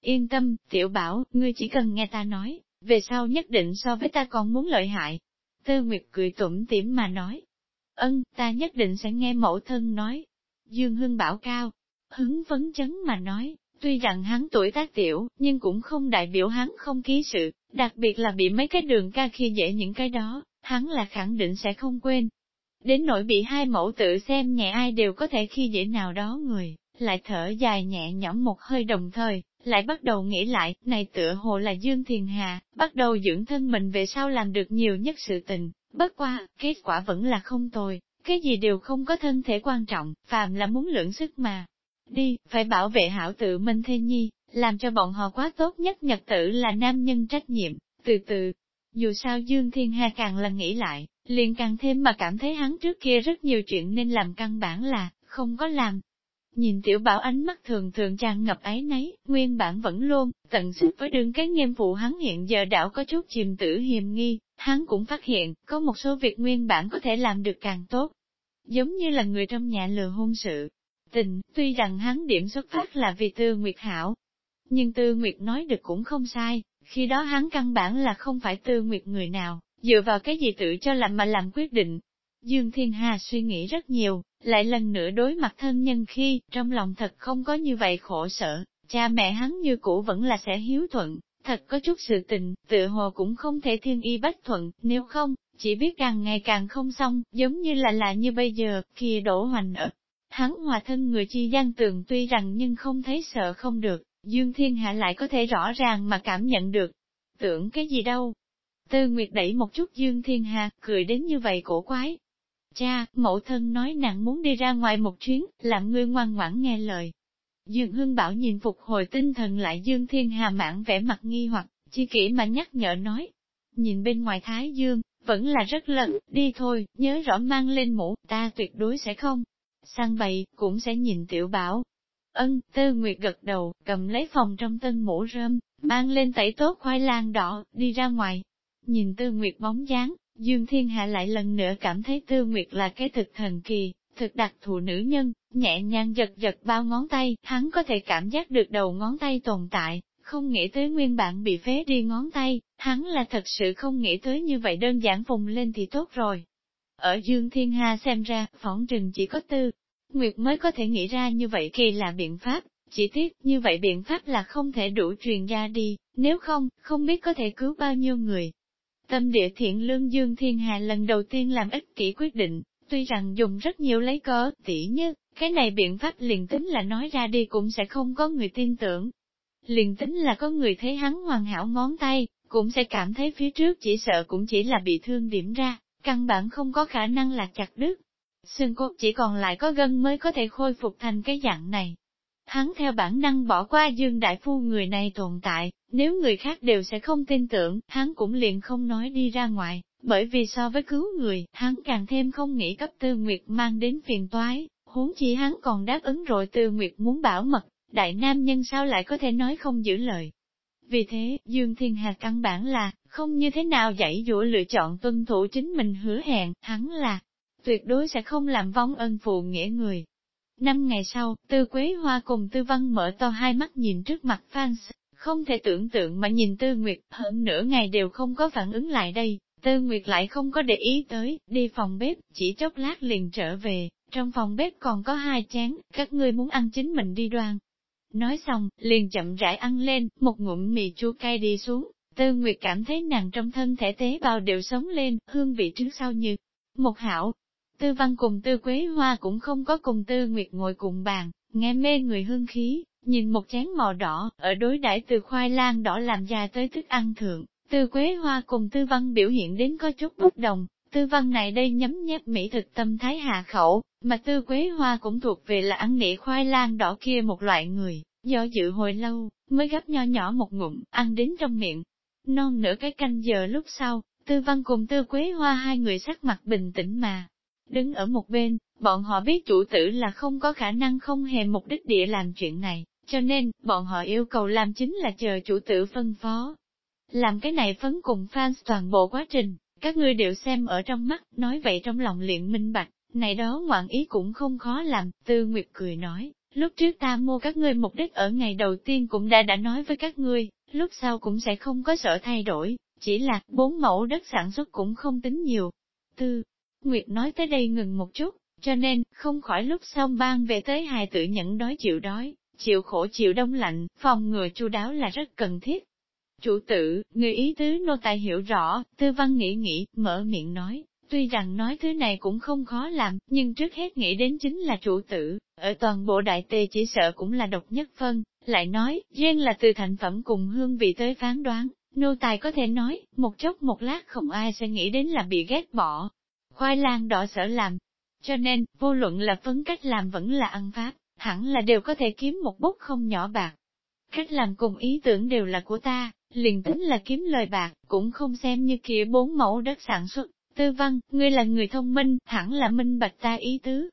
Yên tâm, tiểu bảo, ngươi chỉ cần nghe ta nói, về sau nhất định so với ta còn muốn lợi hại. Tư Nguyệt cười tủm tỉm mà nói. Ân, ta nhất định sẽ nghe mẫu thân nói. Dương Hưng bảo cao, hứng vấn chấn mà nói, tuy rằng hắn tuổi tác tiểu, nhưng cũng không đại biểu hắn không ký sự, đặc biệt là bị mấy cái đường ca khi dễ những cái đó, hắn là khẳng định sẽ không quên. Đến nỗi bị hai mẫu tự xem nhẹ ai đều có thể khi dễ nào đó người, lại thở dài nhẹ nhõm một hơi đồng thời, lại bắt đầu nghĩ lại, này tựa hồ là Dương Thiền Hà, bắt đầu dưỡng thân mình về sau làm được nhiều nhất sự tình, bất qua, kết quả vẫn là không tồi, cái gì đều không có thân thể quan trọng, phàm là muốn lượng sức mà. Đi, phải bảo vệ hảo tự mình thê nhi, làm cho bọn họ quá tốt nhất nhật tử là nam nhân trách nhiệm, từ từ. Dù sao Dương Thiên Hà càng là nghĩ lại, liền càng thêm mà cảm thấy hắn trước kia rất nhiều chuyện nên làm căn bản là, không có làm, Nhìn tiểu bảo ánh mắt thường thường tràn ngập ái nấy, nguyên bản vẫn luôn, tận sức với đương cái nghiêm vụ hắn hiện giờ đảo có chút chìm tử hiềm nghi, hắn cũng phát hiện, có một số việc nguyên bản có thể làm được càng tốt. Giống như là người trong nhà lừa hôn sự. Tình, tuy rằng hắn điểm xuất phát là vì tư nguyệt hảo, nhưng tư nguyệt nói được cũng không sai, khi đó hắn căn bản là không phải tư nguyệt người nào, dựa vào cái gì tự cho làm mà làm quyết định, Dương Thiên Hà suy nghĩ rất nhiều, lại lần nữa đối mặt thân nhân khi, trong lòng thật không có như vậy khổ sở, cha mẹ hắn như cũ vẫn là sẽ hiếu thuận, thật có chút sự tình, tự hồ cũng không thể thiên y bách thuận, nếu không, chỉ biết càng ngày càng không xong, giống như là là như bây giờ, kia đổ hoành ở. Hắn hòa thân người chi gian tường tuy rằng nhưng không thấy sợ không được, Dương Thiên Hạ lại có thể rõ ràng mà cảm nhận được. Tưởng cái gì đâu? Tư Nguyệt đẩy một chút Dương Thiên Hà, cười đến như vậy cổ quái, Cha, mẫu thân nói nàng muốn đi ra ngoài một chuyến, làm ngươi ngoan ngoãn nghe lời. Dương Hưng Bảo nhìn phục hồi tinh thần lại Dương Thiên Hà mãn vẻ mặt nghi hoặc, chi kỷ mà nhắc nhở nói. Nhìn bên ngoài Thái Dương, vẫn là rất lận, đi thôi, nhớ rõ mang lên mũ, ta tuyệt đối sẽ không. Sang bày, cũng sẽ nhìn tiểu bảo. Ân, Tư Nguyệt gật đầu, cầm lấy phòng trong tân mũ rơm, mang lên tẩy tốt khoai lang đỏ, đi ra ngoài. Nhìn Tư Nguyệt bóng dáng, Dương Thiên Hạ lại lần nữa cảm thấy Tư Nguyệt là cái thực thần kỳ, thực đặc thù nữ nhân, nhẹ nhàng giật giật bao ngón tay, hắn có thể cảm giác được đầu ngón tay tồn tại, không nghĩ tới nguyên bản bị phế đi ngón tay, hắn là thật sự không nghĩ tới như vậy đơn giản vùng lên thì tốt rồi. Ở Dương Thiên Hà xem ra, phỏng trừng chỉ có Tư, Nguyệt mới có thể nghĩ ra như vậy kỳ là biện pháp, chỉ tiếc như vậy biện pháp là không thể đủ truyền ra đi, nếu không, không biết có thể cứu bao nhiêu người. Tâm địa thiện lương Dương Thiên Hà lần đầu tiên làm ích kỷ quyết định, tuy rằng dùng rất nhiều lấy cớ, tỉ như, cái này biện pháp liền tính là nói ra đi cũng sẽ không có người tin tưởng. Liền tính là có người thấy hắn hoàn hảo ngón tay, cũng sẽ cảm thấy phía trước chỉ sợ cũng chỉ là bị thương điểm ra, căn bản không có khả năng là chặt đứt. Xương cốt chỉ còn lại có gân mới có thể khôi phục thành cái dạng này. Hắn theo bản năng bỏ qua Dương Đại Phu người này tồn tại, nếu người khác đều sẽ không tin tưởng, hắn cũng liền không nói đi ra ngoài, bởi vì so với cứu người, hắn càng thêm không nghĩ cấp Tư Nguyệt mang đến phiền toái, huống chi hắn còn đáp ứng rồi Tư Nguyệt muốn bảo mật, đại nam nhân sao lại có thể nói không giữ lời. Vì thế, Dương Thiên Hà căn bản là, không như thế nào dạy dỗ lựa chọn tuân thủ chính mình hứa hẹn, hắn là, tuyệt đối sẽ không làm vong ân phụ nghĩa người. Năm ngày sau, Tư Quế Hoa cùng Tư Văn mở to hai mắt nhìn trước mặt fans, không thể tưởng tượng mà nhìn Tư Nguyệt, hơn nửa ngày đều không có phản ứng lại đây, Tư Nguyệt lại không có để ý tới, đi phòng bếp, chỉ chốc lát liền trở về, trong phòng bếp còn có hai chén, các ngươi muốn ăn chính mình đi đoan. Nói xong, liền chậm rãi ăn lên, một ngụm mì chua cay đi xuống, Tư Nguyệt cảm thấy nàng trong thân thể tế bào đều sống lên, hương vị trước sau như một hảo. Tư Văn cùng Tư Quế Hoa cũng không có cùng Tư Nguyệt ngồi cùng bàn, nghe mê người hương khí, Nhìn một chén màu đỏ, ở đối đãi từ khoai lang đỏ làm ra tới thức ăn thượng, tư quế hoa cùng tư văn biểu hiện đến có chút bất đồng, tư văn này đây nhấm nhép mỹ thực tâm thái hạ khẩu, mà tư quế hoa cũng thuộc về là ăn nị khoai lang đỏ kia một loại người, do dự hồi lâu, mới gấp nho nhỏ một ngụm, ăn đến trong miệng. Non nửa cái canh giờ lúc sau, tư văn cùng tư quế hoa hai người sắc mặt bình tĩnh mà. Đứng ở một bên, bọn họ biết chủ tử là không có khả năng không hề mục đích địa làm chuyện này, cho nên, bọn họ yêu cầu làm chính là chờ chủ tử phân phó. Làm cái này phấn cùng fans toàn bộ quá trình, các ngươi đều xem ở trong mắt, nói vậy trong lòng liền minh bạch, này đó ngoạn ý cũng không khó làm, Tư Nguyệt cười nói, lúc trước ta mua các ngươi mục đích ở ngày đầu tiên cũng đã đã nói với các ngươi, lúc sau cũng sẽ không có sợ thay đổi, chỉ là bốn mẫu đất sản xuất cũng không tính nhiều. Tư Nguyệt nói tới đây ngừng một chút, cho nên, không khỏi lúc sau ban về tới hài tử nhẫn đói chịu đói, chịu khổ chịu đông lạnh, phòng ngừa chu đáo là rất cần thiết. Chủ tử, người ý tứ nô tài hiểu rõ, tư văn nghĩ nghĩ, mở miệng nói, tuy rằng nói thứ này cũng không khó làm, nhưng trước hết nghĩ đến chính là chủ tử, ở toàn bộ đại tề chỉ sợ cũng là độc nhất phân, lại nói, riêng là từ thành phẩm cùng hương vị tới phán đoán, nô tài có thể nói, một chốc một lát không ai sẽ nghĩ đến là bị ghét bỏ. Khoai lang đỏ sở làm, cho nên, vô luận là phấn cách làm vẫn là ăn pháp, hẳn là đều có thể kiếm một bút không nhỏ bạc. Cách làm cùng ý tưởng đều là của ta, liền tính là kiếm lời bạc, cũng không xem như kia bốn mẫu đất sản xuất. Tư văn, ngươi là người thông minh, hẳn là minh bạch ta ý tứ.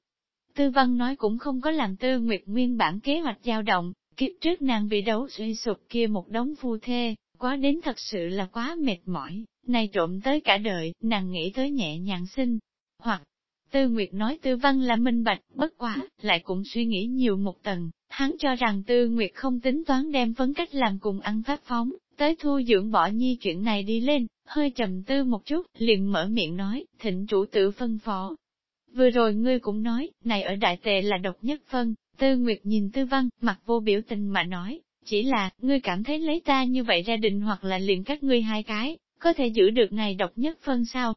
Tư văn nói cũng không có làm tư nguyệt nguyên bản kế hoạch dao động, kiếp trước nàng bị đấu suy sụp kia một đống phu thê, quá đến thật sự là quá mệt mỏi, này trộm tới cả đời, nàng nghĩ tới nhẹ nhàng sinh, hoặc Tư Nguyệt nói Tư Văn là minh bạch, bất quá, lại cũng suy nghĩ nhiều một tầng, hắn cho rằng Tư Nguyệt không tính toán đem phấn cách làm cùng ăn pháp phóng, tới thu dưỡng bỏ nhi chuyện này đi lên, hơi trầm tư một chút, liền mở miệng nói, thịnh chủ tử phân phó. Vừa rồi ngươi cũng nói, này ở đại tệ là độc nhất phân, Tư Nguyệt nhìn Tư Văn, mặt vô biểu tình mà nói, chỉ là, ngươi cảm thấy lấy ta như vậy ra đình hoặc là liền các ngươi hai cái, có thể giữ được này độc nhất phân sao?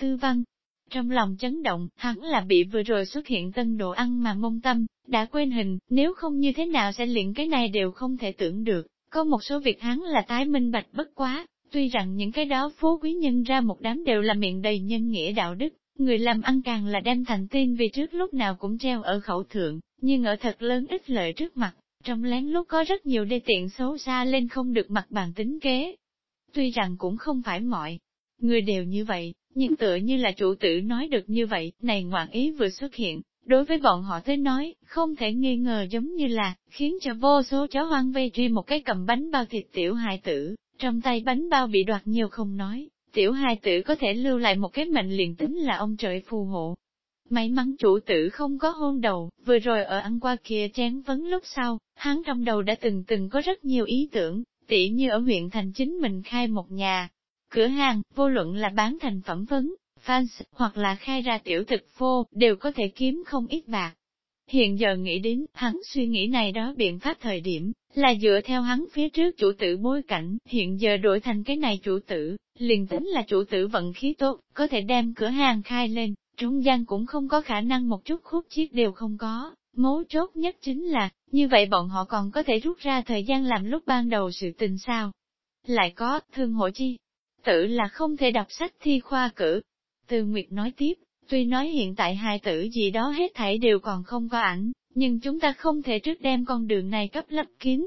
Tư Văn, trong lòng chấn động, hắn là bị vừa rồi xuất hiện tân đồ ăn mà mông tâm, đã quên hình, nếu không như thế nào sẽ liền cái này đều không thể tưởng được. Có một số việc hắn là tái minh bạch bất quá, tuy rằng những cái đó phú quý nhân ra một đám đều là miệng đầy nhân nghĩa đạo đức, người làm ăn càng là đem thành tin vì trước lúc nào cũng treo ở khẩu thượng, nhưng ở thật lớn ít lợi trước mặt, trong lén lúc có rất nhiều đê tiện xấu xa lên không được mặt bàn tính kế. Tuy rằng cũng không phải mọi người đều như vậy, nhưng tựa như là chủ tử nói được như vậy, này ngoạn ý vừa xuất hiện, đối với bọn họ tới nói, không thể nghi ngờ giống như là, khiến cho vô số chó hoang vây truy một cái cầm bánh bao thịt tiểu hài tử, trong tay bánh bao bị đoạt nhiều không nói, tiểu hài tử có thể lưu lại một cái mệnh liền tính là ông trời phù hộ. May mắn chủ tử không có hôn đầu, vừa rồi ở ăn qua kia chén vấn lúc sau, hắn trong đầu đã từng từng có rất nhiều ý tưởng, tỉ như ở huyện thành chính mình khai một nhà, Cửa hàng, vô luận là bán thành phẩm vấn, fans, hoặc là khai ra tiểu thực phô, đều có thể kiếm không ít bạc. Hiện giờ nghĩ đến, hắn suy nghĩ này đó biện pháp thời điểm, là dựa theo hắn phía trước chủ tử bối cảnh, hiện giờ đổi thành cái này chủ tử, liền tính là chủ tử vận khí tốt, có thể đem cửa hàng khai lên, trung gian cũng không có khả năng một chút khúc chiết đều không có. Mấu chốt nhất chính là, như vậy bọn họ còn có thể rút ra thời gian làm lúc ban đầu sự tình sao. Lại có, thương hộ chi, tử là không thể đọc sách thi khoa cử. Từ Nguyệt nói tiếp, tuy nói hiện tại hài tử gì đó hết thảy đều còn không có ảnh, nhưng chúng ta không thể trước đem con đường này cấp lấp kín.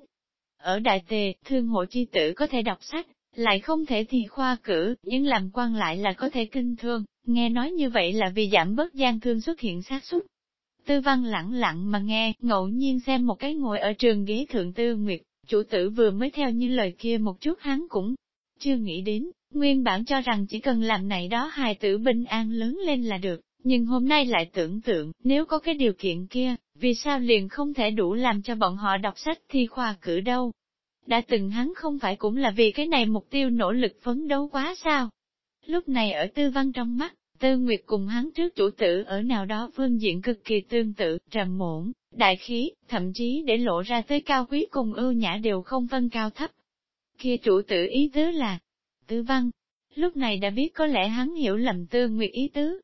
Ở Đại Tề, thương hộ chi tử có thể đọc sách, lại không thể thi khoa cử, nhưng làm quan lại là có thể kinh thương, nghe nói như vậy là vì giảm bớt gian thương xuất hiện xác suất. Tư văn lặng lặng mà nghe, ngẫu nhiên xem một cái ngồi ở trường ghế thượng tư nguyệt, chủ tử vừa mới theo như lời kia một chút hắn cũng chưa nghĩ đến, Nguyên bản cho rằng chỉ cần làm này đó hài tử bình an lớn lên là được, nhưng hôm nay lại tưởng tượng, nếu có cái điều kiện kia, vì sao liền không thể đủ làm cho bọn họ đọc sách thi khoa cử đâu. Đã từng hắn không phải cũng là vì cái này mục tiêu nỗ lực phấn đấu quá sao. Lúc này ở tư văn trong mắt, tư nguyệt cùng hắn trước chủ tử ở nào đó phương diện cực kỳ tương tự, trầm muộn, đại khí, thậm chí để lộ ra tới cao quý cùng ưu nhã đều không phân cao thấp. Kia chủ tử ý tứ là, Tư văn, lúc này đã biết có lẽ hắn hiểu lầm tư nguyệt ý tứ.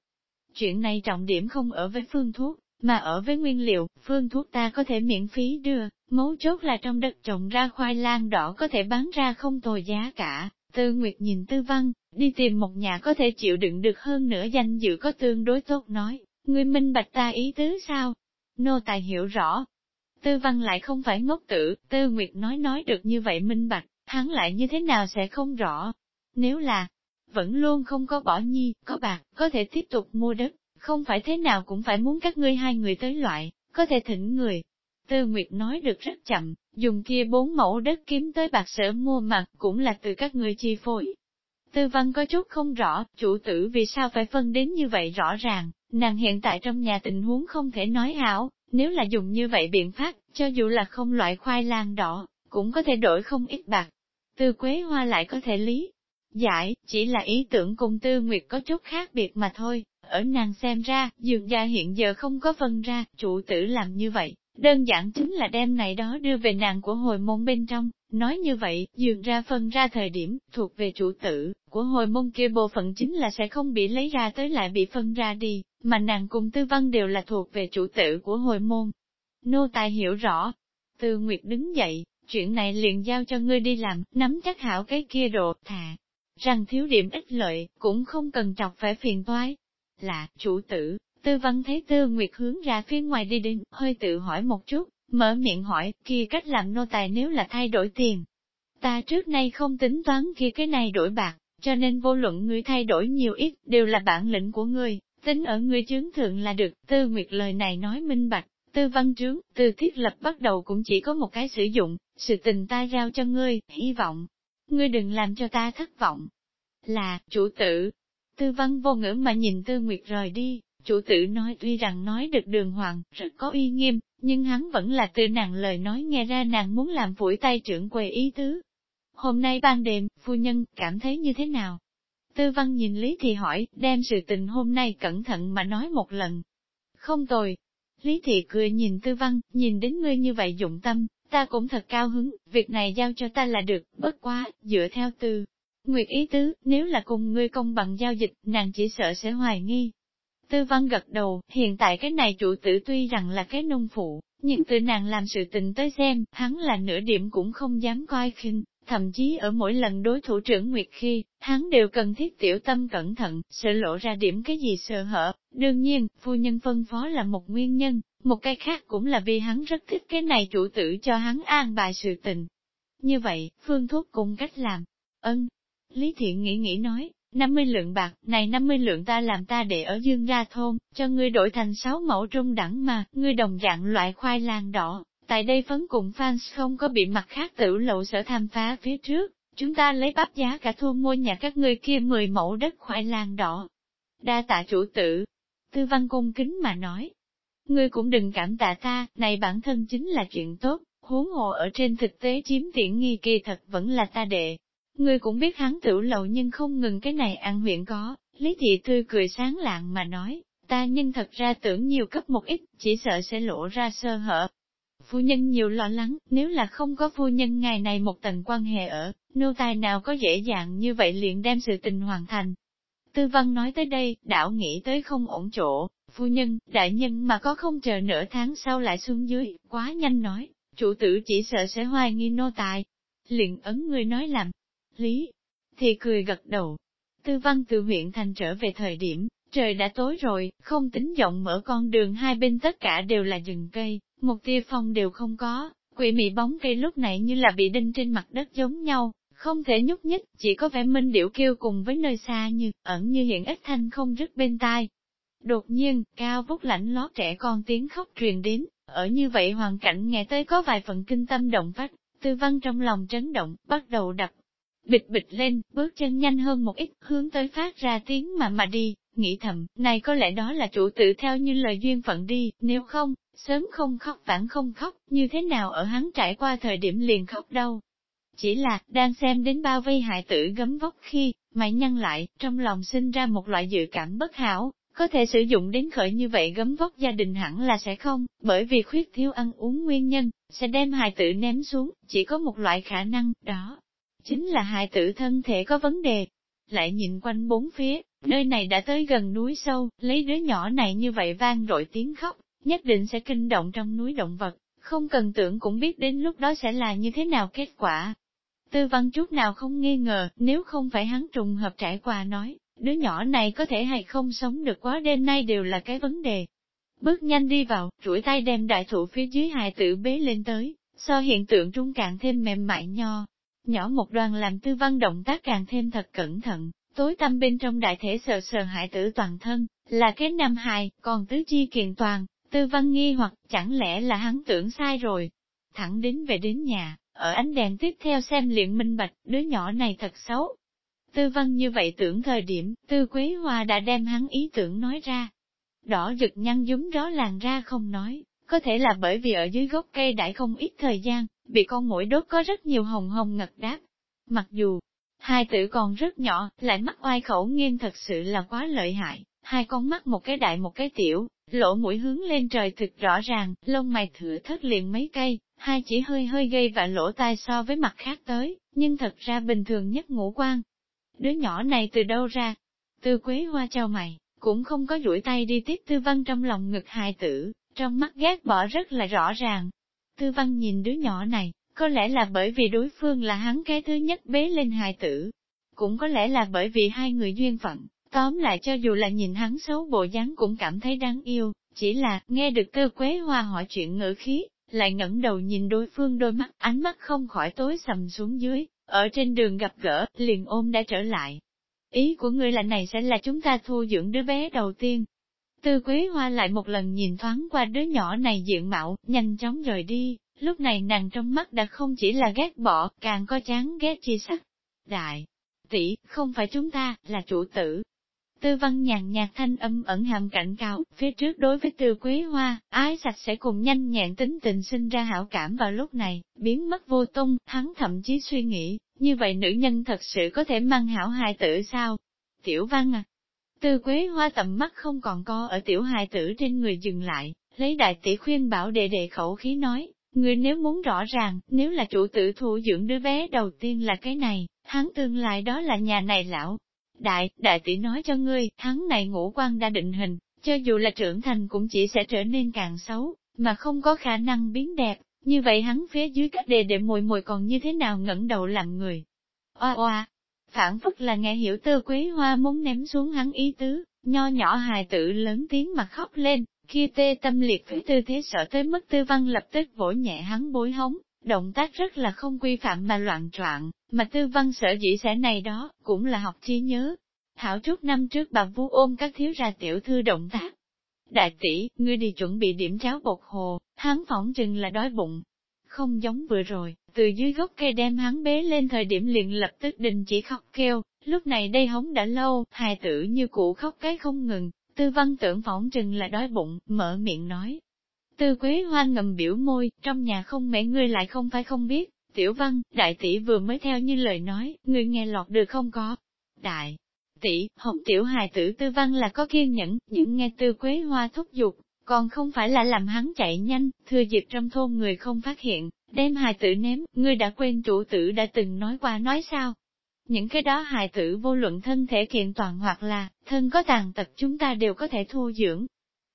Chuyện này trọng điểm không ở với phương thuốc, mà ở với nguyên liệu, phương thuốc ta có thể miễn phí đưa, mấu chốt là trong đất trồng ra khoai lang đỏ có thể bán ra không tồi giá cả. Tư Nguyệt nhìn Tư Văn, đi tìm một nhà có thể chịu đựng được hơn nữa danh dự có tương đối tốt nói, người minh bạch ta ý tứ sao? Nô tài hiểu rõ. Tư Văn lại không phải ngốc tử, Tư Nguyệt nói nói được như vậy minh bạch, hắn lại như thế nào sẽ không rõ. Nếu là, vẫn luôn không có bỏ nhi, có bạc, có thể tiếp tục mua đất, không phải thế nào cũng phải muốn các ngươi hai người tới loại, có thể thỉnh người. Tư Nguyệt nói được rất chậm, dùng kia bốn mẫu đất kiếm tới bạc sở mua mặt cũng là từ các người chi phối. Tư văn có chút không rõ, chủ tử vì sao phải phân đến như vậy rõ ràng, nàng hiện tại trong nhà tình huống không thể nói hảo, nếu là dùng như vậy biện pháp, cho dù là không loại khoai lang đỏ, cũng có thể đổi không ít bạc. Tư Quế Hoa lại có thể lý giải, chỉ là ý tưởng cùng Tư Nguyệt có chút khác biệt mà thôi. Ở nàng xem ra, dường gia hiện giờ không có phân ra, chủ tử làm như vậy, đơn giản chính là đem này đó đưa về nàng của hồi môn bên trong. Nói như vậy, dường ra phân ra thời điểm, thuộc về chủ tử, của hồi môn kia bộ phận chính là sẽ không bị lấy ra tới lại bị phân ra đi, mà nàng cùng tư văn đều là thuộc về chủ tử của hồi môn. Nô tài hiểu rõ. Tư Nguyệt đứng dậy, chuyện này liền giao cho ngươi đi làm, nắm chắc hảo cái kia đồ, thà. Rằng thiếu điểm ích lợi, cũng không cần trọc phải phiền toái. Là, chủ tử, tư văn thấy tư nguyệt hướng ra phía ngoài đi đến, hơi tự hỏi một chút, mở miệng hỏi, kia cách làm nô tài nếu là thay đổi tiền. Ta trước nay không tính toán kia cái này đổi bạc, cho nên vô luận ngươi thay đổi nhiều ít, đều là bản lĩnh của ngươi, tính ở ngươi chướng thượng là được, tư nguyệt lời này nói minh bạch, tư văn trướng, từ thiết lập bắt đầu cũng chỉ có một cái sử dụng, sự tình ta giao cho ngươi, hy vọng, ngươi đừng làm cho ta thất vọng. Là, chủ tử, tư văn vô ngữ mà nhìn tư nguyệt rời đi, chủ tử nói tuy rằng nói được đường hoàng, rất có uy nghiêm, nhưng hắn vẫn là từ nàng lời nói nghe ra nàng muốn làm phủi tay trưởng quầy ý tứ. Hôm nay ban đêm, phu nhân, cảm thấy như thế nào? Tư văn nhìn Lý Thị hỏi, đem sự tình hôm nay cẩn thận mà nói một lần. Không tồi. Lý Thị cười nhìn tư văn, nhìn đến ngươi như vậy dụng tâm, ta cũng thật cao hứng, việc này giao cho ta là được, bất quá, dựa theo tư. Nguyệt ý tứ, nếu là cùng ngươi công bằng giao dịch, nàng chỉ sợ sẽ hoài nghi. Tư văn gật đầu, hiện tại cái này chủ tử tuy rằng là cái nông phụ, nhưng từ nàng làm sự tình tới xem, hắn là nửa điểm cũng không dám coi khinh, thậm chí ở mỗi lần đối thủ trưởng Nguyệt khi, hắn đều cần thiết tiểu tâm cẩn thận, sợ lộ ra điểm cái gì sợ hở. Đương nhiên, phu nhân phân phó là một nguyên nhân, một cái khác cũng là vì hắn rất thích cái này chủ tử cho hắn an bài sự tình. Như vậy, phương thuốc cùng cách làm. Ân. Lý Thiện nghĩ nghĩ nói, 50 lượng bạc, này 50 lượng ta làm ta để ở dương ra thôn, cho ngươi đổi thành 6 mẫu trung đẳng mà, ngươi đồng dạng loại khoai lang đỏ. Tại đây phấn cùng fans không có bị mặt khác tử lộ sở tham phá phía trước, chúng ta lấy bắp giá cả thua mua nhà các ngươi kia 10 mẫu đất khoai lang đỏ. Đa tạ chủ tử. Tư văn cung kính mà nói, Ngươi cũng đừng cảm tạ ta, này bản thân chính là chuyện tốt, huống hồ ở trên thực tế chiếm tiện nghi kỳ thật vẫn là ta đệ. Ngươi cũng biết hắn tiểu lậu nhưng không ngừng cái này ăn huyện có, Lý Thị Tươi cười sáng lạng mà nói, ta nhưng thật ra tưởng nhiều cấp một ít, chỉ sợ sẽ lộ ra sơ hở. Phu nhân nhiều lo lắng, nếu là không có phu nhân ngày này một tầng quan hệ ở, nô tài nào có dễ dàng như vậy liền đem sự tình hoàn thành. Tư văn nói tới đây, đảo nghĩ tới không ổn chỗ, Phu nhân, đại nhân mà có không chờ nửa tháng sau lại xuống dưới, quá nhanh nói, chủ tử chỉ sợ sẽ hoài nghi nô tài. Liền ấn người nói làm. Lý, thì cười gật đầu. Tư văn từ huyện thành trở về thời điểm, trời đã tối rồi, không tính rộng mở con đường hai bên tất cả đều là rừng cây, một tia phong đều không có, quỷ mị bóng cây lúc này như là bị đinh trên mặt đất giống nhau, không thể nhúc nhích, chỉ có vẻ minh điệu kêu cùng với nơi xa như, ẩn như hiện ít thanh không rứt bên tai, Đột nhiên, cao vút lãnh lót trẻ con tiếng khóc truyền đến, ở như vậy hoàn cảnh nghe tới có vài phần kinh tâm động phách, tư văn trong lòng chấn động, bắt đầu đập. Bịch bịch lên, bước chân nhanh hơn một ít, hướng tới phát ra tiếng mà mà đi, nghĩ thầm, này có lẽ đó là chủ tự theo như lời duyên phận đi, nếu không, sớm không khóc vãn không khóc, như thế nào ở hắn trải qua thời điểm liền khóc đâu. Chỉ là, đang xem đến bao vây hại tử gấm vóc khi, mày nhăn lại, trong lòng sinh ra một loại dự cảm bất hảo, có thể sử dụng đến khởi như vậy gấm vóc gia đình hẳn là sẽ không, bởi vì khuyết thiếu ăn uống nguyên nhân, sẽ đem hài tử ném xuống, chỉ có một loại khả năng, đó, chính là hài tử thân thể có vấn đề. Lại nhìn quanh bốn phía, nơi này đã tới gần núi sâu, lấy đứa nhỏ này như vậy vang rội tiếng khóc, nhất định sẽ kinh động trong núi động vật, không cần tưởng cũng biết đến lúc đó sẽ là như thế nào kết quả. Tư văn chút nào không nghi ngờ, nếu không phải hắn trùng hợp trải qua nói, đứa nhỏ này có thể hay không sống được quá đêm nay đều là cái vấn đề. Bước nhanh đi vào, chuỗi tay đem đại thụ phía dưới hài tử bế lên tới, so hiện tượng trung cạn thêm mềm mại nho. Nhỏ một đoàn làm tư văn động tác càng thêm thật cẩn thận, tối tâm bên trong đại thể sợ sờ hại tử toàn thân, là cái nam hài, còn tứ chi kiện toàn, Tư văn nghi hoặc chẳng lẽ là hắn tưởng sai rồi. Thẳng đến về đến nhà, ở ánh đèn tiếp theo xem liện minh bạch, đứa nhỏ này thật xấu. Tư văn như vậy tưởng thời điểm, tư quế hoa đã đem hắn ý tưởng nói ra. Đỏ rực nhăn dúng đó làn ra không nói, có thể là bởi vì ở dưới gốc cây đãi không ít thời gian, bị con mũi đốt có rất nhiều hồng hồng ngật đáp. Mặc dù, hai tử còn rất nhỏ, lại mắt oai khẩu nghiêm thật sự là quá lợi hại, hai con mắt một cái đại một cái tiểu, lỗ mũi hướng lên trời thực rõ ràng, lông mày thửa thất liền mấy cây, hai chỉ hơi hơi gây và lỗ tai so với mặt khác tới, nhưng thật ra bình thường nhất ngũ quan. Đứa nhỏ này từ đâu ra? Tư quế hoa trao mày, cũng không có duỗi tay đi tiếp tư văn trong lòng ngực hài tử, trong mắt ghét bỏ rất là rõ ràng. Tư văn nhìn đứa nhỏ này, có lẽ là bởi vì đối phương là hắn cái thứ nhất bế lên hài tử, cũng có lẽ là bởi vì hai người duyên phận, tóm lại cho dù là nhìn hắn xấu bộ dáng cũng cảm thấy đáng yêu, chỉ là nghe được tư quế hoa hỏi chuyện ngữ khí, lại ngẩng đầu nhìn đối phương đôi mắt, ánh mắt không khỏi tối sầm xuống dưới, ở trên đường gặp gỡ, liền ôm đã trở lại. Ý của ngươi là này sẽ là chúng ta thu dưỡng đứa bé đầu tiên. Tư Quế Hoa lại một lần nhìn thoáng qua đứa nhỏ này diện mạo, nhanh chóng rời đi, lúc này nàng trong mắt đã không chỉ là ghét bỏ, càng có chán ghét chi sắc. Đại, tỷ, không phải chúng ta, là chủ tử, Tư văn nhàn nhạt thanh âm ẩn hàm cảnh cao, phía trước đối với tư Quý hoa, ái sạch sẽ cùng nhanh nhẹn tính tình sinh ra hảo cảm vào lúc này, biến mất vô tung, hắn thậm chí suy nghĩ, như vậy nữ nhân thật sự có thể mang hảo hài tử sao? Tiểu văn à! Tư quế hoa tầm mắt không còn co ở tiểu hài tử trên người dừng lại, lấy đại tỷ khuyên bảo đệ đệ khẩu khí nói, người nếu muốn rõ ràng, nếu là chủ tử thu dưỡng đứa bé đầu tiên là cái này, hắn tương lai đó là nhà này lão, Đại, đại tỷ nói cho ngươi, hắn này ngũ quan đã định hình, cho dù là trưởng thành cũng chỉ sẽ trở nên càng xấu, mà không có khả năng biến đẹp, như vậy hắn phía dưới các đề đệ mùi mùi còn như thế nào ngẩng đầu làm người. Oa oa, phản phất là nghe hiểu tư quế hoa muốn ném xuống hắn ý tứ, nho nhỏ hài tử lớn tiếng mà khóc lên, kia tê tâm liệt với tư thế sợ tới mức tư văn lập tức vỗ nhẹ hắn bối hống, động tác rất là không quy phạm mà loạn troạn, mà tư văn sở dĩ sẽ này đó, cũng là học trí nhớ. Thảo chút năm trước bà vu ôm các thiếu ra tiểu thư động tác. Đại tỷ, ngươi đi chuẩn bị điểm cháo bột hồ, hắn phỏng chừng là đói bụng. Không giống vừa rồi, từ dưới gốc cây đem hắn bế lên thời điểm liền lập tức đình chỉ khóc kêu, lúc này đây hống đã lâu, hài tử như cũ khóc cái không ngừng, tư văn tưởng phỏng chừng là đói bụng, mở miệng nói, Tư Quế Hoa ngầm biểu môi, trong nhà không mẹ ngươi lại không phải không biết, tiểu văn, đại tỷ vừa mới theo như lời nói, ngươi nghe lọt được không có. Đại tỷ, học tiểu hài tử tư văn là có kiên nhẫn, những nghe tư Quế Hoa thúc giục, còn không phải là làm hắn chạy nhanh, thừa dịp trong thôn người không phát hiện, đem hài tử ném, ngươi đã quên chủ tử đã từng nói qua nói sao. Những cái đó hài tử vô luận thân thể kiện toàn hoặc là, thân có tàn tật chúng ta đều có thể thu dưỡng,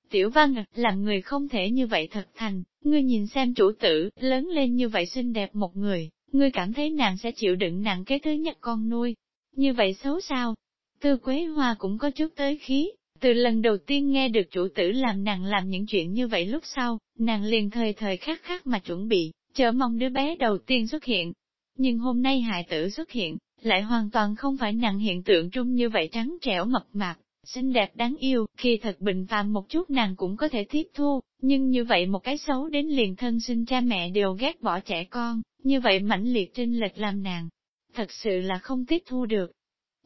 Tiểu văn làm người không thể như vậy thật thành, ngươi nhìn xem chủ tử, lớn lên như vậy xinh đẹp một người, ngươi cảm thấy nàng sẽ chịu đựng nặng cái thứ nhất con nuôi. Như vậy xấu sao? Tư Quế Hoa cũng có chút tới khí, từ lần đầu tiên nghe được chủ tử làm nàng làm những chuyện như vậy lúc sau, nàng liền thời thời khắc khắc mà chuẩn bị, chờ mong đứa bé đầu tiên xuất hiện. Nhưng hôm nay hài tử xuất hiện, lại hoàn toàn không phải nàng hiện tượng trung như vậy trắng trẻo mập mạp, xinh đẹp đáng yêu, khi thật bình phàm một chút nàng cũng có thể tiếp thu, nhưng như vậy một cái xấu đến liền thân sinh cha mẹ đều ghét bỏ trẻ con, như vậy mãnh liệt trinh lệch làm nàng, thật sự là không tiếp thu được.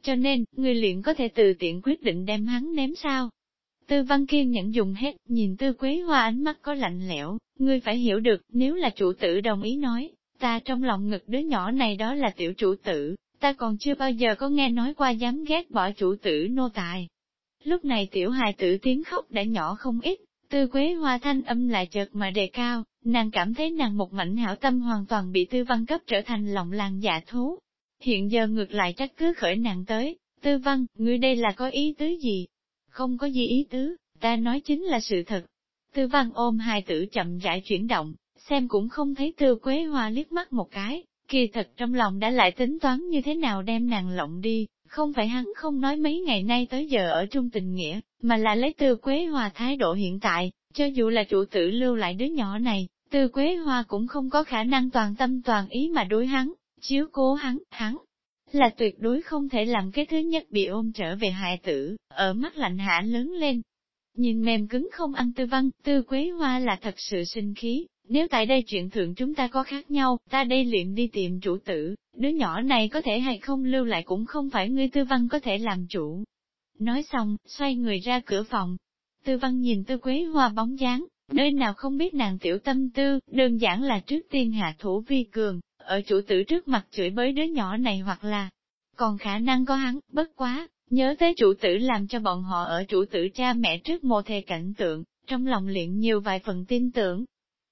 Cho nên, người liền có thể từ tiện quyết định đem hắn ném sao. Tư văn kiên nhẫn dùng hết, nhìn tư quế hoa ánh mắt có lạnh lẽo, ngươi phải hiểu được, nếu là chủ tử đồng ý nói, ta trong lòng ngực đứa nhỏ này đó là tiểu chủ tử, ta còn chưa bao giờ có nghe nói qua dám ghét bỏ chủ tử nô tài. Lúc này tiểu hài tử tiếng khóc đã nhỏ không ít, tư quế hoa thanh âm lại chợt mà đề cao, nàng cảm thấy nàng một mảnh hảo tâm hoàn toàn bị tư văn cấp trở thành lòng làng dạ thú. Hiện giờ ngược lại trách cứ khởi nàng tới, tư văn, ngươi đây là có ý tứ gì? Không có gì ý tứ, ta nói chính là sự thật. Tư văn ôm hài tử chậm rãi chuyển động, xem cũng không thấy tư quế hoa liếc mắt một cái, kỳ thật trong lòng đã lại tính toán như thế nào đem nàng lộng đi, không phải hắn không nói mấy ngày nay tới giờ ở trung tình nghĩa, mà là lấy tư quế Hoa thái độ hiện tại, cho dù là chủ tử lưu lại đứa nhỏ này, tư quế hoa cũng không có khả năng toàn tâm toàn ý mà đối hắn, chiếu cố hắn, hắn là tuyệt đối không thể làm cái thứ nhất bị ôm trở về hại tử, ở mắt lạnh hạ lớn lên. Nhìn mềm cứng không ăn tư văn, tư quế hoa là thật sự sinh khí, nếu tại đây chuyện thượng chúng ta có khác nhau, ta đây liền đi tìm chủ tử, đứa nhỏ này có thể hay không lưu lại cũng không phải ngươi tư văn có thể làm chủ. Nói xong, xoay người ra cửa phòng. Tư văn nhìn tư quế hoa bóng dáng, nơi nào không biết nàng tiểu tâm tư, đơn giản là trước tiên hạ thủ vi cường, ở chủ tử trước mặt chửi bới đứa nhỏ này hoặc là còn khả năng có hắn, bất quá, nhớ tới chủ tử làm cho bọn họ ở chủ tử cha mẹ trước mô thề cảnh tượng, trong lòng luyện nhiều vài phần tin tưởng.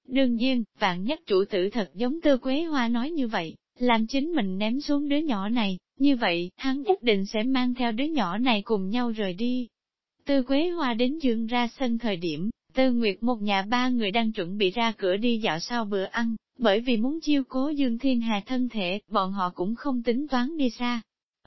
Đương nhiên, vạn nhất chủ tử thật giống tư quế hoa nói như vậy, làm chính mình ném xuống đứa nhỏ này, như vậy, hắn nhất định sẽ mang theo đứa nhỏ này cùng nhau rời đi. Tư quế hoa đến dương ra sân thời điểm, tư nguyệt một nhà ba người đang chuẩn bị ra cửa đi dạo sau bữa ăn, bởi vì muốn chiêu cố Dương Thiên Hà thân thể, bọn họ cũng không tính toán đi xa.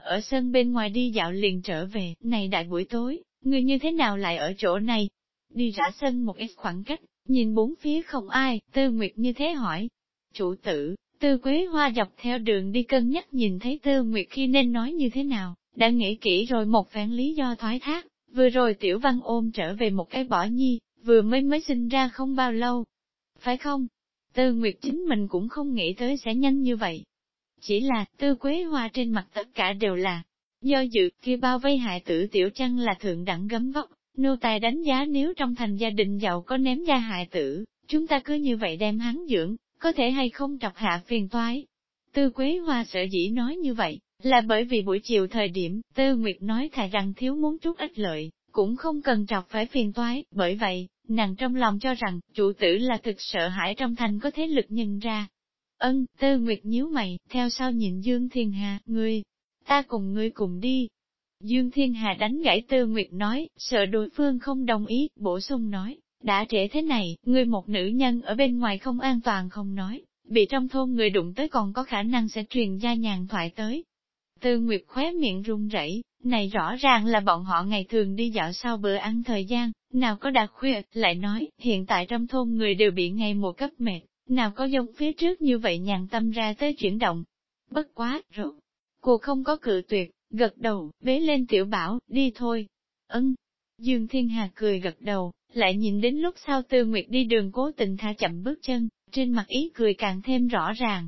Ở sân bên ngoài đi dạo liền trở về, này đại buổi tối, người như thế nào lại ở chỗ này? Đi ra sân một ít khoảng cách, nhìn bốn phía không ai, Tư Nguyệt như thế hỏi. Chủ tử, Tư Quế Hoa dọc theo đường đi cân nhắc nhìn thấy Tư Nguyệt khi nên nói như thế nào, đã nghĩ kỹ rồi một phản lý do thoái thác, vừa rồi Tiểu Văn ôm trở về một cái bỏ nhi, vừa mới mới sinh ra không bao lâu. Phải không? Tư Nguyệt chính mình cũng không nghĩ tới sẽ nhanh như vậy. Chỉ là, tư quế hoa trên mặt tất cả đều là, do dự kia bao vây hại tử tiểu chăn là thượng đẳng gấm vóc, nô tài đánh giá nếu trong thành gia đình giàu có ném gia hại tử, chúng ta cứ như vậy đem hắn dưỡng, có thể hay không trọc hạ phiền toái. Tư Quế Hoa sợ dĩ nói như vậy, là bởi vì buổi chiều thời điểm, Tư Nguyệt nói thà rằng thiếu muốn chút ít lợi, cũng không cần trọc phải phiền toái, bởi vậy, nàng trong lòng cho rằng, chủ tử là thực sợ hãi trong thành có thế lực nhân ra. Ân, Tơ Nguyệt nhíu mày, theo sau nhìn Dương Thiên Hà, ngươi, ta cùng ngươi cùng đi. Dương Thiên Hà đánh gãy Tư Nguyệt nói, sợ đối phương không đồng ý, bổ sung nói, đã trễ thế này, ngươi một nữ nhân ở bên ngoài không an toàn không nói, bị trong thôn người đụng tới còn có khả năng sẽ truyền gia nhàn thoại tới. Tư Nguyệt khóe miệng run rẩy, này rõ ràng là bọn họ ngày thường đi dạo sau bữa ăn thời gian, nào có đã khuya, lại nói, hiện tại trong thôn người đều bị ngày mùa cấp mệt, nào có giống phía trước như vậy nhàn tâm ra tới chuyển động. Bất quá, rồi. Cô không có cự tuyệt, gật đầu, bế lên tiểu bảo, đi thôi. Ân. Dương Thiên Hà cười gật đầu, lại nhìn đến lúc sau Tư Nguyệt đi đường cố tình tha chậm bước chân, trên mặt ý cười càng thêm rõ ràng.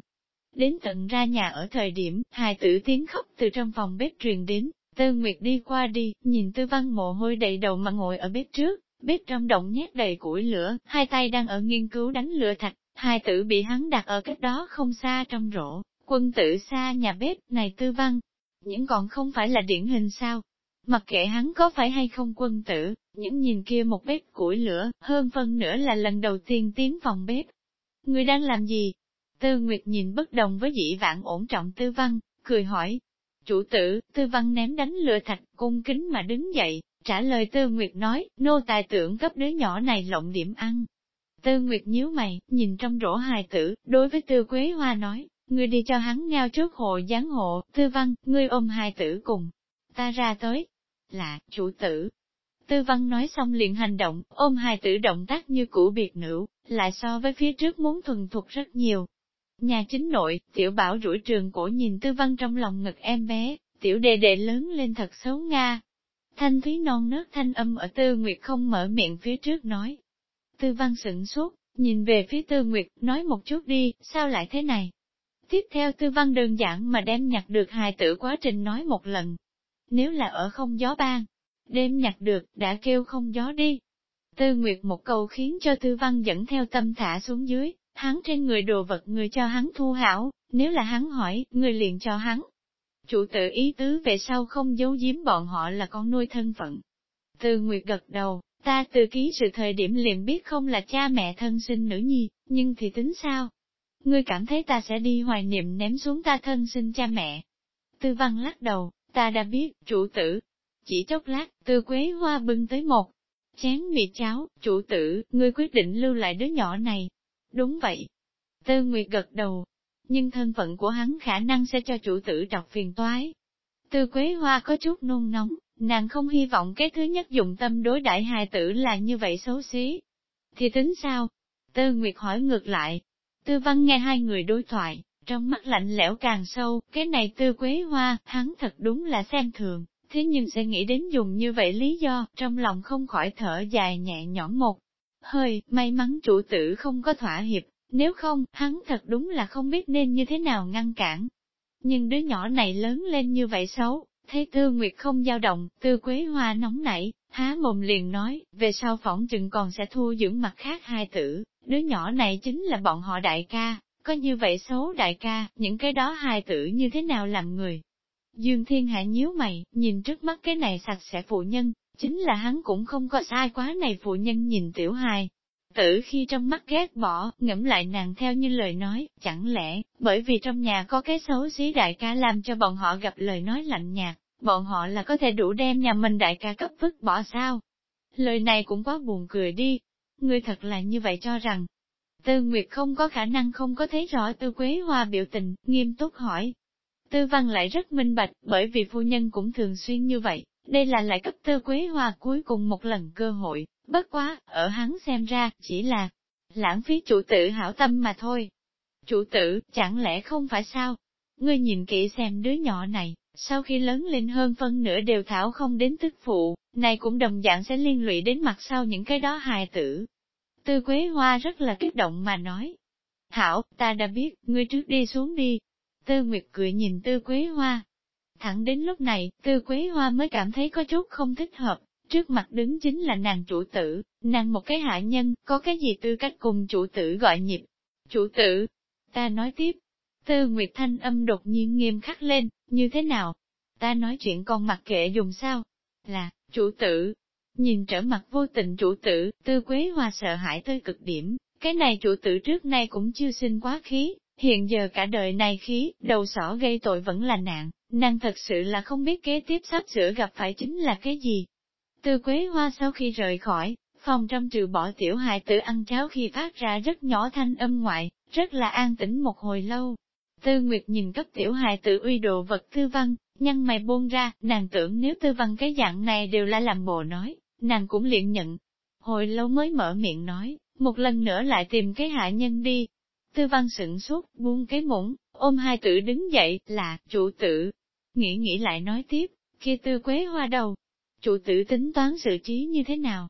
Đến tận ra nhà ở thời điểm, hài tử tiếng khóc từ trong phòng bếp truyền đến, Tư Nguyệt đi qua đi, nhìn tư văn mồ hôi đầy đầu mà ngồi ở bếp trước, bếp trong động nhét đầy củi lửa, hai tay đang ở nghiên cứu đánh lửa thạch, hai tử bị hắn đặt ở cách đó không xa trong rổ, quân tử xa nhà bếp này tư văn, những còn không phải là điển hình sao. Mặc kệ hắn có phải hay không quân tử, những nhìn kia một bếp củi lửa, hơn phân nữa là lần đầu tiên tiến phòng bếp. Người đang làm gì? Tư Nguyệt nhìn bất đồng với dĩ vãng ổn trọng tư văn, cười hỏi, Chủ tử, tư văn ném đánh lừa thạch, cung kính mà đứng dậy, trả lời tư nguyệt nói, nô tài tưởng cấp đứa nhỏ này lộng điểm ăn. Tư nguyệt nhíu mày, nhìn trong rổ hài tử, đối với tư quế hoa nói, ngươi đi cho hắn ngao trước hộ gián hộ, tư văn, ngươi ôm hài tử cùng. Ta ra tới. Là, chủ tử. Tư văn nói xong liền hành động, ôm hài tử động tác như cũ biệt nữ, lại so với phía trước muốn thuần thục rất nhiều, Nhà chính nội, tiểu bảo rủi trường cổ nhìn tư văn trong lòng ngực em bé, tiểu đệ đệ lớn lên thật xấu nga. Thanh thúy non nớt thanh âm ở tư nguyệt không mở miệng phía trước nói. Tư văn sửng sốt, nhìn về phía tư nguyệt, nói một chút đi, sao lại thế này? Tiếp theo tư văn đơn giản mà đem nhặt được hài tử quá trình nói một lần. Nếu là ở không gió ban, đêm nhặt được, đã kêu không gió đi. Tư Nguyệt một câu khiến cho Tư Văn dẫn theo tâm thả xuống dưới, hắn trên người đồ vật người cho hắn thu hảo, nếu là hắn hỏi, người liền cho hắn. Chủ tự ý tứ về sau không giấu giếm bọn họ là con nuôi thân phận. Tư Nguyệt gật đầu, ta từ ký sự thời điểm liền biết không là cha mẹ thân sinh nữ nhi, nhưng thì tính sao? Ngươi cảm thấy ta sẽ đi hoài niệm ném xuống ta thân sinh cha mẹ. Tư văn lắc đầu, ta đã biết, chủ tử. Chỉ chốc lát, tư quế hoa bưng tới một chén mì cháo, chủ tử, ngươi quyết định lưu lại đứa nhỏ này, Đúng vậy. Tư Nguyệt gật đầu. Nhưng thân phận của hắn khả năng sẽ cho chủ tử trọc phiền toái. Tư Quế Hoa có chút nôn nóng, nàng không hy vọng cái thứ nhất dùng tâm đối đại hài tử là như vậy xấu xí. Thì tính sao? Tư Nguyệt hỏi ngược lại. Tư Văn nghe hai người đối thoại, trong mắt lạnh lẽo càng sâu, cái này Tư Quế Hoa, hắn thật đúng là xem thường, thế nhưng sẽ nghĩ đến dùng như vậy lý do, trong lòng không khỏi thở dài nhẹ nhõm một. Hơi, may mắn chủ tử không có thỏa hiệp, nếu không, hắn thật đúng là không biết nên như thế nào ngăn cản. Nhưng đứa nhỏ này lớn lên như vậy xấu, thấy Tư Nguyệt không dao động, Tư Quế Hoa nóng nảy, há mồm liền nói, về sau phỏng chừng còn sẽ thu dưỡng mặt khác hai tử, đứa nhỏ này chính là bọn họ đại ca, có như vậy xấu đại ca, những cái đó hai tử như thế nào làm người. Dương Thiên Hạ nhíu mày, nhìn trước mắt cái này sạch sẽ phụ nhân, chính là hắn cũng không có sai quá này phụ nhân nhìn tiểu hài. Tử khi trong mắt ghét bỏ, ngẫm lại nàng theo như lời nói, chẳng lẽ, bởi vì trong nhà có cái xấu xí đại ca làm cho bọn họ gặp lời nói lạnh nhạt, bọn họ là có thể đủ đem nhà mình đại ca cấp vứt bỏ sao? Lời này cũng quá buồn cười đi. Ngươi thật là như vậy cho rằng, Tư Nguyệt không có khả năng không có thấy rõ Tư Quế Hoa biểu tình, nghiêm túc hỏi. Tư Văn lại rất minh bạch, bởi vì phu nhân cũng thường xuyên như vậy, đây là lại cấp Tư Quế Hoa cuối cùng một lần cơ hội, bất quá, ở hắn xem ra, chỉ là lãng phí chủ tử hảo tâm mà thôi. Chủ tử, chẳng lẽ không phải sao? Ngươi nhìn kỹ xem đứa nhỏ này, sau khi lớn lên hơn phân nửa đều thảo không đến tức phụ, này cũng đồng dạng sẽ liên lụy đến mặt sau những cái đó hài tử, Tư Quế Hoa rất là kích động mà nói. Hảo, ta đã biết, ngươi trước đi xuống đi. Tư Nguyệt cười nhìn Tư Quế Hoa. Thẳng đến lúc này, Tư Quế Hoa mới cảm thấy có chút không thích hợp. Trước mặt đứng chính là nàng chủ tử, nàng một cái hạ nhân, có cái gì tư cách cùng chủ tử gọi nhịp. Chủ tử, ta nói tiếp. Tư Nguyệt Thanh âm đột nhiên nghiêm khắc lên, như thế nào? Ta nói chuyện con mặc kệ dùng sao? Là, chủ tử, Nhìn trở mặt vô tình chủ tử, tư quế hoa sợ hãi tới cực điểm, cái này chủ tử trước nay cũng chưa sinh quá khí, hiện giờ cả đời này khí, đầu sỏ gây tội vẫn là nạn, nàng thật sự là không biết kế tiếp sắp sửa gặp phải chính là cái gì. Tư quế hoa sau khi rời khỏi, phòng trong trừ bỏ tiểu hài tử ăn cháo khi phát ra rất nhỏ thanh âm ngoại, rất là an tĩnh một hồi lâu. Tư Nguyệt nhìn cấp tiểu hài tử uy đồ vật tư văn, nhăn mày buông ra, nàng tưởng nếu tư văn cái dạng này đều là làm bộ nói, nàng cũng liền nhận. Hồi lâu mới mở miệng nói, một lần nữa lại tìm cái hạ nhân đi. Tư văn sửng sốt, buông cái muỗng, ôm hai tử đứng dậy, là, chủ tử. Nghĩ nghĩ lại nói tiếp, kia tư quế hoa đầu. Chủ tử tính toán sự trí như thế nào?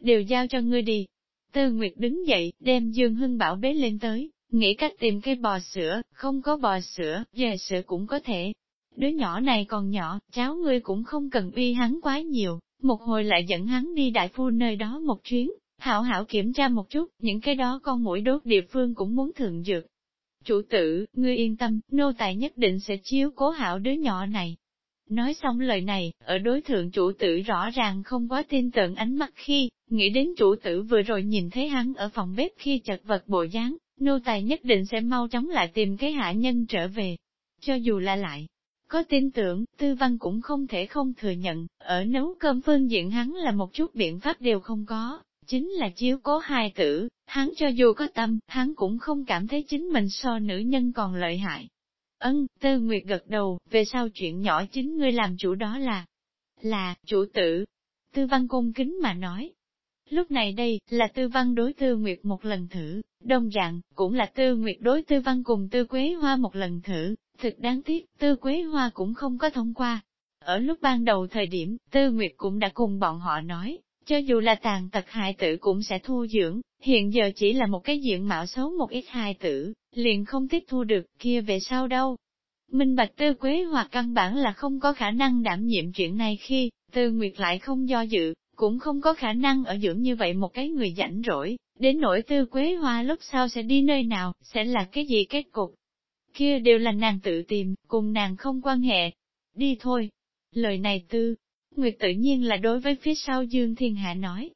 Đều giao cho ngươi đi. Tư Nguyệt đứng dậy, đem Dương Hưng Bảo bế lên tới, nghĩ cách tìm cây bò sữa, không có bò sữa, về sữa cũng có thể. Đứa nhỏ này còn nhỏ, cháu ngươi cũng không cần uy hắn quá nhiều, một hồi lại dẫn hắn đi đại phu nơi đó một chuyến, hảo hảo kiểm tra một chút, những cái đó con mũi đốt địa phương cũng muốn thượng dược. Chủ tử, ngươi yên tâm, nô tài nhất định sẽ chiếu cố hảo đứa nhỏ này. Nói xong lời này, ở đối thượng chủ tử rõ ràng không quá tin tưởng ánh mắt khi, nghĩ đến chủ tử vừa rồi nhìn thấy hắn ở phòng bếp khi chật vật bộ dáng, nô tài nhất định sẽ mau chóng lại tìm cái hạ nhân trở về. Cho dù là lại, có tin tưởng, tư văn cũng không thể không thừa nhận, ở nấu cơm phương diện hắn là một chút biện pháp đều không có, chính là chiếu cố hai tử, hắn cho dù có tâm, hắn cũng không cảm thấy chính mình so nữ nhân còn lợi hại. Ân, Tư Nguyệt gật đầu, về sau chuyện nhỏ chính ngươi làm chủ đó là, là, chủ tử. Tư văn cung kính mà nói. Lúc này đây, là tư văn đối tư Nguyệt một lần thử, đồng dạng, cũng là tư Nguyệt đối tư văn cùng tư Quế Hoa một lần thử, Thực đáng tiếc, Tư Quế Hoa cũng không có thông qua. Ở lúc ban đầu thời điểm, Tư Nguyệt cũng đã cùng bọn họ nói, cho dù là tàn tật hại tử cũng sẽ thu dưỡng, hiện giờ chỉ là một cái diện mạo xấu một ít hài tử, liền không tiếp thu được, kia về sau đâu. Minh Bạch Tư Quế hoặc căn bản là không có khả năng đảm nhiệm chuyện này khi, Tư Nguyệt lại không do dự, cũng không có khả năng ở dưỡng như vậy một cái người rảnh rỗi, đến nỗi Tư Quế Hoa lúc sau sẽ đi nơi nào, sẽ là cái gì kết cục, kia đều là nàng tự tìm, cùng nàng không quan hệ. Đi thôi. Lời này tư, Nguyệt tự nhiên là đối với phía sau Dương Thiên Hạ nói.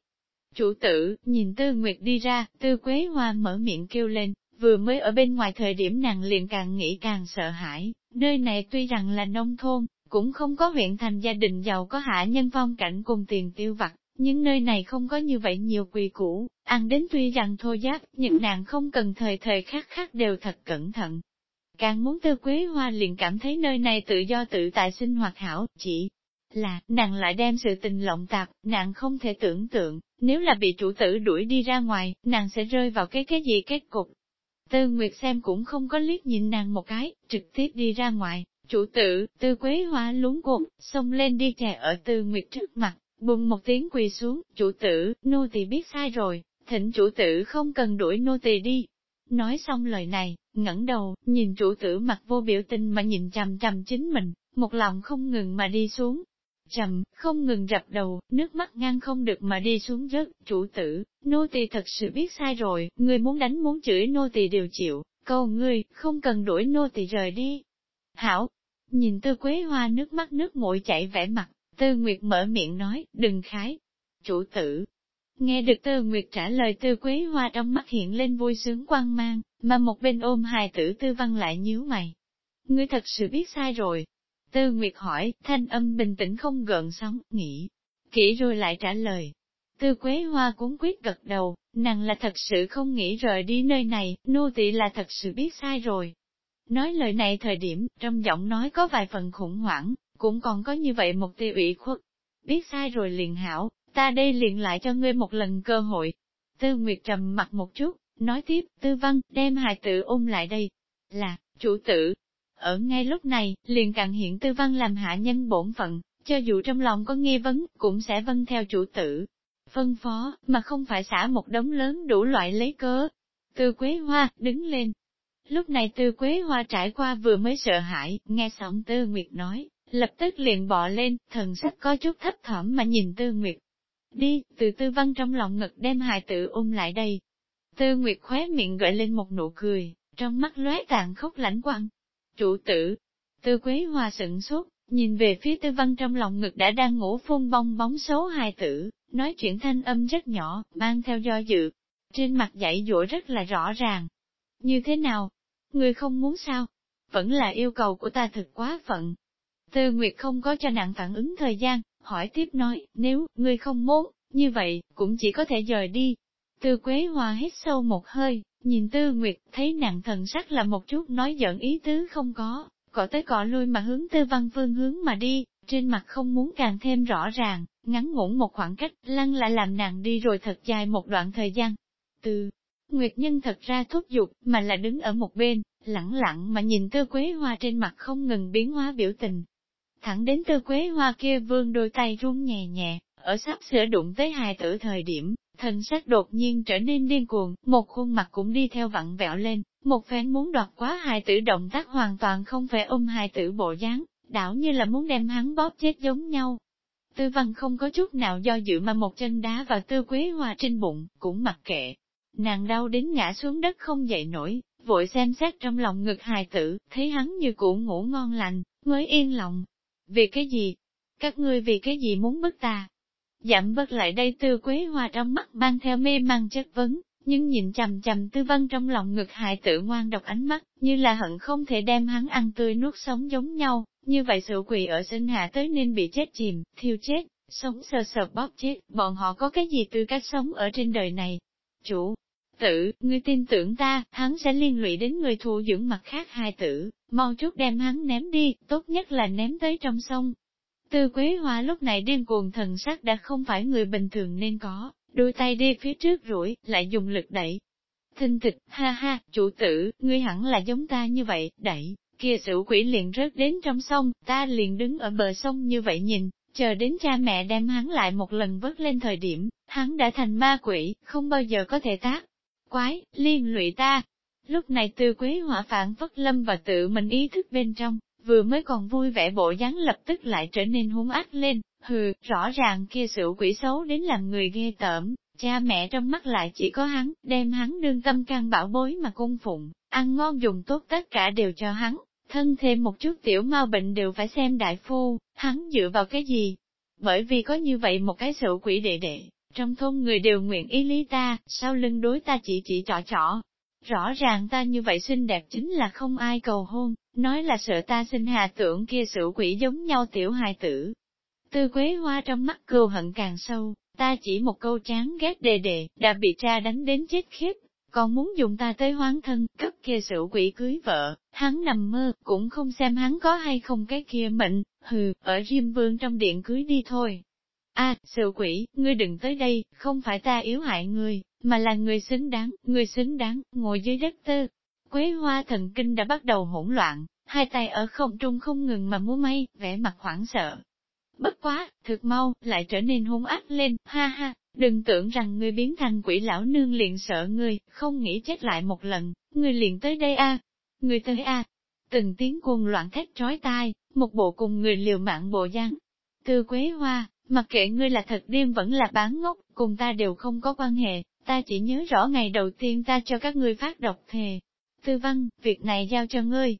Chủ tử, nhìn Tư Nguyệt đi ra, Tư Quế Hoa mở miệng kêu lên, vừa mới ở bên ngoài thời điểm nàng liền càng nghĩ càng sợ hãi, nơi này tuy rằng là nông thôn, cũng không có huyện thành gia đình giàu có hạ nhân phong cảnh cùng tiền tiêu vặt, nhưng nơi này không có như vậy nhiều quỳ cũ, ăn đến tuy rằng thô giáp, nhưng nàng không cần thời thời khắc khắc đều thật cẩn thận, Càng muốn tư quế hoa liền cảm thấy nơi này tự do tự tại sinh hoạt hảo, chỉ là, nàng lại đem sự tình lộng tạp, nàng không thể tưởng tượng, nếu là bị chủ tử đuổi đi ra ngoài, nàng sẽ rơi vào cái cái gì kết cục. Tư Nguyệt xem cũng không có liếc nhìn nàng một cái, trực tiếp đi ra ngoài, Chủ tử, tư quế hoa lúng cột, xông lên đi chè ở tư nguyệt trước mặt, bùng một tiếng quỳ xuống, chủ tử, nô tỳ biết sai rồi, thỉnh chủ tử không cần đuổi nô tỳ đi. Nói xong lời này, ngẩng đầu, nhìn chủ tử mặt vô biểu tình mà nhìn chằm chằm chính mình, một lòng không ngừng mà đi xuống trầm, không ngừng rập đầu, nước mắt ngăn không được mà đi xuống rớt, chủ tử, nô tỳ thật sự biết sai rồi, người muốn đánh muốn chửi nô tỳ đều chịu, cầu ngươi, không cần đuổi nô tỳ rời đi. Hảo, nhìn tư quế hoa nước mắt nước mũi chảy vẻ mặt, tư nguyệt mở miệng nói, đừng khái. Chủ tử, nghe được tư nguyệt trả lời tư quế hoa trong mắt hiện lên vui sướng quang mang, mà một bên ôm hài tử tư văn lại nhíu mày. Ngươi thật sự biết sai rồi. Tư Nguyệt hỏi, thanh âm bình tĩnh không gợn sóng, nghĩ, kỹ rồi lại trả lời. Tư Quế Hoa cuốn quyết gật đầu, nàng là thật sự không nghĩ rời đi nơi này, nô tỳ là thật sự biết sai rồi. Nói lời này thời điểm, trong giọng nói có vài phần khủng hoảng, cũng còn có như vậy một tiêu ủy khuất. Biết sai rồi liền hảo, ta đây liền lại cho ngươi một lần cơ hội. Tư Nguyệt trầm mặt một chút, nói tiếp, tư văn, đem hài tử ôm lại đây. Là, chủ tử. Ở ngay lúc này, liền càng hiện tư văn làm hạ nhân bổn phận, cho dù trong lòng có nghi vấn, cũng sẽ vâng theo chủ tử. Phân phó, mà không phải xả một đống lớn đủ loại lấy cớ. Tư Quế Hoa, đứng lên. Lúc này Tư Quế Hoa trải qua vừa mới sợ hãi, nghe xong Tư Nguyệt nói, lập tức liền bỏ lên, thần sắc có chút thấp thỏm mà nhìn Tư Nguyệt. Đi, từ Tư Văn trong lòng ngực đem hài tử ôm lại đây. Tư Nguyệt khóe miệng gợi lên một nụ cười, trong mắt lóe tàn khốc lãnh quang. Chủ tử, Tư Quế Hoa sửng sốt, nhìn về phía Tư Văn trong lòng ngực đã đang ngủ phun bong bóng xấu hài tử, nói chuyện thanh âm rất nhỏ, mang theo do dự. Trên mặt dãy dỗ rất là rõ ràng. Như thế nào? Người không muốn sao? Vẫn là yêu cầu của ta thực quá phận. Tư Nguyệt không có cho nặng phản ứng thời gian, hỏi tiếp nói, nếu, ngươi không muốn, như vậy, cũng chỉ có thể rời đi. Tư Quế Hoa hít sâu một hơi, nhìn Tư Nguyệt, thấy nặng thần sắc là một chút nói giận ý tứ không có, cỏ tới cỏ lui mà hướng Tư Văn Vương hướng mà đi, trên mặt không muốn càng thêm rõ ràng, ngắn ngủn một khoảng cách, lăng lại làm nàng đi rồi thật dài một đoạn thời gian. Tư Nguyệt Nhân thật ra thúc giục, mà là đứng ở một bên, lẳng lặng mà nhìn Tư Quế Hoa trên mặt không ngừng biến hóa biểu tình, thẳng đến tư quế hoa kia vương đôi tay run nhẹ nhẹ, ở sắp sửa đụng tới hài tử thời điểm, thần sắc đột nhiên trở nên điên cuồng, một khuôn mặt cũng đi theo vặn vẹo lên, một phen muốn đoạt quá hài tử động tác hoàn toàn không phải ôm hài tử bộ dáng, đảo như là muốn đem hắn bóp chết giống nhau. Tư văn không có chút nào do dự mà một chân đá vào tư quế hoa trên bụng, cũng mặc kệ. Nàng đau đến ngã xuống đất không dậy nổi, vội xem xét trong lòng ngực hài tử, thấy hắn như cũ ngủ ngon lành, mới yên lòng, vì cái gì? Các ngươi vì cái gì muốn bức ta? Giảm bớt lại đây tư quế hoa trong mắt mang theo mê mang chất vấn, nhưng nhìn chầm chầm tư vân trong lòng ngực hại tự ngoan độc ánh mắt, như là hận không thể đem hắn ăn tươi nuốt sống giống nhau, như vậy sự quỷ ở sinh hạ tới nên bị chết chìm, thiêu chết, sống sờ sờ bóp chết, bọn họ có cái gì tư cách sống ở trên đời này? Chủ, tử, ngươi tin tưởng ta, hắn sẽ liên lụy đến người thù dưỡng mặt khác hai tử, mau chút đem hắn ném đi, tốt nhất là ném tới trong sông. Tư Quế Hoa lúc này điên cuồng thần sắc đã không phải người bình thường nên có, đôi tay đi phía trước rủi, lại dùng lực đẩy. Thinh thịch, ha ha, chủ tử, ngươi hẳn là giống ta như vậy, đẩy, kia sự quỷ liền rớt đến trong sông, ta liền đứng ở bờ sông như vậy nhìn, chờ đến cha mẹ đem hắn lại một lần vớt lên thời điểm, hắn đã thành ma quỷ, không bao giờ có thể tác quái, liên lụy ta. Lúc này tư quế hỏa phản phất lâm và tự mình ý thức bên trong, vừa mới còn vui vẻ bộ dáng lập tức lại trở nên hung ác lên, hừ, rõ ràng kia sự quỷ xấu đến làm người ghê tởm, cha mẹ trong mắt lại chỉ có hắn, đem hắn đương tâm can bảo bối mà cung phụng, ăn ngon dùng tốt tất cả đều cho hắn, thân thêm một chút tiểu mau bệnh đều phải xem đại phu, hắn dựa vào cái gì? Bởi vì có như vậy một cái sự quỷ đệ đệ, trong thôn người đều nguyện ý lý ta, sau lưng đối ta chỉ chỉ trọ trọ, Rõ ràng ta như vậy xinh đẹp chính là không ai cầu hôn, nói là sợ ta sinh hạ tưởng kia sự quỷ giống nhau tiểu hài tử. Tư quế hoa trong mắt cừu hận càng sâu, ta chỉ một câu chán ghét đề đề, đã bị cha đánh đến chết khiếp, còn muốn dùng ta tới hoán thân, cấp kia sự quỷ cưới vợ, hắn nằm mơ, cũng không xem hắn có hay không cái kia mệnh, hừ, ở Diêm Vương trong điện cưới đi thôi. A, à, sự quỷ, ngươi đừng tới đây, không phải ta yếu hại ngươi, mà là người xứng đáng, người xứng đáng, ngồi dưới đất tư. Quế hoa thần kinh đã bắt đầu hỗn loạn, hai tay ở không trung không ngừng mà múa may, vẻ mặt hoảng sợ. Bất quá, thực mau, lại trở nên hung ác lên, ha ha, đừng tưởng rằng ngươi biến thành quỷ lão nương liền sợ ngươi, không nghĩ chết lại một lần, ngươi liền tới đây a, ngươi tới a. Từng tiếng cuồng loạn thét trói tai, một bộ cùng người liều mạng bộ dáng. Tư Quế Hoa, mặc kệ ngươi là thật điên vẫn là bán ngốc, cùng ta đều không có quan hệ, ta chỉ nhớ rõ ngày đầu tiên ta cho các ngươi phát độc thề. Tư văn, việc này giao cho ngươi.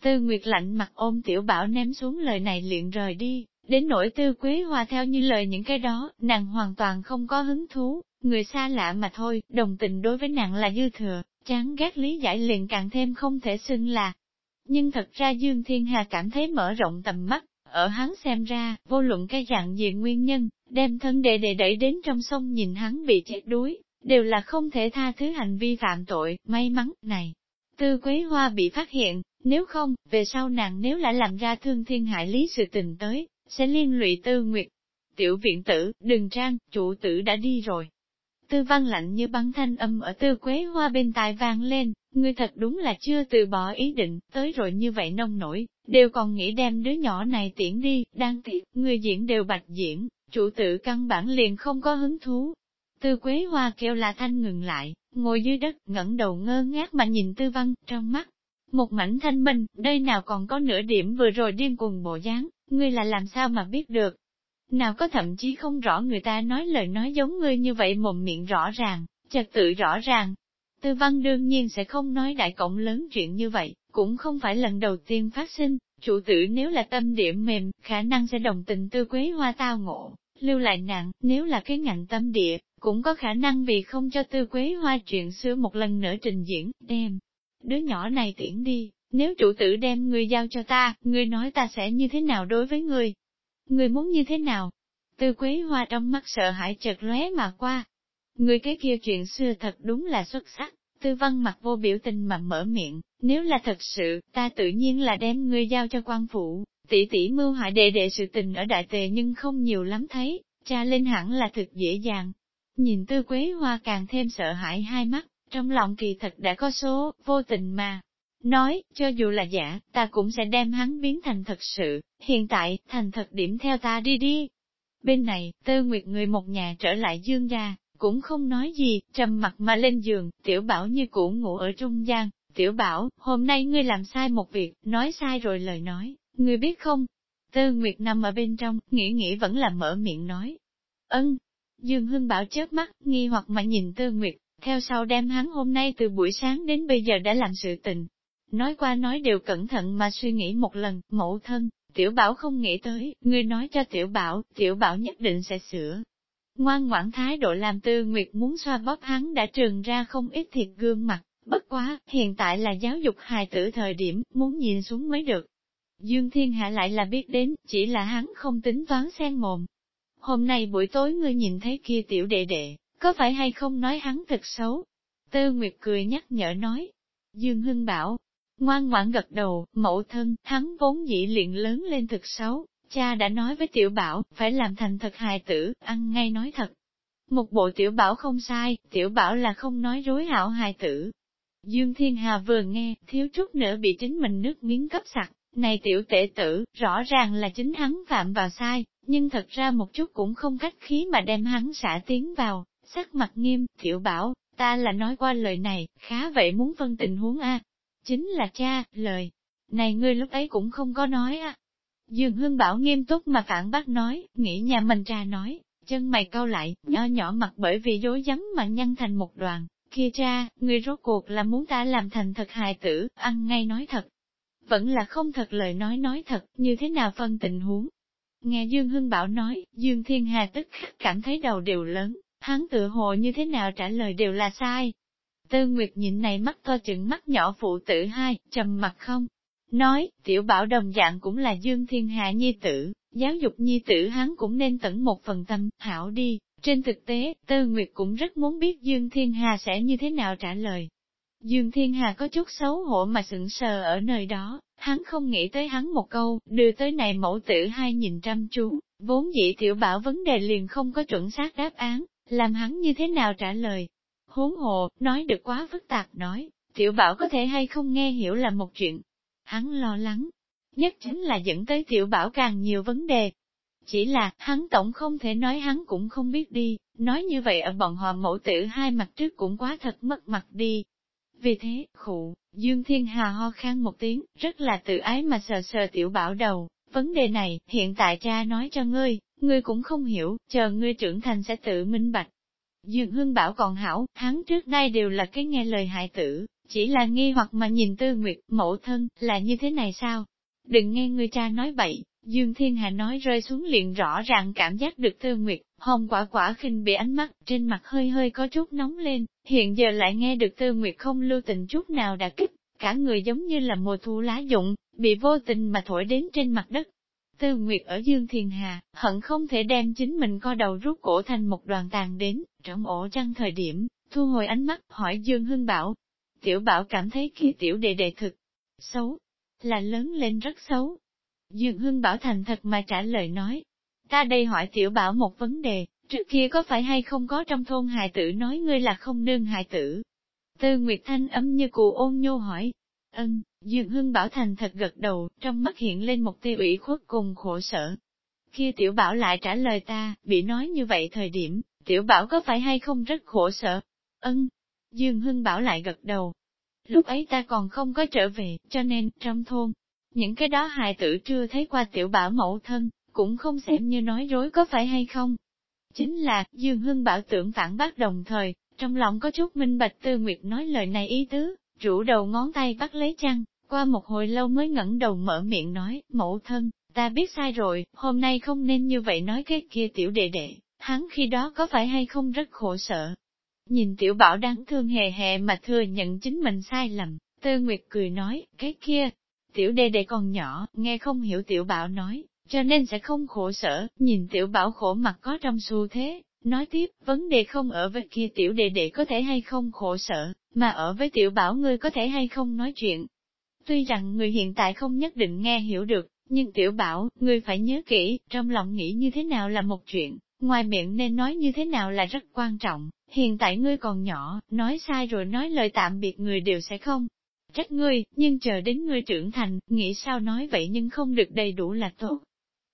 Tư Nguyệt lạnh mặt ôm tiểu bảo ném xuống lời này liền rời đi, đến nỗi tư quế hoa theo như lời những cái đó, nàng hoàn toàn không có hứng thú, người xa lạ mà thôi, đồng tình đối với nàng là dư thừa, chán ghét lý giải liền càng thêm không thể xưng là. Nhưng thật ra Dương Thiên Hà cảm thấy mở rộng tầm mắt, ở hắn xem ra, vô luận cái dạng gì nguyên nhân, đem thân đệ đệ đẩy đến trong sông nhìn hắn bị chết đuối, đều là không thể tha thứ hành vi phạm tội, may mắn, này. Tư Quế Hoa bị phát hiện, nếu không, về sau nàng nếu lại làm ra thương thiên hại lý sự tình tới, sẽ liên lụy Tư Nguyệt. Tiểu viện tử, đừng trang, chủ tử đã đi rồi. Tư văn lạnh như băng thanh âm ở tư quế hoa bên tai vang lên, ngươi thật đúng là chưa từ bỏ ý định, tới rồi như vậy nông nổi, đều còn nghĩ đem đứa nhỏ này tiễn đi, đang tiễn, người diễn đều bạch diễn, chủ tử căn bản liền không có hứng thú. Tư quế hoa kêu là thanh ngừng lại, ngồi dưới đất, ngẩng đầu ngơ ngác mà nhìn tư văn, trong mắt. Một mảnh thanh minh, đây nào còn có nửa điểm vừa rồi điên cuồng bộ dáng, ngươi là làm sao mà biết được. Nào có thậm chí không rõ người ta nói lời nói giống ngươi như vậy mồm miệng rõ ràng, trật tự rõ ràng. Tư văn đương nhiên sẽ không nói đại cộng lớn chuyện như vậy, cũng không phải lần đầu tiên phát sinh, chủ tử nếu là tâm điểm mềm, khả năng sẽ đồng tình tư quế hoa tao ngộ, lưu lại nặng, nếu là cái ngạnh tâm địa, cũng có khả năng vì không cho tư quế hoa chuyện xưa một lần nữa trình diễn, đem. Đứa nhỏ này tiễn đi, nếu chủ tử đem người giao cho ta, người nói ta sẽ như thế nào đối với người? Người muốn như thế nào? Tư quế hoa trong mắt sợ hãi chợt lóe mà qua. Người cái kia chuyện xưa thật đúng là xuất sắc, tư văn mặt vô biểu tình mà mở miệng, nếu là thật sự, ta tự nhiên là đem người giao cho quan phụ, tỷ tỷ mưu hại đệ đệ sự tình ở đại tề nhưng không nhiều lắm thấy, cha lên hẳn là thực dễ dàng. Nhìn tư quế hoa càng thêm sợ hãi hai mắt, trong lòng kỳ thật đã có số, vô tình mà, nói, cho dù là giả, ta cũng sẽ đem hắn biến thành thật sự, hiện tại, thành thật điểm theo ta đi đi. Bên này, tơ nguyệt người một nhà trở lại dương gia, cũng không nói gì, trầm mặt mà lên giường, tiểu bảo như cũ ngủ ở trung gian. Tiểu bảo, hôm nay ngươi làm sai một việc, nói sai rồi lời nói, ngươi biết không? Tơ Nguyệt nằm ở bên trong, nghĩ nghĩ vẫn là mở miệng nói. Ân, Dương Hưng Bảo chớp mắt, nghi hoặc mà nhìn Tơ Nguyệt, theo sau đem hắn hôm nay từ buổi sáng đến bây giờ đã làm sự tình, nói qua nói đều cẩn thận mà suy nghĩ một lần, mẫu thân, tiểu bảo không nghĩ tới, ngươi nói cho tiểu bảo, tiểu bảo nhất định sẽ sửa. Ngoan ngoãn thái độ làm tư nguyệt muốn xoa bóp hắn đã trường ra không ít thiệt gương mặt, bất quá, hiện tại là giáo dục hài tử thời điểm, muốn nhìn xuống mới được. Dương Thiên Hạ lại là biết đến, chỉ là hắn không tính toán xen mồm. Hôm nay buổi tối ngươi nhìn thấy kia tiểu đệ đệ, có phải hay không nói hắn thật xấu? Tư Nguyệt cười nhắc nhở nói. Dương Hưng bảo, Ngoan ngoãn gật đầu, mẫu thân, hắn vốn dĩ liền lớn lên thực xấu, cha đã nói với tiểu bảo, phải làm thành thật hài tử, ăn ngay nói thật. Một bộ tiểu bảo không sai, tiểu bảo là không nói rối hảo hài tử. Dương Thiên Hà vừa nghe, thiếu chút nữa bị chính mình nước miếng cấp sặc, này tiểu tệ tử, rõ ràng là chính hắn phạm vào sai, nhưng thật ra một chút cũng không cách khí mà đem hắn xả tiến vào, sắc mặt nghiêm, tiểu bảo, ta là nói qua lời này, khá vậy muốn phân tình huống A, chính là cha, lời. Này ngươi lúc ấy cũng không có nói à. Dương Hương Bảo nghiêm túc mà phản bác nói, nghĩ nhà mình cha nói, chân mày cau lại, nhỏ nhỏ mặt bởi vì dối rắm mà nhăn thành một đoàn. Kia cha, người rốt cuộc là muốn ta làm thành thật hài tử, ăn ngay nói thật. Vẫn là không thật lời nói nói thật, như thế nào phân tình huống. Nghe Dương Hưng Bảo nói, Dương Thiên Hà tức khắc cảm thấy đầu đều lớn, hắn tự hồ như thế nào trả lời đều là sai, Tư Nguyệt nhìn này mắt to chừng mắt nhỏ phụ tử hai, trầm mặt không. Nói, tiểu bảo đồng dạng cũng là Dương Thiên hà nhi tử, giáo dục nhi tử hắn cũng nên tận một phần tâm, hảo đi. Trên thực tế, Tư Nguyệt cũng rất muốn biết Dương Thiên Hà sẽ như thế nào trả lời. Dương Thiên Hà có chút xấu hổ mà sững sờ ở nơi đó, hắn không nghĩ tới hắn một câu, đưa tới này mẫu tử hai nhìn chăm chú, vốn dĩ tiểu bảo vấn đề liền không có chuẩn xác đáp án, làm hắn như thế nào trả lời, Huống hồ, nói được quá phức tạp nói, tiểu bảo có thể hay không nghe hiểu là một chuyện. hắn lo lắng. Nhất chính là dẫn tới tiểu bảo càng nhiều vấn đề. Chỉ là, hắn tổng không thể nói hắn cũng không biết đi, nói như vậy ở bọn họ mẫu tử hai mặt trước cũng quá thật mất mặt đi. Vì thế, khụ, Dương Thiên Hà ho khan một tiếng, rất là tự ái mà sờ sờ tiểu bảo đầu. Vấn đề này, hiện tại cha nói cho ngươi, ngươi cũng không hiểu, chờ ngươi trưởng thành sẽ tự minh bạch. Dương Hương bảo còn hảo, hắn trước nay đều là cái nghe lời hại tử, chỉ là nghi hoặc mà nhìn Tư Nguyệt, mẫu thân, là như thế này sao? Đừng nghe người cha nói bậy, Dương Thiên Hà nói rơi xuống liền rõ ràng cảm giác được Tư Nguyệt, hồng quả quả khinh bị ánh mắt, trên mặt hơi hơi có chút nóng lên, hiện giờ lại nghe được Tư Nguyệt không lưu tình chút nào đã kích, cả người giống như là mùa thu lá dụng, bị vô tình mà thổi đến trên mặt đất. Tư Nguyệt ở Dương Thiên Hà, hận không thể đem chính mình co đầu rút cổ thành một đoàn tàn đến, trong ổ trăng thời điểm, thu hồi ánh mắt, hỏi Dương Hưng Bảo. Tiểu Bảo cảm thấy khi tiểu đệ đệ thực, xấu, là lớn lên rất xấu. Dương Hưng Bảo thành thật mà trả lời nói. Ta đây hỏi Tiểu Bảo một vấn đề, trước kia có phải hay không có trong thôn hài tử nói ngươi là không nương hài tử? Tư Nguyệt Thanh ấm như cụ ôn nhô hỏi. Ân, Dương Hưng Bảo thành thật gật đầu, trong mắt hiện lên một tia ủy khuất cùng khổ sở. Kia Tiểu Bảo lại trả lời ta, bị nói như vậy thời điểm, Tiểu Bảo có phải hay không rất khổ sở? Ân, Dương Hưng Bảo lại gật đầu. Lúc ấy ta còn không có trở về, cho nên, trong thôn, những cái đó hài tử chưa thấy qua Tiểu Bảo mẫu thân, cũng không xem như nói rối có phải hay không. Chính là, Dương Hưng Bảo tưởng phản bác đồng thời, trong lòng có chút minh bạch Tư Nguyệt nói lời này ý tứ, rủ đầu ngón tay bắt lấy chăn, qua một hồi lâu mới ngẩng đầu mở miệng nói, mẫu thân, ta biết sai rồi, hôm nay không nên như vậy nói cái kia tiểu đệ đệ, hắn khi đó có phải hay không rất khổ sở. Nhìn tiểu bảo đáng thương hề hề mà thừa nhận chính mình sai lầm, Tư Nguyệt cười nói, cái kia, tiểu đệ đệ còn nhỏ, nghe không hiểu tiểu bảo nói, cho nên sẽ không khổ sở, nhìn tiểu bảo khổ mặt có trong xu thế, Nói tiếp, vấn đề không ở với kia tiểu đệ đệ có thể hay không khổ sở, mà ở với tiểu bảo ngươi có thể hay không nói chuyện. Tuy rằng người hiện tại không nhất định nghe hiểu được, nhưng tiểu bảo, ngươi phải nhớ kỹ, trong lòng nghĩ như thế nào là một chuyện, ngoài miệng nên nói như thế nào là rất quan trọng. Hiện tại ngươi còn nhỏ, nói sai rồi nói lời tạm biệt người đều sẽ không trách ngươi, nhưng chờ đến ngươi trưởng thành, nghĩ sao nói vậy nhưng không được đầy đủ là tốt.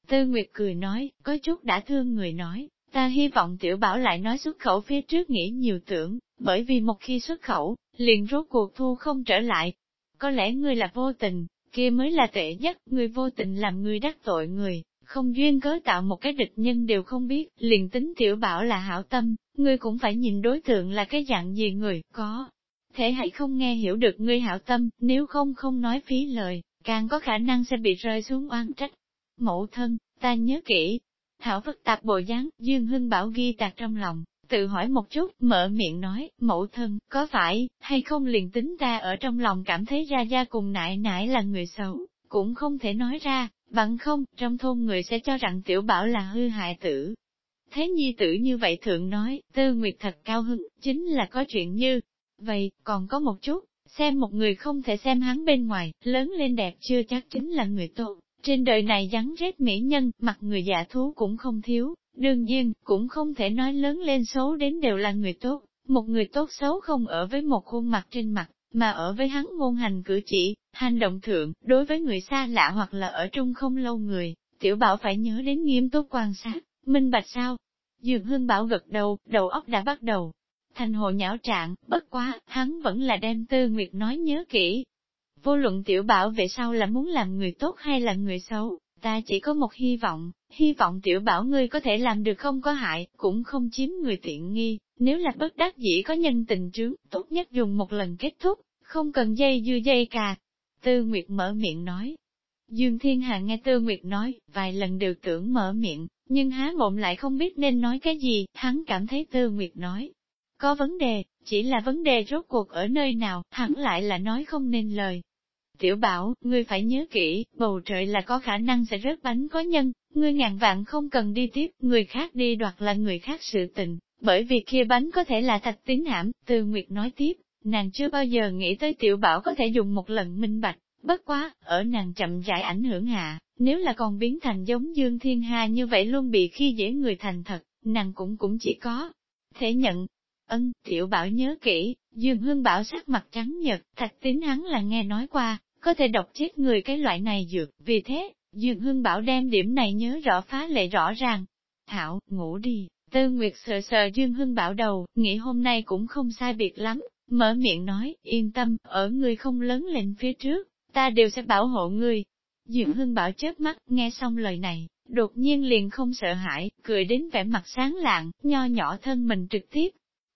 Tư Nguyệt cười nói, có chút đã thương người nói, Ta hy vọng tiểu bảo lại nói xuất khẩu phía trước nghĩ nhiều tưởng, bởi vì một khi xuất khẩu, liền rốt cuộc thu không trở lại. Có lẽ ngươi là vô tình, kia mới là tệ nhất, ngươi vô tình làm ngươi đắc tội người, không duyên cớ tạo một cái địch nhân đều không biết, liền tính tiểu bảo là hảo tâm, ngươi cũng phải nhìn đối tượng là cái dạng gì người, có. Thể hãy không nghe hiểu được ngươi hảo tâm, nếu không không nói phí lời, càng có khả năng sẽ bị rơi xuống oan trách. Mẫu thân, ta nhớ kỹ, Hảo phức tạp bộ dáng, Dương Hưng Bảo ghi tạc trong lòng, tự hỏi một chút, mở miệng nói, mẫu thân, có phải, hay không liền tính ta ở trong lòng cảm thấy ra gia cùng nại nại là người xấu, cũng không thể nói ra, bằng không, trong thôn người sẽ cho rằng tiểu bảo là hư hại tử. Thế nhi tử như vậy thượng nói, tư nguyệt thật cao hứng, chính là có chuyện như, vậy, còn có một chút, xem một người không thể xem hắn bên ngoài, lớn lên đẹp chưa chắc chính là người tốt. Trên đời này rắn rết mỹ nhân, mặt người giả thú cũng không thiếu, đương nhiên, cũng không thể nói lớn lên xấu đến đều là người tốt. Một người tốt xấu không ở với một khuôn mặt trên mặt, mà ở với hắn ngôn hành cử chỉ, hành động thượng, đối với người xa lạ hoặc là ở trung không lâu người, tiểu bảo phải nhớ đến nghiêm túc quan sát, minh bạch sao. Dường hương bảo gật đầu, đầu óc đã bắt đầu. Thành hồ nhão trạng, bất quá, hắn vẫn là đem tư nguyệt nói nhớ kỹ, Vô luận tiểu bảo về sau là muốn làm người tốt hay là người xấu, ta chỉ có một hy vọng, hy vọng tiểu bảo ngươi có thể làm được không có hại, cũng không chiếm người tiện nghi, nếu là bất đắc dĩ có nhân tình trướng, tốt nhất dùng một lần kết thúc, không cần dây dưa dây cà. Tư Nguyệt mở miệng nói. Dương Thiên Hà nghe Tư Nguyệt nói, vài lần đều tưởng mở miệng, nhưng há mộm lại không biết nên nói cái gì, hắn cảm thấy Tư Nguyệt nói. Có vấn đề, chỉ là vấn đề rốt cuộc ở nơi nào, hẳn lại là nói không nên lời, Tiểu bảo, ngươi phải nhớ kỹ, bầu trời là có khả năng sẽ rớt bánh có nhân, ngươi ngàn vạn không cần đi tiếp, người khác đi đoạt là người khác sự tình, bởi vì kia bánh có thể là thạch tín hãm, từ Nguyệt nói tiếp, nàng chưa bao giờ nghĩ tới tiểu bảo có thể dùng một lần minh bạch, bất quá, ở nàng chậm rãi ảnh hưởng hạ, nếu là còn biến thành giống Dương Thiên Hà như vậy luôn bị khi dễ người thành thật, nàng cũng cũng chỉ có thể nhận. Ân, tiểu bảo nhớ kỹ, Dương Hương Bảo sắc mặt trắng nhật, thạch tín hắn là nghe nói qua, có thể độc chết người cái loại này dược, vì thế, Dương Hương Bảo đem điểm này nhớ rõ phá lệ rõ ràng. Thảo, ngủ đi, Tư Nguyệt sờ sờ Dương Hương Bảo đầu, nghĩ hôm nay cũng không sai biệt lắm, mở miệng nói, yên tâm, ở người không lớn lên phía trước, ta đều sẽ bảo hộ ngươi. Dương Hương Bảo chớp mắt, nghe xong lời này, đột nhiên liền không sợ hãi, cười đến vẻ mặt sáng lạng, nho nhỏ thân mình trực tiếp.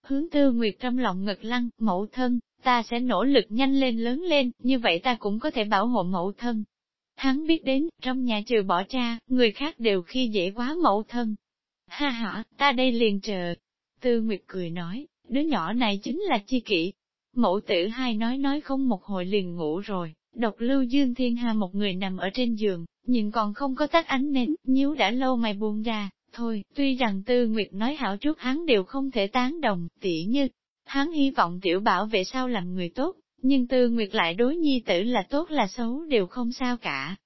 Hướng Tư Nguyệt trong lòng ngực lăng, mẫu thân, ta sẽ nỗ lực nhanh lên lớn lên, như vậy ta cũng có thể bảo hộ mẫu thân. Hắn biết đến, trong nhà trừ bỏ cha, người khác đều khi dễ quá mẫu thân, Ha ha, ta đây liền chờ. Tư Nguyệt cười nói, đứa nhỏ này chính là chi kỷ. Mẫu tử hai nói nói không một hồi liền ngủ rồi, độc lưu dương thiên hà một người nằm ở trên giường, nhìn còn không có tắt ánh nến, nhíu đã lâu mày buông ra, thôi, tuy rằng Tư Nguyệt nói hảo trước hắn đều không thể tán đồng, tỉ như, hắn hy vọng tiểu bảo về sau làm người tốt, nhưng Tư Nguyệt lại đối nhi tử là tốt là xấu đều không sao cả.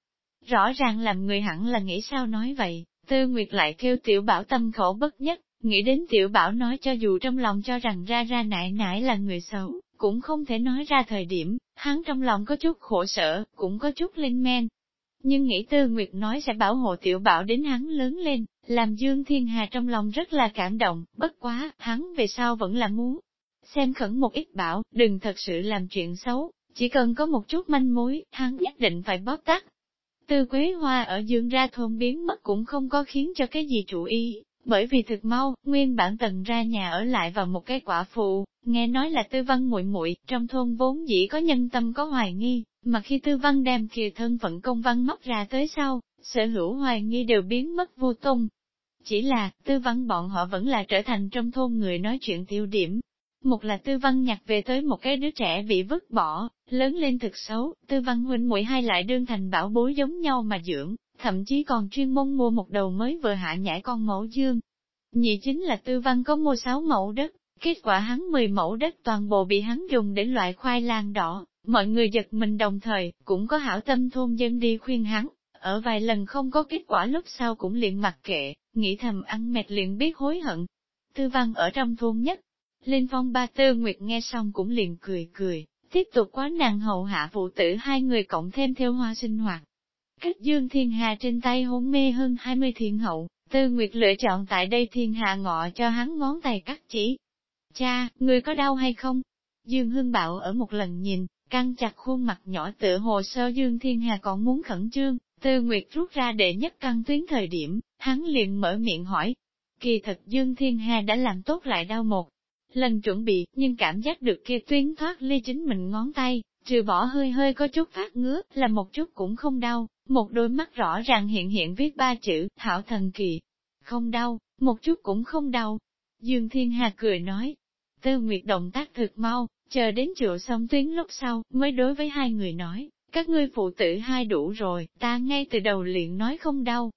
Rõ ràng làm người hẳn là nghĩ sao nói vậy, Tư Nguyệt lại kêu tiểu bảo tâm khổ bất nhất, nghĩ đến tiểu bảo nói cho dù trong lòng cho rằng ra ra nại nại là người xấu, cũng không thể nói ra thời điểm, hắn trong lòng có chút khổ sở, cũng có chút lên men. Nhưng nghĩ Tư Nguyệt nói sẽ bảo hộ tiểu bảo đến hắn lớn lên, làm Dương Thiên Hà trong lòng rất là cảm động, bất quá, hắn về sau vẫn là muốn. Xem khẩn một ít bảo, đừng thật sự làm chuyện xấu, chỉ cần có một chút manh mối, hắn nhất định phải bóp tắt, từ Quế Hoa ở dương ra thôn biến mất cũng không có khiến cho cái gì chủ ý, bởi vì thực mau, nguyên bản tần ra nhà ở lại vào một cái quả phụ, nghe nói là tư văn muội muội trong thôn vốn dĩ có nhân tâm có hoài nghi, mà khi tư văn đem kìa thân phận công văn móc ra tới sau, sở hữu hoài nghi đều biến mất vô tung. Chỉ là, tư văn bọn họ vẫn là trở thành trong thôn người nói chuyện tiêu điểm, một là tư văn nhặt về tới một cái đứa trẻ bị vứt bỏ, lớn lên thực xấu, tư văn huynh muội hai lại đương thành bảo bối giống nhau mà dưỡng, thậm chí còn chuyên môn mua một đầu mới vừa hạ nhảy con mẫu dương. Nhị chính là tư văn có mua sáu mẫu đất, kết quả hắn 10 mẫu đất toàn bộ bị hắn dùng để loại khoai lang đỏ, mọi người giật mình đồng thời, cũng có hảo tâm thôn dân đi khuyên hắn, ở vài lần không có kết quả lúc sau cũng liền mặc kệ, nghĩ thầm ăn mệt liền biết hối hận. Tư văn ở trong thôn nhất, Linh Phong ba tư nguyệt nghe xong cũng liền cười cười, tiếp tục quá nàng hậu hạ phụ tử hai người cộng thêm theo hoa sinh hoạt. Cách dương thiên hà trên tay hôn mê hơn 20 thiên hậu, tư nguyệt lựa chọn tại đây thiên hà ngọ cho hắn ngón tay cắt chỉ. Cha, người có đau hay không? Dương Hưng Bảo ở một lần nhìn, căng chặt khuôn mặt nhỏ tựa hồ sơ Dương Thiên Hà còn muốn khẩn trương, Tư Nguyệt rút ra đệ nhất căn tuyến thời điểm, hắn liền mở miệng hỏi. Kỳ thật Dương Thiên Hà đã làm tốt lại đau một lần chuẩn bị, nhưng cảm giác được kia tuyến thoát ly chính mình ngón tay, trừ bỏ hơi hơi có chút phát ngứa, là một chút cũng không đau, một đôi mắt rõ ràng hiện hiện viết ba chữ, thảo thần kỳ. Không đau, một chút cũng không đau. Dương Thiên Hà cười nói, Tư Nguyệt động tác thực mau, chờ đến chỗ xong tuyến lúc sau, mới đối với hai người nói, các ngươi phụ tử hai đủ rồi, ta ngay từ đầu liền nói không đau.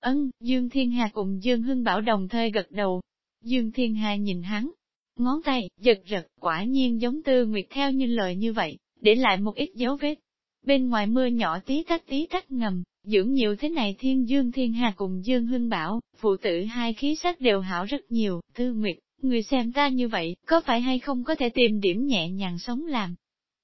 Ân, Dương Thiên Hà cùng Dương Hưng Bảo đồng thời gật đầu. Dương Thiên Hà nhìn hắn, ngón tay, giật giật, quả nhiên giống tư nguyệt theo như lời như vậy, để lại một ít dấu vết. Bên ngoài mưa nhỏ tí tách tí tách ngầm, dưỡng nhiều thế này thiên dương thiên hà cùng dương hưng bảo, phụ tử hai khí sắc đều hảo rất nhiều, tư nguyệt, người xem ta như vậy, có phải hay không có thể tìm điểm nhẹ nhàng sống làm.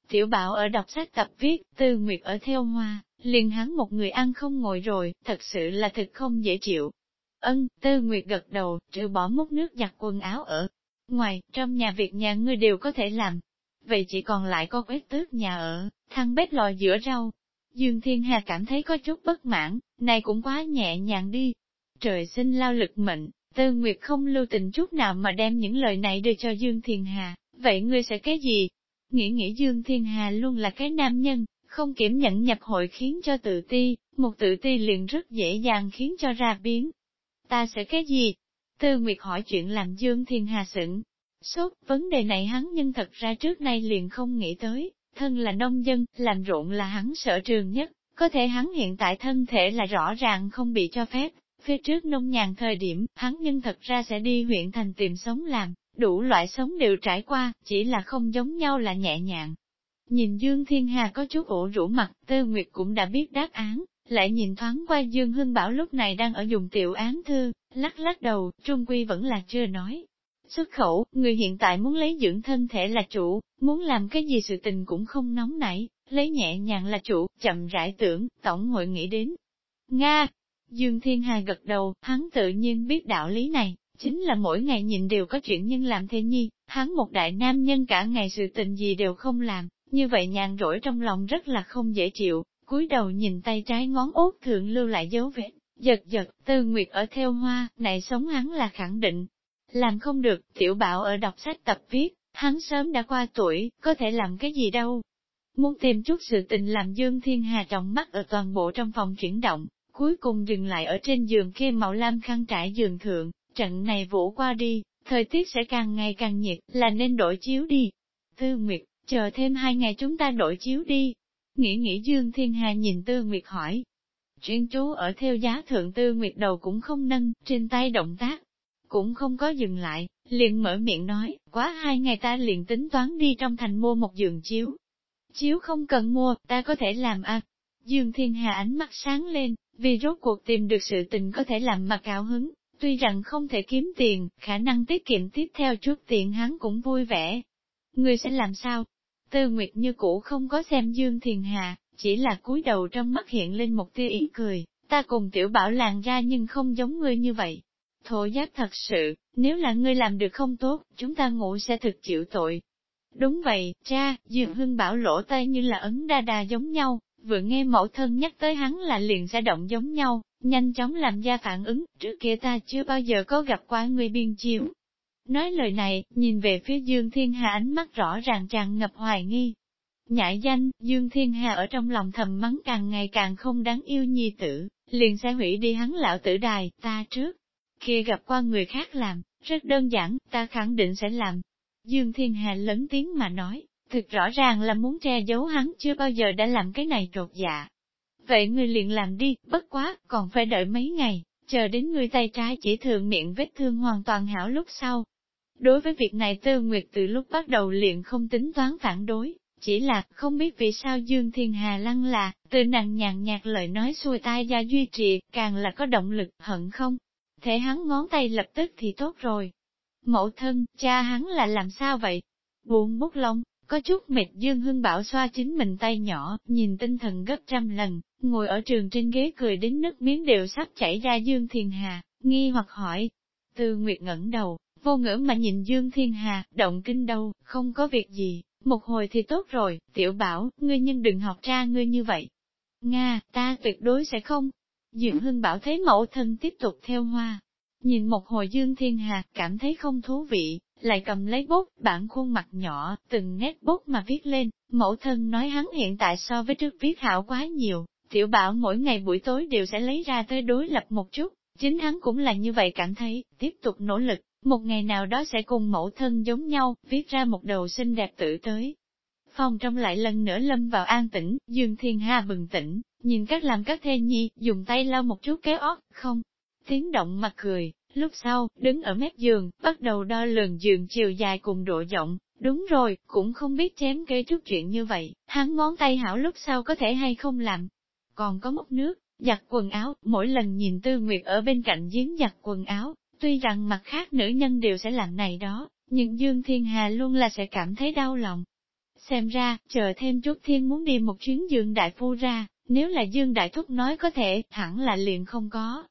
Tiểu bảo ở đọc sách tập viết, tư nguyệt ở theo hoa, liền hắn một người ăn không ngồi rồi, thật sự là thật không dễ chịu. Ân, tư nguyệt gật đầu, trừ bỏ múc nước giặt quần áo ở Ngoài, trong nhà việc nhà ngươi đều có thể làm. Vậy chỉ còn lại có quét tước nhà ở, thăng bếp lò giữa rau. Dương Thiên Hà cảm thấy có chút bất mãn, này cũng quá nhẹ nhàng đi. Trời sinh lao lực mệnh, Tư Nguyệt không lưu tình chút nào mà đem những lời này đưa cho Dương Thiên Hà, vậy ngươi sẽ cái gì? Nghĩ nghĩ Dương Thiên Hà luôn là cái nam nhân, không kiểm nhận nhập hội khiến cho tự ti, một tự ti liền rất dễ dàng khiến cho ra biến. Ta sẽ cái gì? Tư Nguyệt hỏi chuyện làm Dương Thiên Hà sững. Sốt, vấn đề này hắn nhưng thật ra trước nay liền không nghĩ tới, thân là nông dân, làm ruộng là hắn sở trường nhất, có thể hắn hiện tại thân thể là rõ ràng không bị cho phép, phía trước nông nhàn thời điểm, hắn nhưng thật ra sẽ đi huyện thành tìm sống làm, đủ loại sống đều trải qua, chỉ là không giống nhau là nhẹ nhàng. Nhìn Dương Thiên Hà có chút ủ rũ mặt, Tư Nguyệt cũng đã biết đáp án, lại nhìn thoáng qua Dương Hưng Bảo lúc này đang ở dùng tiểu án thư, lắc lắc đầu, Trung Quy vẫn là chưa nói. Xuất khẩu, người hiện tại muốn lấy dưỡng thân thể là chủ, muốn làm cái gì sự tình cũng không nóng nảy, Lấy nhẹ nhàng là chủ, chậm rãi tưởng, tổng hội nghĩ đến. Nga! Dương Thiên Hà gật đầu, hắn tự nhiên biết đạo lý này, chính là mỗi ngày nhìn đều có chuyện nhưng làm thế nhi, hắn một đại nam nhân cả ngày sự tình gì đều không làm, như vậy nhàn rỗi trong lòng rất là không dễ chịu, cúi đầu nhìn tay trái ngón út thượng lưu lại dấu vết, giật giật, tư nguyệt ở theo hoa, này sống hắn là khẳng định. Làm không được, tiểu bảo ở đọc sách tập viết, hắn sớm đã qua tuổi, có thể làm cái gì đâu. Muốn tìm chút sự tình làm Dương Thiên Hà trọng mắt ở toàn bộ trong phòng chuyển động, cuối cùng dừng lại ở trên giường kia màu lam khăn trải giường thượng, trận này vũ qua đi, thời tiết sẽ càng ngày càng nhiệt, là nên đổi chiếu đi. Tư Nguyệt, chờ thêm hai ngày chúng ta đổi chiếu đi. Nghĩ nghĩ Dương Thiên Hà nhìn Tư Nguyệt hỏi. Chuyên chú ở theo giá thượng Tư Nguyệt đầu cũng không nâng, trên tay động tác, cũng không có dừng lại, liền mở miệng nói, quá hai ngày ta liền tính toán đi trong thành mua một giường chiếu. Chiếu không cần mua, ta có thể làm à. Dương Thiên Hà ánh mắt sáng lên, vì rốt cuộc tìm được sự tình có thể làm mà cao hứng, tuy rằng không thể kiếm tiền, khả năng tiết kiệm tiếp theo chút tiền hắn cũng vui vẻ. Người sẽ làm sao? Tư Nguyệt như cũ không có xem Dương thiền Hà, chỉ là cúi đầu trong mắt hiện lên một tia ý cười, ta cùng tiểu bảo làng ra nhưng không giống ngươi như vậy. Thổ giác thật sự, nếu là ngươi làm được không tốt, chúng ta ngủ sẽ thực chịu tội. Đúng vậy, cha, Dương Hưng bảo lỗ tay như là ấn đa đa giống nhau, vừa nghe mẫu thân nhắc tới hắn là liền sẽ động giống nhau, nhanh chóng làm ra phản ứng, trước kia ta chưa bao giờ có gặp qua người biên chiếu. Nói lời này, nhìn về phía Dương Thiên Hà ánh mắt rõ ràng tràn ngập hoài nghi. Nhãi danh, Dương Thiên Hà ở trong lòng thầm mắng càng ngày càng không đáng yêu nhi tử, liền sẽ hủy đi hắn lão tử đài, ta trước. Khi gặp qua người khác làm, rất đơn giản, ta khẳng định sẽ làm. Dương Thiên Hà lớn tiếng mà nói, thực rõ ràng là muốn che giấu hắn chưa bao giờ đã làm cái này trột dạ. Vậy ngươi liền làm đi, bất quá, còn phải đợi mấy ngày, chờ đến ngươi tay trái chỉ thường miệng vết thương hoàn toàn hảo lúc sau. Đối với việc này Tư Nguyệt từ lúc bắt đầu liền không tính toán phản đối, chỉ là không biết vì sao Dương Thiên Hà lăng là, từ nặng nhàn nhạt lời nói xuôi tai ra duy trì, càng là có động lực, hận không? thế hắn ngón tay lập tức thì tốt rồi. Mẫu thân, cha hắn là làm sao vậy? Buồn bút lông, có chút mệt Dương Hưng Bảo xoa chính mình tay nhỏ, nhìn tinh thần gấp trăm lần, ngồi ở trường trên ghế cười đến nước miếng đều sắp chảy ra Dương Thiên Hà, nghi hoặc hỏi. Tư Nguyệt ngẩng đầu, vô ngữ mà nhìn Dương Thiên Hà, động kinh đâu, không có việc gì, một hồi thì tốt rồi, tiểu bảo, ngươi nhưng đừng học ra ngươi như vậy. Nga, ta tuyệt đối sẽ không. Dương Hưng Bảo thấy mẫu thân tiếp tục theo hoa. Nhìn một hồi Dương Thiên Hà, cảm thấy không thú vị, lại cầm lấy bút, bản khuôn mặt nhỏ, từng nét bút mà viết lên, mẫu thân nói hắn hiện tại so với trước viết hảo quá nhiều, tiểu bảo mỗi ngày buổi tối đều sẽ lấy ra tới đối lập một chút, chính hắn cũng là như vậy cảm thấy, tiếp tục nỗ lực, một ngày nào đó sẽ cùng mẫu thân giống nhau, viết ra một đầu xinh đẹp tử tới. Phòng trong lại lần nữa lâm vào an tĩnh, Dương Thiên Hà bừng tỉnh, nhìn các làm các thê nhi, dùng tay lau một chút kéo ót, không, tiếng động mà cười, Lúc sau, đứng ở mép giường, bắt đầu đo lường giường chiều dài cùng độ rộng. Đúng rồi, cũng không biết chém kê trước chuyện như vậy, hắn ngón tay hảo lúc sau có thể hay không làm. Còn có mốc nước, giặt quần áo, mỗi lần nhìn Tư Nguyệt ở bên cạnh giếng giặt quần áo, tuy rằng mặt khác nữ nhân đều sẽ làm này đó, nhưng Dương Thiên Hà luôn là sẽ cảm thấy đau lòng. Xem ra, chờ thêm chút thiên muốn đi một chuyến Dương Đại Phu ra, nếu là Dương Đại Thúc nói có thể, hẳn là liền không có.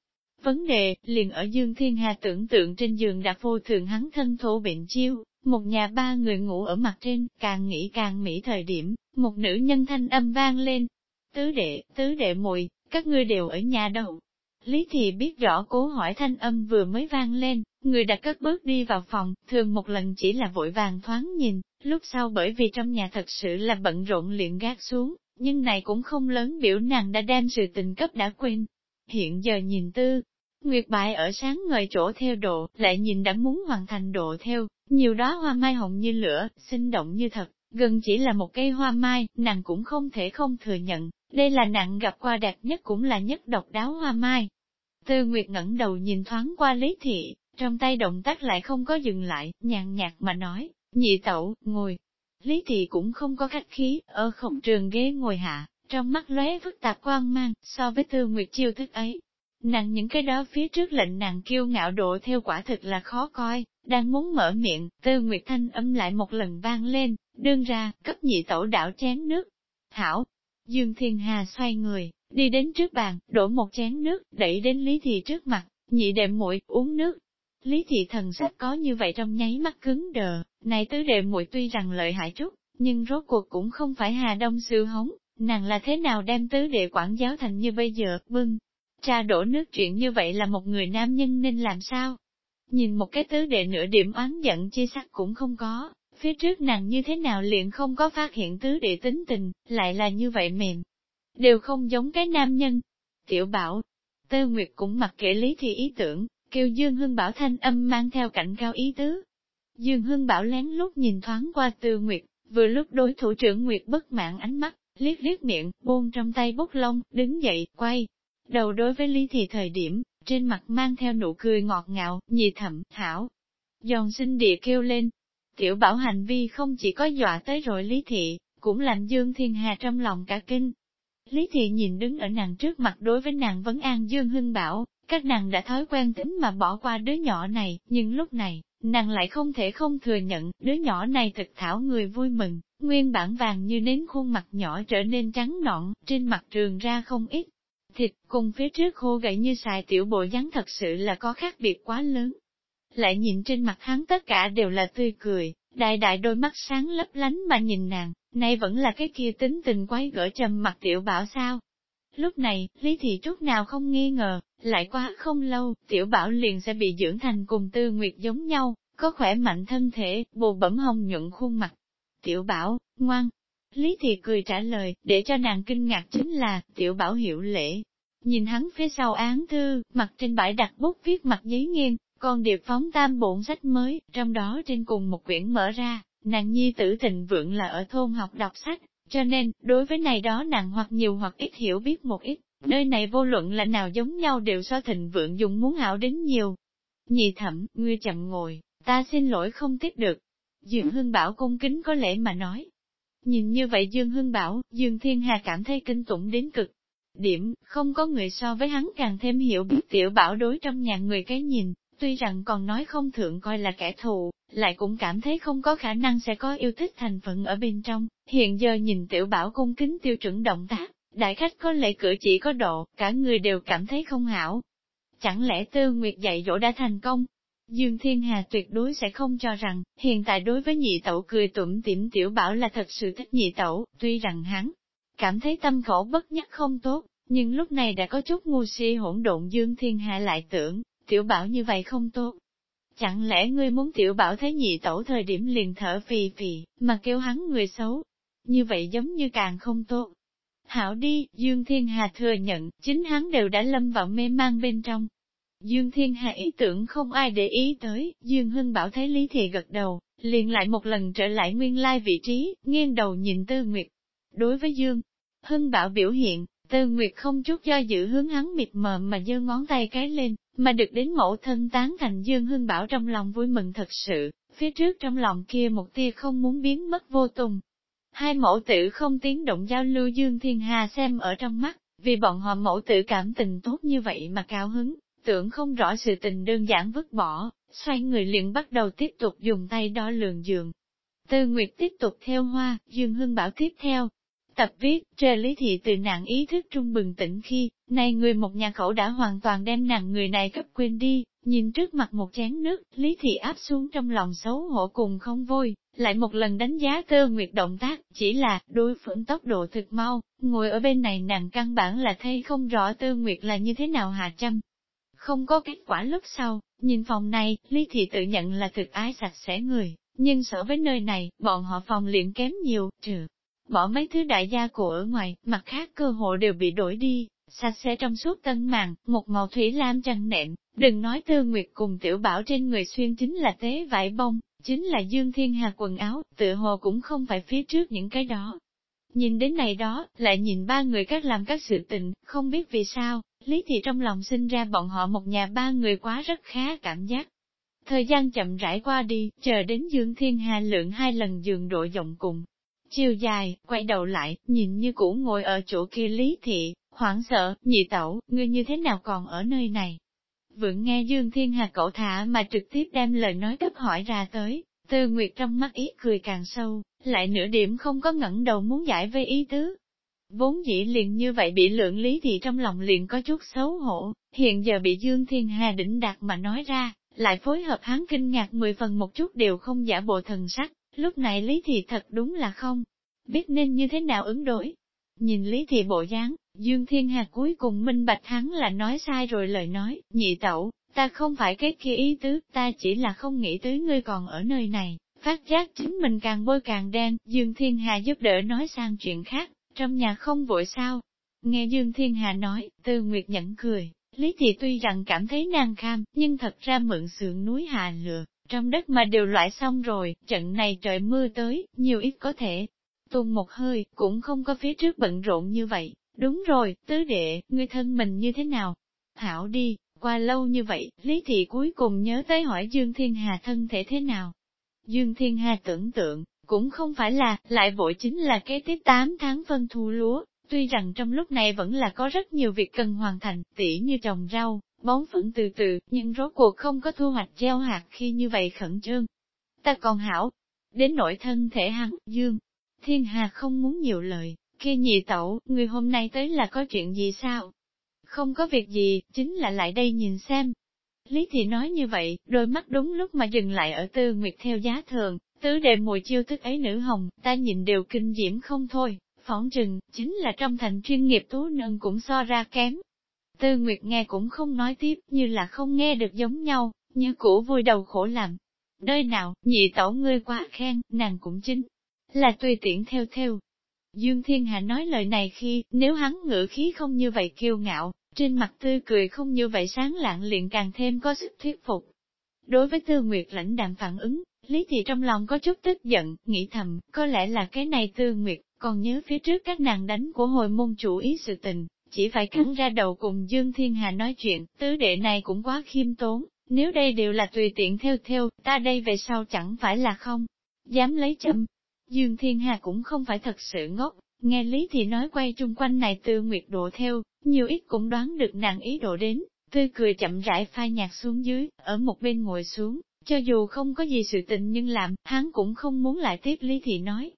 Vấn đề, liền ở Dương Thiên Hà tưởng tượng trên giường đã vô thường hắn thân thổ bệnh chiêu, một nhà ba người ngủ ở mặt trên, càng nghĩ càng mỹ thời điểm, một nữ nhân thanh âm vang lên. Tứ đệ, tứ đệ muội các ngươi đều ở nhà đâu. Lý thì biết rõ cố hỏi thanh âm vừa mới vang lên, người đã cất bước đi vào phòng, thường một lần chỉ là vội vàng thoáng nhìn, lúc sau bởi vì trong nhà thật sự là bận rộn liền gác xuống, nhưng này cũng không lớn biểu nàng đã đem sự tình cấp đã quên. Hiện giờ nhìn tư, Nguyệt bại ở sáng ngời chỗ theo độ, lại nhìn đã muốn hoàn thành độ theo, nhiều đó hoa mai hồng như lửa, sinh động như thật, gần chỉ là một cây hoa mai, nàng cũng không thể không thừa nhận, đây là nàng gặp qua đẹp nhất cũng là nhất độc đáo hoa mai. Tư Nguyệt ngẩng đầu nhìn thoáng qua Lý Thị, trong tay động tác lại không có dừng lại, nhàn nhạt mà nói, nhị tẩu, ngồi. Lý Thị cũng không có khách khí, ở khổng trường ghế ngồi hạ, trong mắt lóe phức tạp quan mang, so với Tư Nguyệt chiêu thức ấy, Nàng những cái đó phía trước lệnh nàng kiêu ngạo độ theo quả thực là khó coi, đang muốn mở miệng, tư nguyệt thanh âm lại một lần vang lên, đương ra, cấp nhị tẩu đảo chén nước. hảo. Dương Thiên Hà xoay người, đi đến trước bàn, đổ một chén nước, đẩy đến Lý Thị trước mặt, nhị đệm muội uống nước. Lý Thị thần sắc có như vậy trong nháy mắt cứng đờ, này tứ đệm muội tuy rằng lợi hại chút, nhưng rốt cuộc cũng không phải Hà Đông sư hống, nàng là thế nào đem tứ đệ quản giáo thành như bây giờ, vâng cha đổ nước chuyện như vậy là một người nam nhân nên làm sao? Nhìn một cái tứ đệ nửa điểm oán giận chia sắc cũng không có, phía trước nàng như thế nào liền không có phát hiện tứ đệ tính tình, lại là như vậy mềm. Đều không giống cái nam nhân. Tiểu bảo, Tơ Nguyệt cũng mặc kệ lý thì ý tưởng, kêu Dương Hưng Bảo thanh âm mang theo cảnh cao ý tứ. Dương Hưng Bảo lén lút nhìn thoáng qua Tư Nguyệt, vừa lúc đối thủ trưởng Nguyệt bất mãn ánh mắt, liếc liếc miệng, buông trong tay bút lông, đứng dậy, quay. Đầu đối với Lý Thị thời điểm, trên mặt mang theo nụ cười ngọt ngào, nhị thẩm, hảo. Giòn sinh địa kêu lên. Tiểu bảo hành vi không chỉ có dọa tới rồi Lý Thị, cũng làm Dương Thiên Hà trong lòng cả kinh. Lý Thị nhìn đứng ở nàng trước mặt đối với nàng vấn an Dương Hưng Bảo, các nàng đã thói quen tính mà bỏ qua đứa nhỏ này, nhưng lúc này, nàng lại không thể không thừa nhận, đứa nhỏ này thực thảo người vui mừng, nguyên bản vàng như nến khuôn mặt nhỏ trở nên trắng nõn, trên mặt trường ra không ít. Thịt cùng phía trước khô gậy như xài tiểu bộ dáng thật sự là có khác biệt quá lớn. Lại nhìn trên mặt hắn tất cả đều là tươi cười, đại đại đôi mắt sáng lấp lánh mà nhìn nàng, nay vẫn là cái kia tính tình quái gỡ trầm mặt tiểu bảo sao. Lúc này, Lý Thị chút nào không nghi ngờ, lại quá không lâu, tiểu bảo liền sẽ bị dưỡng thành cùng tư nguyệt giống nhau, có khỏe mạnh thân thể, bù bẩm hồng nhuận khuôn mặt. Tiểu bảo, ngoan. Lý Thị cười trả lời, để cho nàng kinh ngạc chính là, tiểu bảo hiểu lễ. Nhìn hắn phía sau án thư, mặt trên bãi đặt bút viết mặt giấy nghiêng, còn điệp phóng tam bổn sách mới, trong đó trên cùng một quyển mở ra, nàng nhi tử thịnh vượng là ở thôn học đọc sách, cho nên, đối với này đó nàng hoặc nhiều hoặc ít hiểu biết một ít, nơi này vô luận là nào giống nhau đều so thịnh vượng dùng muốn hảo đến nhiều. Nhị thẩm, ngươi chậm ngồi, ta xin lỗi không tiếp được. Dương hương Bảo cung kính có lẽ mà nói. Nhìn như vậy Dương Hưng Bảo, Dương Thiên Hà cảm thấy kinh tủng đến cực. Điểm, không có người so với hắn càng thêm hiểu biết tiểu bảo đối trong nhà người cái nhìn, tuy rằng còn nói không thượng coi là kẻ thù, lại cũng cảm thấy không có khả năng sẽ có yêu thích thành phận ở bên trong. Hiện giờ nhìn tiểu bảo cung kính tiêu chuẩn động tác, đại khách có lệ cử chỉ có độ, cả người đều cảm thấy không hảo. Chẳng lẽ tư nguyệt dạy dỗ đã thành công? Dương Thiên Hà tuyệt đối sẽ không cho rằng, hiện tại đối với nhị tẩu cười tủm tỉm tiểu bảo là thật sự thích nhị tẩu, tuy rằng hắn cảm thấy tâm khổ bất nhất không tốt, nhưng lúc này đã có chút ngu si hỗn độn Dương Thiên Hà lại tưởng, tiểu bảo như vậy không tốt. Chẳng lẽ ngươi muốn tiểu bảo thấy nhị tẩu thời điểm liền thở phì phì, mà kêu hắn người xấu? Như vậy giống như càng không tốt. Hảo đi, Dương Thiên Hà thừa nhận, chính hắn đều đã lâm vào mê mang bên trong. Dương Thiên Hà ý tưởng không ai để ý tới, Dương Hưng Bảo thấy Lý Thị gật đầu, liền lại một lần trở lại nguyên lai vị trí, nghiêng đầu nhìn Tư Nguyệt. Đối với Dương, Hưng Bảo biểu hiện, Tư Nguyệt không chút do dự hướng hắn mịt mờ mà giơ ngón tay cái lên, mà được đến mẫu thân tán thành Dương Hưng Bảo trong lòng vui mừng thật sự, phía trước trong lòng kia một tia không muốn biến mất vô tung. Hai mẫu tử không tiếng động giao lưu Dương Thiên Hà xem ở trong mắt, vì bọn họ mẫu tử cảm tình tốt như vậy mà cao hứng, tưởng không rõ sự tình đơn giản vứt bỏ, xoay người liền bắt đầu tiếp tục dùng tay đo lường giường. Tư Nguyệt tiếp tục theo hoa, Dương Hưng Bảo tiếp theo, Tập viết, trời lý thị từ nạn ý thức trung bừng tỉnh khi, nay người một nhà khẩu đã hoàn toàn đem nàng người này cấp quên đi, nhìn trước mặt một chén nước, lý thị áp xuống trong lòng xấu hổ cùng không vui, lại một lần đánh giá tơ nguyệt động tác, chỉ là, đối phương tốc độ thực mau, ngồi ở bên này nàng căn bản là thấy không rõ tơ nguyệt là như thế nào hà chăm. Không có kết quả lúc sau, nhìn phòng này, lý thị tự nhận là thực ái sạch sẽ người, nhưng sở với nơi này, bọn họ phòng luyện kém nhiều, trừ bỏ mấy thứ đại gia của ở ngoài, mặt khác cơ hội đều bị đổi đi, sạch sẽ trong suốt tân màng, một màu thủy lam trăng nệm, đừng nói tư nguyệt cùng tiểu bảo trên người xuyên chính là tế vải bông, chính là dương thiên hà quần áo, tự hồ cũng không phải phía trước những cái đó. Nhìn đến này đó, lại nhìn ba người các làm các sự tình, không biết vì sao, lý thị trong lòng sinh ra bọn họ một nhà ba người quá rất khá cảm giác. Thời gian chậm rãi qua đi, chờ đến Dương Thiên Hà lượng hai lần giường độ rộng cùng, Chiều dài, quay đầu lại, nhìn như cũ ngồi ở chỗ kia lý thị, hoảng sợ, nhị tẩu, ngươi như thế nào còn ở nơi này? Vượng nghe Dương Thiên Hà cậu thả mà trực tiếp đem lời nói cấp hỏi ra tới, Tư Nguyệt trong mắt ý cười càng sâu, lại nửa điểm không có ngẩng đầu muốn giải vây ý tứ, Vốn dĩ liền như vậy bị lượng lý thì trong lòng liền có chút xấu hổ, hiện giờ bị Dương Thiên Hà đỉnh đạt mà nói ra, lại phối hợp hắn kinh ngạc mười phần một chút đều không giả bộ thần sắc, lúc này lý thì thật đúng là không, biết nên như thế nào ứng đối. Nhìn lý thì bộ dáng, Dương Thiên Hà cuối cùng minh bạch hắn là nói sai rồi lời nói, nhị tẩu, ta không phải cái kia ý tứ, ta chỉ là không nghĩ tới ngươi còn ở nơi này, phát giác chính mình càng bôi càng đen, Dương Thiên Hà giúp đỡ nói sang chuyện khác, trong nhà không vội sao. Nghe Dương Thiên Hà nói, Tư Nguyệt nhẫn cười, Lý Thị tuy rằng cảm thấy nang kham, nhưng thật ra mượn sườn núi Hà lừa, trong đất mà đều loại xong rồi, trận này trời mưa tới, nhiều ít có thể. Tung một hơi, cũng không có phía trước bận rộn như vậy. Đúng rồi, tứ đệ, ngươi thân mình như thế nào? Hảo đi, qua lâu như vậy, Lý Thị cuối cùng nhớ tới hỏi Dương Thiên Hà thân thể thế nào. Dương Thiên Hà tưởng tượng, cũng không phải là, lại vội chính là kế tiếp 8 tháng phân thu lúa, tuy rằng trong lúc này vẫn là có rất nhiều việc cần hoàn thành, tỉ như trồng rau, bón phẫn từ từ, nhưng rốt cuộc không có thu hoạch gieo hạt khi như vậy khẩn trương. Ta còn hảo, đến nỗi thân thể hắn, Dương. Thiên Hà không muốn nhiều lời, kia nhị tẩu, người hôm nay tới là có chuyện gì sao? Không có việc gì, chính là lại đây nhìn xem. Lý Thị nói như vậy, đôi mắt đúng lúc mà dừng lại ở tư nguyệt theo giá thường, tứ đệ mùi chiêu thức ấy nữ hồng, ta nhìn đều kinh diễm không thôi, phỏng chừng, chính là trong thành chuyên nghiệp tú nâng cũng so ra kém. Tư Nguyệt nghe cũng không nói tiếp, như là không nghe được giống nhau, như cũ vui đầu khổ làm. Nơi nào, nhị tẩu ngươi quá khen, nàng cũng chính, là tùy tiện theo theo. Dương Thiên Hạ nói lời này khi, nếu hắn ngữ khí không như vậy kiêu ngạo, trên mặt tươi cười không như vậy sáng lạng liền càng thêm có sức thuyết phục. Đối với Tư Nguyệt lãnh đạm phản ứng, Lý Thị trong lòng có chút tức giận, nghĩ thầm, có lẽ là cái này Tư Nguyệt, còn nhớ phía trước các nàng đánh của hồi môn chủ ý sự tình, chỉ phải cắn ra đầu cùng Dương Thiên Hà nói chuyện, tứ đệ này cũng quá khiêm tốn, nếu đây đều là tùy tiện theo theo, ta đây về sau chẳng phải là không, dám lấy châm. Dương Thiên Hà cũng không phải thật sự ngốc, nghe Lý Thị nói quay chung quanh này tư nguyệt độ theo, nhiều ít cũng đoán được nàng ý đồ đến, tươi cười chậm rãi phai nhạt xuống dưới, ở một bên ngồi xuống, cho dù không có gì sự tình nhưng làm, hắn cũng không muốn lại tiếp Lý Thị nói,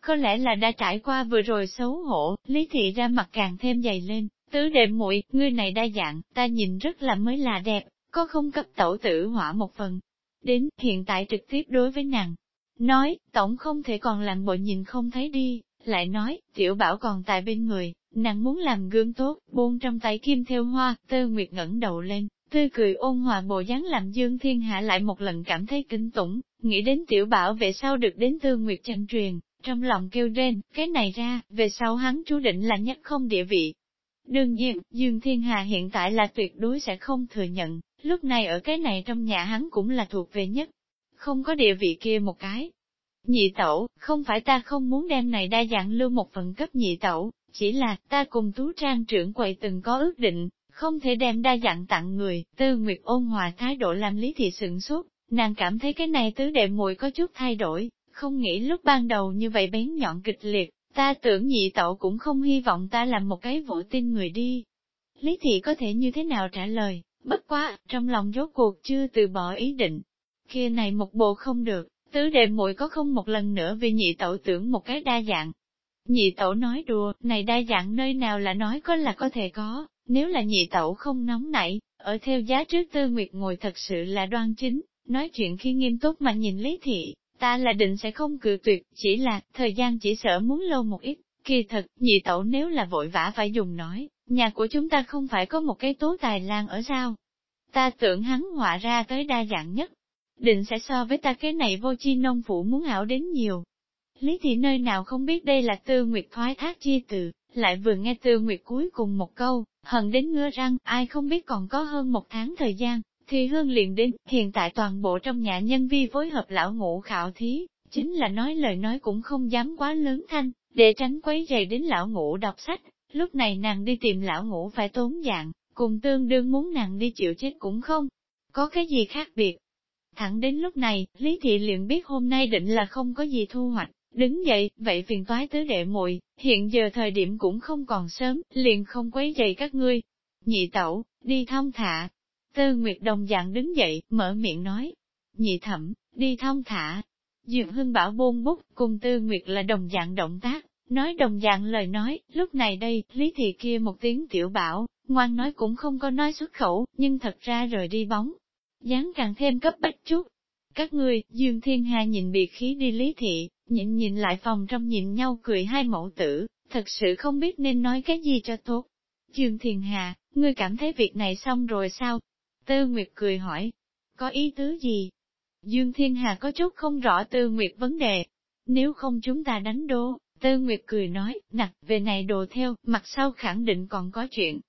có lẽ là đã trải qua vừa rồi xấu hổ, lý thị ra mặt càng thêm dày lên, tứ đệm muội ngươi này đa dạng, ta nhìn rất là mới là đẹp, có không cấp tẩu tử hỏa một phần. Đến, hiện tại trực tiếp đối với nàng. Nói, tổng không thể còn làm bộ nhìn không thấy đi, lại nói, tiểu bảo còn tại bên người, nàng muốn làm gương tốt, buông trong tay kim theo hoa, tư nguyệt ngẩng đầu lên, tươi cười ôn hòa bộ dáng làm dương thiên hạ lại một lần cảm thấy kinh tủng, nghĩ đến tiểu bảo về sau được đến tư nguyệt chân truyền, trong lòng kêu rên, cái này ra, về sau hắn chú định là nhất không địa vị. Đương nhiên, Dương Thiên Hà hiện tại là tuyệt đối sẽ không thừa nhận, lúc này ở cái này trong nhà hắn cũng là thuộc về nhất. Không có địa vị kia một cái. Nhị tẩu, không phải ta không muốn đem này đa dạng lưu một phần cấp nhị tẩu, chỉ là ta cùng tú trang trưởng quầy từng có ước định, không thể đem đa dạng tặng người, tư nguyệt ôn hòa thái độ làm lý thị sửng sốt, nàng cảm thấy cái này tứ đệ muội có chút thay đổi, không nghĩ lúc ban đầu như vậy bén nhọn kịch liệt, ta tưởng nhị tẩu cũng không hy vọng ta làm một cái vỗ tin người đi. Lý thị có thể như thế nào trả lời, bất quá, trong lòng rốt cuộc chưa từ bỏ ý định. Kia này một bộ không được, tứ đệ muội có không một lần nữa vì nhị tẩu tưởng một cái đa dạng. Nhị tẩu nói đùa, này đa dạng nơi nào là nói có là có thể có, nếu là nhị tẩu không nóng nảy, ở theo giá trước tư nguyệt ngồi thật sự là đoan chính, nói chuyện khi nghiêm túc mà nhìn Lý Thị, Ta là định sẽ không cự tuyệt, chỉ là, thời gian chỉ sợ muốn lâu một ít. Kỳ thật, nhị tẩu nếu là vội vã phải dùng nói, nhà của chúng ta không phải có một cái tố tài lan ở sao? Ta tưởng hắn họa ra tới đa dạng nhất. Định sẽ so với ta cái này vô chi nông phủ muốn ảo đến nhiều. Lý thị nơi nào không biết đây là tư nguyệt thoái thác chi từ, lại vừa nghe tư nguyệt cuối cùng một câu, hận đến ngứa răng, ai không biết còn có hơn một tháng thời gian, thì hương liền đến, hiện tại toàn bộ trong nhà nhân vi phối hợp lão ngũ khảo thí, chính là nói lời nói cũng không dám quá lớn thanh, để tránh quấy rầy đến lão ngũ đọc sách, lúc này nàng đi tìm lão ngũ phải tốn dạng, cùng tương đương muốn nàng đi chịu chết cũng không, có cái gì khác biệt. Thẳng đến lúc này, Lý Thị liền biết hôm nay định là không có gì thu hoạch, đứng dậy, vậy phiền toái tứ đệ muội hiện giờ thời điểm cũng không còn sớm, liền không quấy dậy các ngươi. Nhị tẩu, đi thông thả, tơ Nguyệt đồng dạng đứng dậy, mở miệng nói. Nhị thẩm, đi thông thả. Dược Hưng Bảo bôn bút, cùng Tư Nguyệt là đồng dạng động tác, Nói đồng dạng lời nói, lúc này đây, Lý Thị kia một tiếng tiểu bảo, ngoan nói cũng không có nói xuất khẩu, nhưng thật ra rời đi bóng dáng càng thêm cấp bách chút. Các ngươi, Dương Thiên Hà nhìn bị khí đi Lý Thị, nhịn nhìn lại phòng trong nhìn nhau cười hai mẫu tử, thật sự không biết nên nói cái gì cho tốt. Dương Thiên Hà, ngươi cảm thấy việc này xong rồi sao? Tư Nguyệt cười hỏi, có ý tứ gì? Dương Thiên Hà có chút không rõ Tư Nguyệt vấn đề. Nếu không chúng ta đánh đố, Tư Nguyệt cười nói, nặc, về này đồ theo, mặt sau khẳng định còn có chuyện.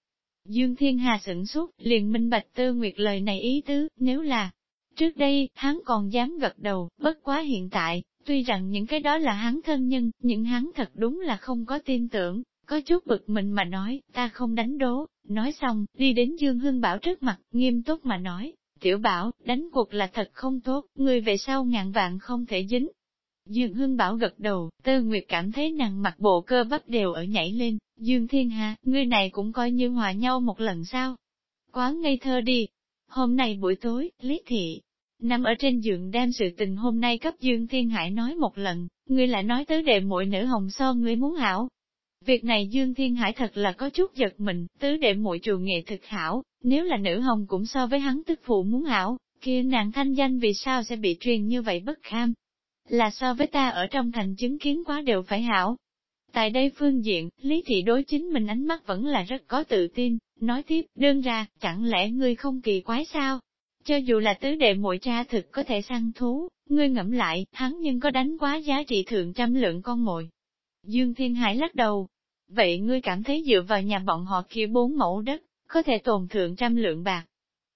Dương Thiên Hà sửng sốt, liền minh bạch Tư Nguyệt lời này ý tứ, nếu là, trước đây, hắn còn dám gật đầu, bất quá hiện tại, tuy rằng những cái đó là hắn thân nhân, nhưng hắn thật đúng là không có tin tưởng, có chút bực mình mà nói, ta không đánh đố, nói xong, đi đến Dương Hưng Bảo trước mặt, nghiêm túc mà nói, tiểu bảo, đánh cuộc là thật không tốt, người về sau ngàn vạn không thể dính. Dương Hưng Bảo gật đầu, Tư Nguyệt cảm thấy nàng mặt bộ cơ bắp đều ở nhảy lên, Dương Thiên Hà, ngươi này cũng coi như hòa nhau một lần sao. Quá ngây thơ đi. Hôm nay buổi tối, Lý Thị, nằm ở trên giường đem sự tình hôm nay cấp Dương Thiên Hải nói một lần, ngươi lại nói tới đệ muội nữ hồng so ngươi muốn hảo, Việc này Dương Thiên Hải thật là có chút giật mình, tứ đệ muội trù nghệ thực hảo, nếu là nữ hồng cũng so với hắn tức phụ muốn hảo, kia nàng thanh danh vì sao sẽ bị truyền như vậy bất kham. Là so với ta ở trong thành chứng kiến quá đều phải hảo. Tại đây phương diện, Lý Thị đối chính mình ánh mắt vẫn là rất có tự tin, nói tiếp, đơn ra, chẳng lẽ ngươi không kỳ quái sao? Cho dù là tứ đệ muội cha thực có thể săn thú, ngươi ngẫm lại, hắn nhưng có đánh quá giá trị thượng trăm lượng con mồi, Dương Thiên Hải lắc đầu. Vậy ngươi cảm thấy dựa vào nhà bọn họ kia bốn mẫu đất, có thể tồn thượng trăm lượng bạc.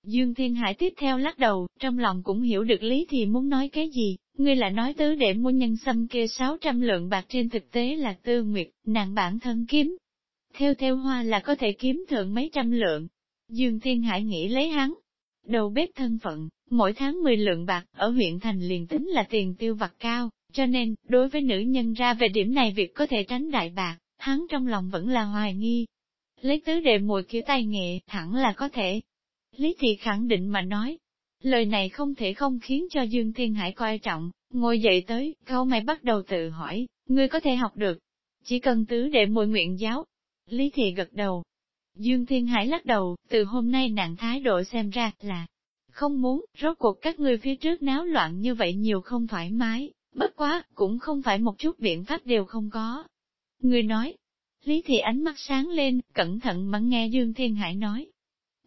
Dương Thiên Hải tiếp theo lắc đầu, trong lòng cũng hiểu được lý thì muốn nói cái gì, ngươi là nói tứ để mua nhân xâm kia 600 lượng bạc trên thực tế là tư nguyệt, nàng bản thân kiếm. Theo theo hoa là có thể kiếm thượng mấy trăm lượng. Dương Thiên Hải nghĩ lấy hắn. Đầu bếp thân phận, mỗi tháng 10 lượng bạc, ở huyện thành liền tính là tiền tiêu vặt cao, cho nên, đối với nữ nhân ra về điểm này việc có thể tránh đại bạc, hắn trong lòng vẫn là hoài nghi. Lấy tứ đệ mùi kiểu tay nghệ, thẳng là có thể. Lý Thị khẳng định mà nói, lời này không thể không khiến cho Dương Thiên Hải coi trọng, ngồi dậy tới, câu mày bắt đầu tự hỏi, ngươi có thể học được, chỉ cần tứ đệ mùi nguyện giáo. Lý Thị gật đầu. Dương Thiên Hải lắc đầu, từ hôm nay nàng thái độ xem ra là không muốn, rốt cuộc các ngươi phía trước náo loạn như vậy nhiều không thoải mái, Bất quá, cũng không phải một chút biện pháp đều không có. Người nói, Lý Thị ánh mắt sáng lên, cẩn thận mà nghe Dương Thiên Hải nói.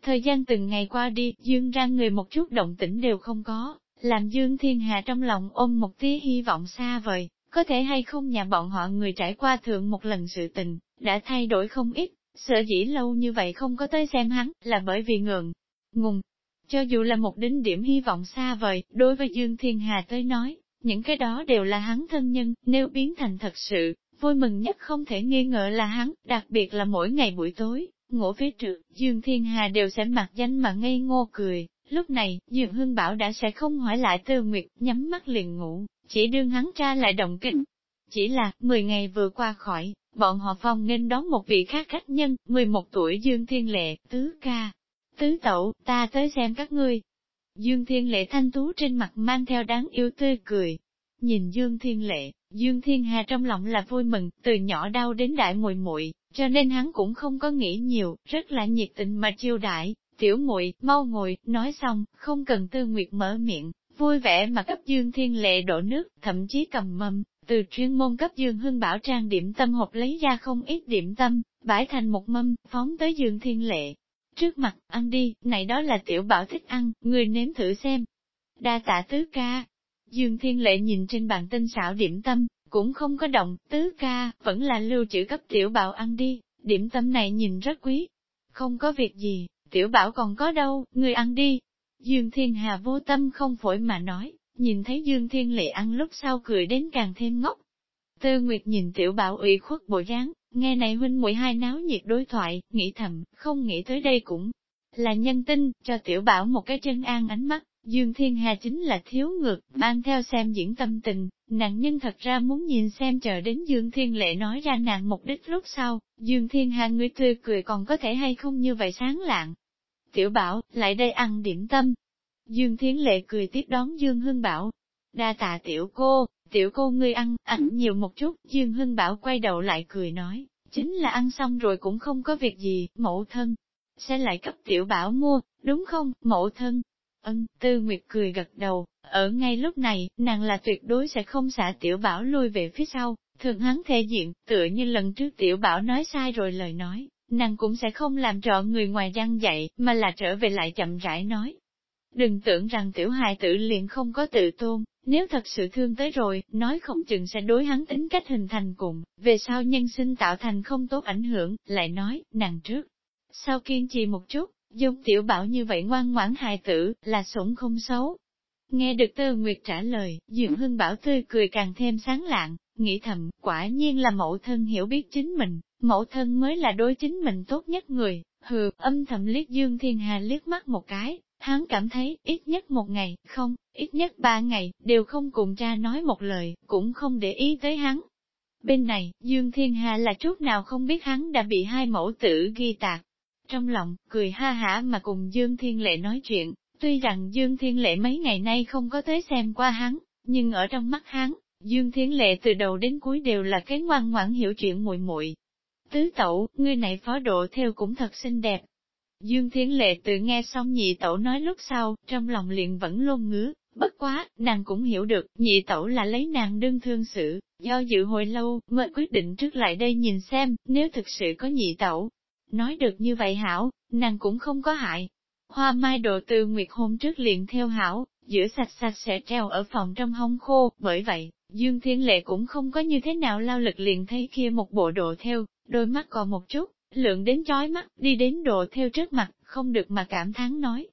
Thời gian từng ngày qua đi, Dương ra người một chút động tĩnh đều không có, làm Dương Thiên Hà trong lòng ôm một tí hy vọng xa vời, có thể hay không nhà bọn họ người trải qua thượng một lần sự tình, đã thay đổi không ít, sợ dĩ lâu như vậy không có tới xem hắn, là bởi vì ngượng, ngùng. Cho dù là một đính điểm hy vọng xa vời, đối với Dương Thiên Hà tới nói, những cái đó đều là hắn thân nhân, nếu biến thành thật sự, vui mừng nhất không thể nghi ngờ là hắn, đặc biệt là mỗi ngày buổi tối, Ngỗ phía trước, Dương Thiên Hà đều sẽ mặc danh mà ngây ngô cười. Lúc này, Dương Hưng Bảo đã sẽ không hỏi lại Tư Nguyệt, nhắm mắt liền ngủ, chỉ đương hắn tra lại động kinh. Chỉ là, 10 ngày vừa qua khỏi, bọn họ phòng nên đón một vị khác khách nhân, 11 tuổi Dương Thiên Lệ, tứ ca. Tứ tẩu, ta tới xem các ngươi, Dương Thiên Lệ thanh tú trên mặt mang theo đáng yêu tươi cười. Nhìn Dương Thiên Lệ, Dương Thiên Hà trong lòng là vui mừng, từ nhỏ đau đến đại muội muội, cho nên hắn cũng không có nghĩ nhiều, rất là nhiệt tình mà chiêu đại. Tiểu muội mau ngồi, nói xong, không cần tư nguyệt mở miệng, vui vẻ mà cấp Dương Thiên Lệ đổ nước, thậm chí cầm mâm, từ chuyên môn cấp Dương Hưng Bảo trang điểm tâm hộp lấy ra không ít điểm tâm, bãi thành một mâm, phóng tới Dương Thiên Lệ, Trước mặt, ăn đi, này đó là tiểu bảo thích ăn, người nếm thử xem. Đa tạ tứ ca. Dương Thiên Lệ nhìn trên bàn tinh xảo điểm tâm, cũng không có động, tứ ca, vẫn là lưu trữ cấp tiểu bảo ăn đi, điểm tâm này nhìn rất quý. Không có việc gì, tiểu bảo còn có đâu, người ăn đi. Dương Thiên Hà vô tâm không phổi mà nói, nhìn thấy Dương Thiên Lệ ăn lúc sau cười đến càng thêm ngốc. Tư Nguyệt nhìn tiểu bảo ủy khuất bộ dáng, Nghe này huynh muội hai náo nhiệt đối thoại, nghĩ thầm, không nghĩ tới đây cũng là nhân tinh, cho tiểu bảo một cái chân an ánh mắt. Dương Thiên Hà chính là thiếu ngược, mang theo xem diễn tâm tình, nàng nhân thật ra muốn nhìn xem chờ đến Dương Thiên Lệ nói ra nàng mục đích lúc sau, Dương Thiên Hà người tươi cười còn có thể hay không như vậy sáng lạng. Tiểu Bảo, lại đây ăn điểm tâm. Dương Thiên Lệ cười tiếp đón Dương Hưng Bảo. Đa tạ tiểu cô, tiểu cô ngươi ăn, ăn nhiều một chút, Dương Hưng Bảo quay đầu lại cười nói, chính là ăn xong rồi cũng không có việc gì, mẫu thân. Sẽ lại cấp tiểu bảo mua, đúng không, mẫu thân? Ân, Tư Nguyệt cười gật đầu, ở ngay lúc này, nàng là tuyệt đối sẽ không xả tiểu bảo lui về phía sau, thường hắn thể diện, tựa như lần trước tiểu bảo nói sai rồi lời nói, nàng cũng sẽ không làm trọn người ngoài gian dạy, mà là trở về lại chậm rãi nói. Đừng tưởng rằng tiểu hài tử liền không có tự tôn, nếu thật sự thương tới rồi, nói không chừng sẽ đối hắn tính cách hình thành cùng, về sau nhân sinh tạo thành không tốt ảnh hưởng, lại nói, nàng trước. Sau kiên trì một chút, giống tiểu bảo như vậy ngoan ngoãn hài tử, là sủng không xấu. Nghe được Tơ Nguyệt trả lời, Dượng Hưng Bảo tươi cười càng thêm sáng lạng, nghĩ thầm, quả nhiên là mẫu thân hiểu biết chính mình, mẫu thân mới là đối chính mình tốt nhất người, hừ, âm thầm liếc Dương Thiên Hà liếc mắt một cái, hắn cảm thấy, ít nhất một ngày, không, ít nhất ba ngày, đều không cùng cha nói một lời, cũng không để ý tới hắn. Bên này, Dương Thiên Hà là chút nào không biết hắn đã bị hai mẫu tử ghi tạc. Trong lòng, cười ha hả mà cùng Dương Thiên Lệ nói chuyện, tuy rằng Dương Thiên Lệ mấy ngày nay không có tới xem qua hắn, nhưng ở trong mắt hắn, Dương Thiên Lệ từ đầu đến cuối đều là cái ngoan ngoãn hiểu chuyện muội muội. Tứ tẩu, ngươi này phó độ theo cũng thật xinh đẹp. Dương Thiên Lệ tự nghe xong nhị tẩu nói lúc sau, trong lòng liền vẫn luôn ngứa, bất quá, nàng cũng hiểu được, nhị tẩu là lấy nàng đương thương sự, do dự hồi lâu, mới quyết định trước lại đây nhìn xem, nếu thực sự có nhị tẩu. Nói được như vậy hảo, nàng cũng không có hại. Hoa mai đồ từ nguyệt hôm trước liền theo hảo, giữa sạch sạch sẽ treo ở phòng trong hông khô, bởi vậy, Dương Thiên Lệ cũng không có như thế nào lao lực liền thấy kia một bộ đồ theo, đôi mắt còn một chút, lượng đến chói mắt, đi đến đồ theo trước mặt, không được mà cảm thán nói.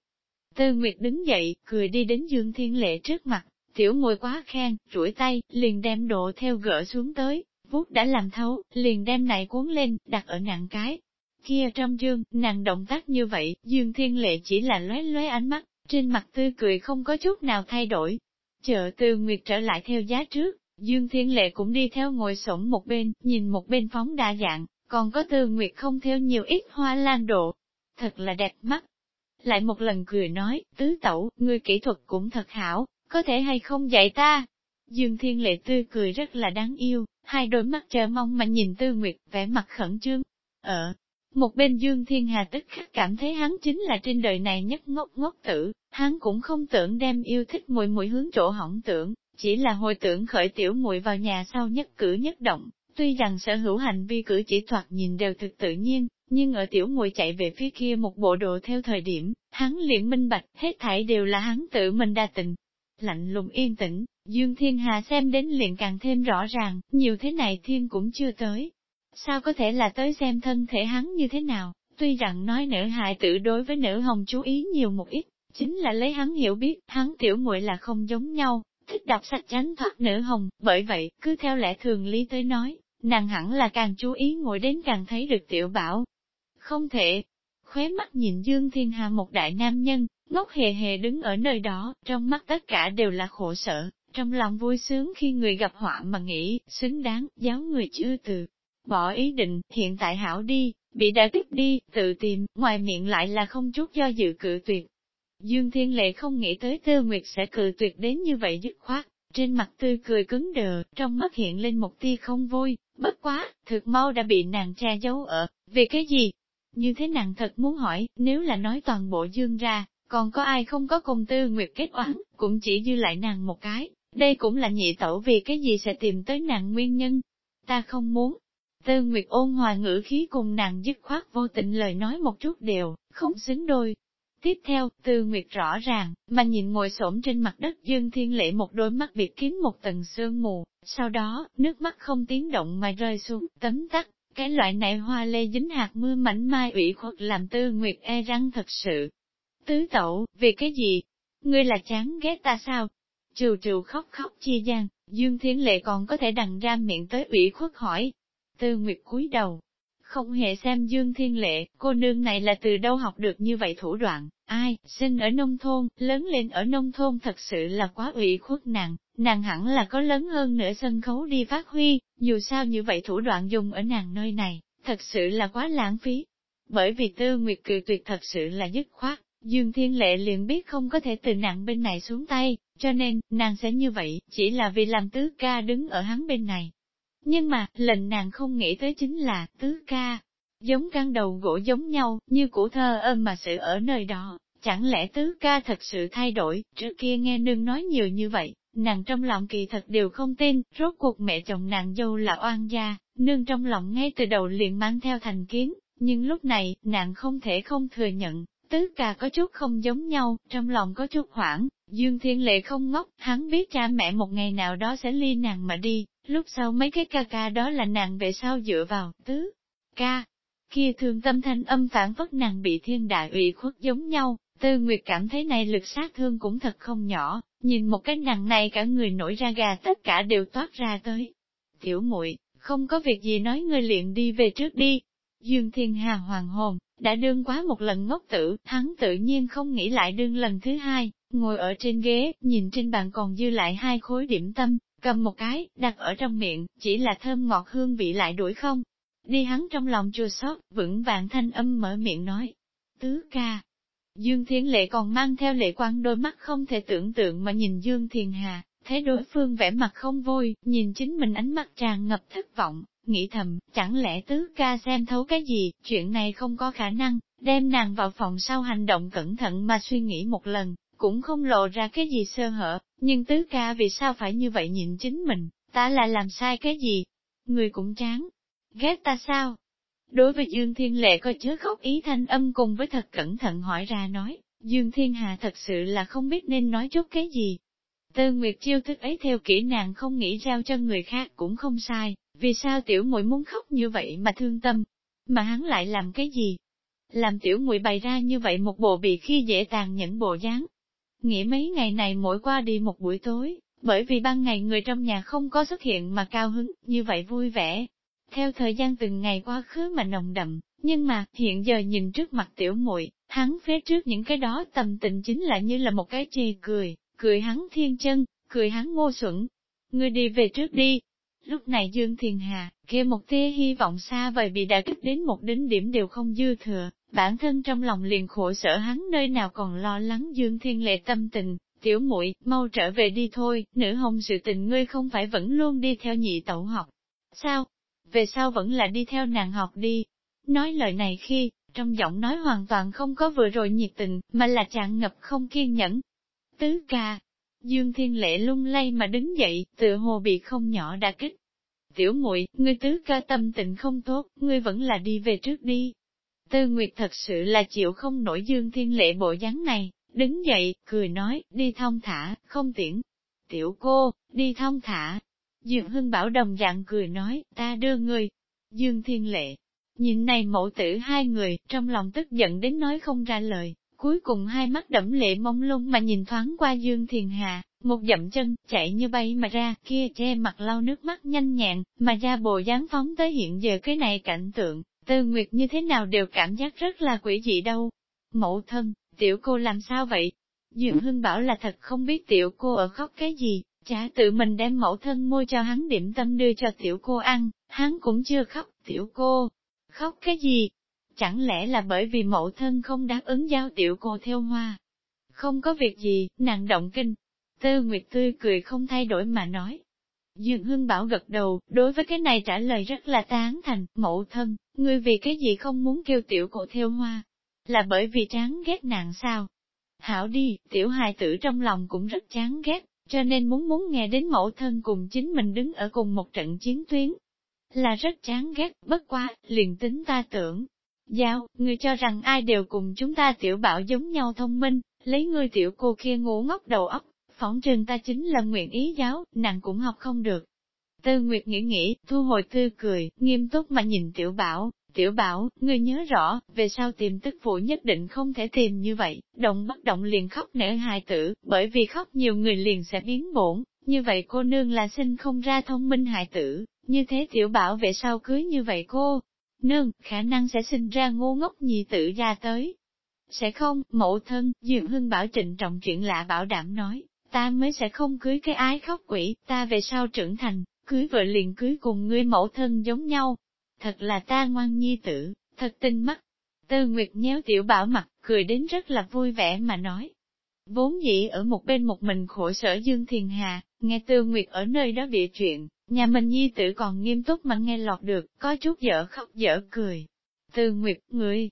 Tư Nguyệt đứng dậy, cười đi đến Dương Thiên Lệ trước mặt, tiểu mùi quá khen, chuỗi tay, liền đem đồ theo gỡ xuống tới, vuốt đã làm thấu, liền đem này cuốn lên, đặt ở nặng cái. Kia trong dương, nàng động tác như vậy, Dương Thiên Lệ chỉ là lóe lóe ánh mắt, trên mặt tươi cười không có chút nào thay đổi, Chợ từ Nguyệt trở lại theo giá trước, Dương Thiên Lệ cũng đi theo ngồi sổn một bên, nhìn một bên phóng đa dạng, còn có từ Nguyệt không theo nhiều ít hoa lan độ. Thật là đẹp mắt. Lại một lần cười nói, tứ tẩu, người kỹ thuật cũng thật hảo, có thể hay không dạy ta? Dương Thiên Lệ tươi cười rất là đáng yêu, hai đôi mắt chờ mong mà nhìn Tư Nguyệt, vẻ mặt khẩn trương. Ở, một bên Dương Thiên Hà tức khắc cảm thấy hắn chính là trên đời này nhất ngốc ngốc tử, hắn cũng không tưởng đem yêu thích mùi mùi hướng chỗ hỏng tưởng, chỉ là hồi tưởng khởi tiểu muội vào nhà sau nhất cử nhất động, tuy rằng sở hữu hành vi cử chỉ thoạt nhìn đều thực tự nhiên, nhưng ở tiểu muội chạy về phía kia một bộ đồ theo thời điểm, hắn liền minh bạch, hết thảy đều là hắn tự mình đa tình. Lạnh lùng yên tĩnh, Dương Thiên Hà xem đến liền càng thêm rõ ràng, nhiều thế này thiên cũng chưa tới, Sao có thể là tới xem thân thể hắn như thế nào, tuy rằng nói nữ hại tử đối với nữ hồng chú ý nhiều một ít, chính là lấy hắn hiểu biết, hắn tiểu muội là không giống nhau, thích đọc sách tránh thoát nữ hồng, bởi vậy, cứ theo lẽ thường lý tới nói, nàng hẳn là càng chú ý ngồi đến càng thấy được tiểu bảo. Không thể, khóe mắt nhìn Dương Thiên Hà một đại nam nhân, ngốc hề hề đứng ở nơi đó, trong mắt tất cả đều là khổ sở, trong lòng vui sướng khi người gặp họa mà nghĩ, xứng đáng, giáo người chưa từ, Bỏ ý định, hiện tại hảo đi, bị đã kích đi, tự tìm, ngoài miệng lại là không chút do dự cự tuyệt. Dương Thiên Lệ không nghĩ tới Tư Nguyệt sẽ cự tuyệt đến như vậy dứt khoát, trên mặt tươi cười cứng đờ, trong mắt hiện lên một tia không vui, bất quá, thực mau đã bị nàng che giấu ở, vì cái gì? Như thế nàng thật muốn hỏi, nếu là nói toàn bộ Dương ra, còn có ai không có cùng Tư Nguyệt kết oán, cũng chỉ dư lại nàng một cái, đây cũng là nhị tẩu vì cái gì sẽ tìm tới nàng nguyên nhân. Ta không muốn, Tư Nguyệt ôn hòa ngữ khí cùng nàng dứt khoát vô tình lời nói một chút đều, không xứng đôi. Tiếp theo, Tư Nguyệt rõ ràng, mà nhìn ngồi xổm trên mặt đất Dương Thiên Lệ một đôi mắt biệt kín một tầng sương mù, sau đó, nước mắt không tiếng động mà rơi xuống, tấm tắt, cái loại này hoa lê dính hạt mưa mảnh mai ủy khuất làm Tư Nguyệt e răng thật sự. Tứ tẩu, vì cái gì? Ngươi là chán ghét ta sao? Trừ trừ khóc khóc chia gian, Dương Thiên Lệ còn có thể đằng ra miệng tới ủy khuất hỏi, Tư Nguyệt cúi đầu, không hề xem Dương Thiên Lệ, cô nương này là từ đâu học được như vậy thủ đoạn, ai, sinh ở nông thôn, lớn lên ở nông thôn thật sự là quá ủy khuất nàng, nàng hẳn là có lớn hơn nửa sân khấu đi phát huy, dù sao như vậy thủ đoạn dùng ở nàng nơi này, thật sự là quá lãng phí. Bởi vì Tư Nguyệt cự tuyệt thật sự là dứt khoát, Dương Thiên Lệ liền biết không có thể từ nặng bên này xuống tay, cho nên, nàng sẽ như vậy, chỉ là vì làm tứ ca đứng ở hắn bên này. Nhưng mà, lệnh nàng không nghĩ tới chính là, tứ ca, giống căn đầu gỗ giống nhau, như củ thơ ơn mà sự ở nơi đó. Chẳng lẽ tứ ca thật sự thay đổi, trước kia nghe nương nói nhiều như vậy, nàng trong lòng kỳ thật đều không tin, rốt cuộc mẹ chồng nàng dâu là oan gia, nương trong lòng ngay từ đầu liền mang theo thành kiến, nhưng lúc này, nàng không thể không thừa nhận, tứ ca có chút không giống nhau, trong lòng có chút hoảng, Dương Thiên Lệ không ngốc, hắn biết cha mẹ một ngày nào đó sẽ ly nàng mà đi, lúc sau mấy cái ca ca đó là nàng về sau dựa vào, tứ, ca, kia thường tâm thanh âm phản phất nàng bị thiên đại ủy khuất giống nhau, Tư Nguyệt cảm thấy này lực sát thương cũng thật không nhỏ, nhìn một cái nàng này cả người nổi ra gà tất cả đều toát ra tới. Tiểu muội không có việc gì nói ngươi liền đi về trước đi. Dương Thiên Hà hoàng hồn, đã đương quá một lần ngốc tử, hắn tự nhiên không nghĩ lại đương lần thứ hai, ngồi ở trên ghế, nhìn trên bàn còn dư lại hai khối điểm tâm, cầm một cái, đặt ở trong miệng, chỉ là thơm ngọt hương vị lại đuổi không. Đi hắn trong lòng chua xót, vững vàng thanh âm mở miệng nói. Tứ ca, Dương Thiên Lệ còn mang theo lệ quan đôi mắt không thể tưởng tượng mà nhìn Dương Thiền Hà, thấy đối phương vẻ mặt không vui, nhìn chính mình ánh mắt tràn ngập thất vọng, nghĩ thầm, chẳng lẽ tứ ca xem thấu cái gì, chuyện này không có khả năng, đem nàng vào phòng sau hành động cẩn thận mà suy nghĩ một lần, cũng không lộ ra cái gì sơ hở, nhưng tứ ca vì sao phải như vậy nhìn chính mình, ta lại làm sai cái gì? Người cũng chán, ghét ta sao? Đối với Dương Thiên Lệ có chứa khóc ý thanh âm cùng với thật cẩn thận hỏi ra nói, Dương Thiên Hà thật sự là không biết nên nói chút cái gì. Tư Nguyệt chiêu thức ấy theo kỹ nàng không nghĩ giao cho người khác cũng không sai, vì sao tiểu muội muốn khóc như vậy mà thương tâm, mà hắn lại làm cái gì? Làm tiểu muội bày ra như vậy một bộ bị khi dễ tàn nhẫn bộ dáng. Nghĩ mấy ngày này mỗi qua đi một buổi tối, bởi vì ban ngày người trong nhà không có xuất hiện mà cao hứng, như vậy vui vẻ, theo thời gian từng ngày quá khứ mà nồng đậm, nhưng mà, hiện giờ nhìn trước mặt tiểu muội hắn phía trước những cái đó tầm tình chính là như là một cái chê cười, cười hắn thiên chân, cười hắn ngô xuẩn. Ngươi đi về trước đi. Lúc này Dương Thiền Hà, kia một tia hy vọng xa vời bị đã kích đến một đỉnh điểm đều không dư thừa, bản thân trong lòng liền khổ sở hắn nơi nào còn lo lắng Dương Thiên Lệ tâm tình, tiểu muội mau trở về đi thôi, nữ hồng sự tình ngươi không phải vẫn luôn đi theo nhị tẩu học. Sao, về sau vẫn là đi theo nàng học đi. Nói lời này khi, trong giọng nói hoàn toàn không có vừa rồi nhiệt tình, mà là trạng ngập không kiên nhẫn. Tứ ca, Dương Thiên Lệ lung lay mà đứng dậy, tự hồ bị không nhỏ đả kích. Tiểu muội, ngươi tứ ca tâm tình không tốt, ngươi vẫn là đi về trước đi. Tư Nguyệt thật sự là chịu không nổi Dương Thiên Lệ bộ dáng này, đứng dậy, cười nói, đi thông thả, không tiễn. Tiểu cô, đi thông thả, Dương Hưng Bảo đồng dạng cười nói, ta đưa người. Dương Thiên Lệ, nhìn này mẫu tử hai người, trong lòng tức giận đến nói không ra lời, cuối cùng hai mắt đẫm lệ mông lung mà nhìn thoáng qua Dương Thiền Hà, một dậm chân, chạy như bay mà ra, kia che mặt lau nước mắt nhanh nhẹn, mà ra bồ dáng phóng tới hiện giờ cái này cảnh tượng, tư nguyệt như thế nào đều cảm giác rất là quỷ dị đâu. Mẫu thân, tiểu cô làm sao vậy? Dượng Hưng bảo là thật không biết tiểu cô ở khóc cái gì, Chả tự mình đem mẫu thân mua cho hắn điểm tâm đưa cho tiểu cô ăn, hắn cũng chưa khóc, tiểu cô. Khóc cái gì? Chẳng lẽ là bởi vì mẫu thân không đáp ứng giao tiểu cô theo hoa? Không có việc gì, nàng động kinh. Tư Nguyệt tươi cười không thay đổi mà nói. Dương hưng Bảo gật đầu, đối với cái này trả lời rất là tán thành, mẫu thân, ngươi vì cái gì không muốn kêu tiểu cổ theo hoa? Là bởi vì chán ghét nàng sao? Hảo đi, tiểu hài tử trong lòng cũng rất chán ghét, cho nên muốn muốn nghe đến mẫu thân cùng chính mình đứng ở cùng một trận chiến tuyến. Là rất chán ghét, bất quá, liền tính ta tưởng. Giao, người cho rằng ai đều cùng chúng ta tiểu bảo giống nhau thông minh, lấy ngươi tiểu cô kia ngủ ngốc đầu óc, phỏng trường ta chính là nguyện ý giáo, nàng cũng học không được. Tư Nguyệt nghĩ nghĩ, thu hồi tư cười, nghiêm túc mà nhìn tiểu bảo, Tiểu bảo, ngươi nhớ rõ, về sau tìm tức phụ nhất định không thể tìm như vậy, động bất động liền khóc nở hài tử, bởi vì khóc nhiều người liền sẽ biến bổn, như vậy cô nương là sinh không ra thông minh hài tử, như thế tiểu bảo về sau cưới như vậy cô, nương, khả năng sẽ sinh ra ngu ngốc nhị tử ra tới. Sẽ không, mẫu thân, Dường Hưng bảo trịnh trọng chuyện lạ bảo đảm nói, ta mới sẽ không cưới cái ái khóc quỷ, ta về sau trưởng thành, cưới vợ liền cưới cùng ngươi mẫu thân giống nhau, thật là ta ngoan nhi tử, thật tinh mắt. Tư Nguyệt nhéo tiểu bảo mặt, cười đến rất là vui vẻ mà nói. Vốn dĩ ở một bên một mình khổ sở Dương Thiền Hà, nghe Tư Nguyệt ở nơi đó bịa chuyện, nhà mình nhi tử còn nghiêm túc mà nghe lọt được, có chút dở khóc dở cười. Tư Nguyệt, người,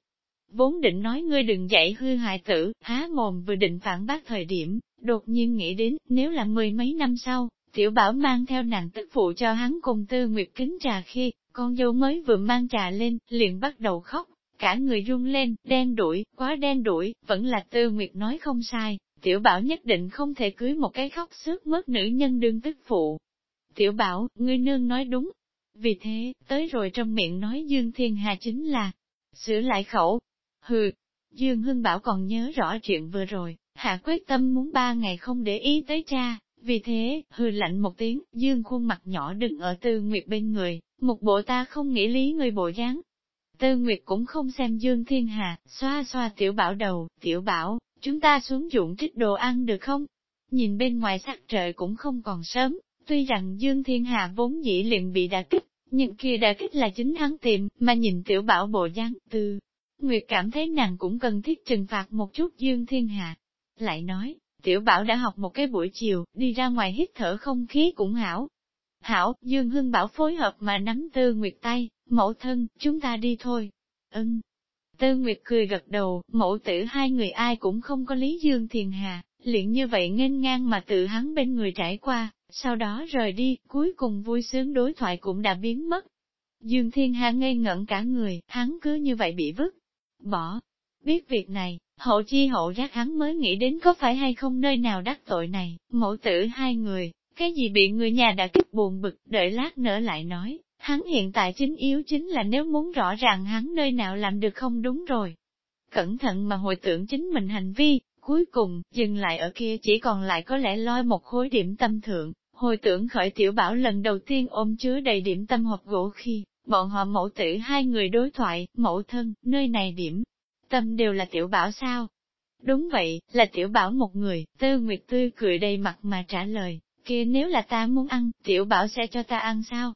vốn định nói ngươi đừng dạy hư hại tử, há mồm vừa định phản bác thời điểm, đột nhiên nghĩ đến, nếu là mười mấy năm sau, tiểu bảo mang theo nàng tức phụ cho hắn cùng Tư Nguyệt kính trà khi, con dâu mới vừa mang trà lên, liền bắt đầu khóc, cả người run lên, đen đuổi, quá đen đuổi, vẫn là Tư Nguyệt nói không sai, tiểu bảo nhất định không thể cưới một cái khóc xước mất nữ nhân đương tức phụ. Tiểu bảo, ngươi nương nói đúng. Vì thế, tới rồi trong miệng nói Dương Thiên Hà chính là, sửa lại khẩu. Hừ, Dương Hưng Bảo còn nhớ rõ chuyện vừa rồi, hạ quyết tâm muốn ba ngày không để ý tới cha, vì thế, hừ lạnh một tiếng, Dương khuôn mặt nhỏ đừng ở Tư Nguyệt bên người, một bộ ta không nghĩ lý người bộ dáng, Tư Nguyệt cũng không xem Dương Thiên Hà, xoa xoa tiểu bảo đầu, tiểu bảo, chúng ta xuống dụng trích đồ ăn được không? Nhìn bên ngoài sắc trời cũng không còn sớm, tuy rằng Dương Thiên Hà vốn dĩ liền bị đả kích, nhưng kia đả kích là chính hắn tìm, mà nhìn tiểu bảo bộ dáng tư. Nguyệt cảm thấy nàng cũng cần thiết trừng phạt một chút Dương Thiên Hà. Lại nói, tiểu bảo đã học một cái buổi chiều, đi ra ngoài hít thở không khí cũng hảo, Hảo, Dương Hưng Bảo phối hợp mà nắm Tư Nguyệt tay, mẫu thân, chúng ta đi thôi. Ưng. Tư Nguyệt cười gật đầu, mẫu tử hai người ai cũng không có lý Dương Thiền Hà, liền như vậy nghênh ngang mà tự hắn bên người trải qua, sau đó rời đi, cuối cùng vui sướng đối thoại cũng đã biến mất. Dương Thiên Hà ngây ngẩn cả người, hắn cứ như vậy bị vứt, bỏ. Biết việc này, hậu chi hậu giác hắn mới nghĩ đến có phải hay không nơi nào đắc tội này, mẫu tử hai người, cái gì bị người nhà đã kích buồn bực, đợi lát nữa lại nói, hắn hiện tại chính yếu chính là nếu muốn rõ ràng hắn nơi nào làm được không đúng rồi. Cẩn thận mà hồi tưởng chính mình hành vi, cuối cùng, dừng lại ở kia chỉ còn lại có lẽ loi một khối điểm tâm thượng, hồi tưởng khởi tiểu bảo lần đầu tiên ôm chứa đầy điểm tâm hộp gỗ khi, bọn họ mẫu tử hai người đối thoại, mẫu thân, nơi này điểm tâm đều là tiểu bảo sao? Đúng vậy, là tiểu bảo một người, tư nguyệt tươi cười đầy mặt mà trả lời, kia nếu là ta muốn ăn, tiểu bảo sẽ cho ta ăn sao?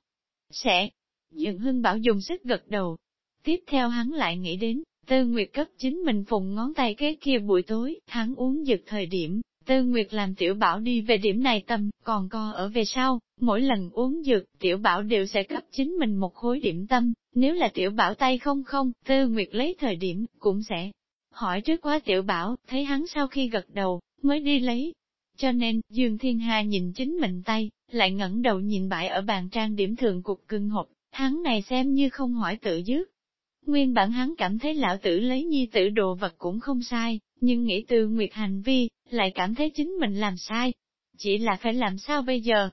Sẽ. Dượng Hưng Bảo dùng sức gật đầu. Tiếp theo hắn lại nghĩ đến, Tư Nguyệt cấp chính mình phùng ngón tay cái kia buổi tối, hắn uống giật thời điểm, Tư Nguyệt làm tiểu bảo đi về điểm này tâm, còn co ở về sau, mỗi lần uống dược, tiểu bảo đều sẽ cấp chính mình một khối điểm tâm, nếu là tiểu bảo tay không không, Tư Nguyệt lấy thời điểm, cũng sẽ hỏi trước quá tiểu bảo, thấy hắn sau khi gật đầu, mới đi lấy, cho nên, Dương Thiên Hà nhìn chính mình tay, lại ngẩng đầu nhìn bãi ở bàn trang điểm thường cục cưng hộp, hắn này xem như không hỏi tự dứt. Nguyên bản hắn cảm thấy lão tử lấy nhi tử đồ vật cũng không sai, nhưng nghĩ từ nguyệt hành vi, lại cảm thấy chính mình làm sai. Chỉ là phải làm sao bây giờ?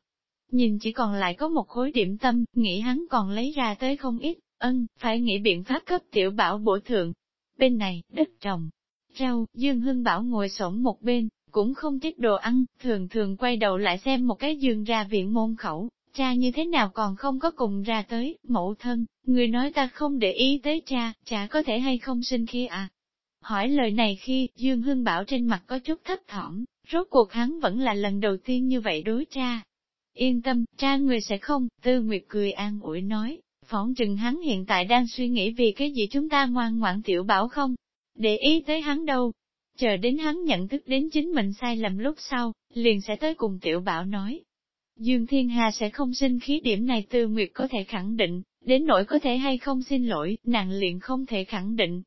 Nhìn chỉ còn lại có một khối điểm tâm, nghĩ hắn còn lấy ra tới không ít, ân, phải nghĩ biện pháp cấp tiểu bảo bổ thượng. Bên này, đất trồng, rau, Dương Hưng Bảo ngồi sổm một bên, cũng không thích đồ ăn, thường thường quay đầu lại xem một cái giường ra viện môn khẩu, cha như thế nào còn không có cùng ra tới, mẫu thân, người nói ta không để ý tới cha, cha có thể hay không sinh khi à? Hỏi lời này khi, Dương Hưng Bảo trên mặt có chút thấp thỏm, rốt cuộc hắn vẫn là lần đầu tiên như vậy đối cha. Yên tâm, cha người sẽ không, Tư Nguyệt cười an ủi nói, phỏng chừng hắn hiện tại đang suy nghĩ vì cái gì chúng ta ngoan ngoãn tiểu bảo không? Để ý tới hắn đâu, Chờ đến hắn nhận thức đến chính mình sai lầm lúc sau, liền sẽ tới cùng tiểu bảo nói. Dương Thiên Hà sẽ không sinh khí điểm này tư nguyệt có thể khẳng định, đến nỗi có thể hay không xin lỗi, nàng liền không thể khẳng định.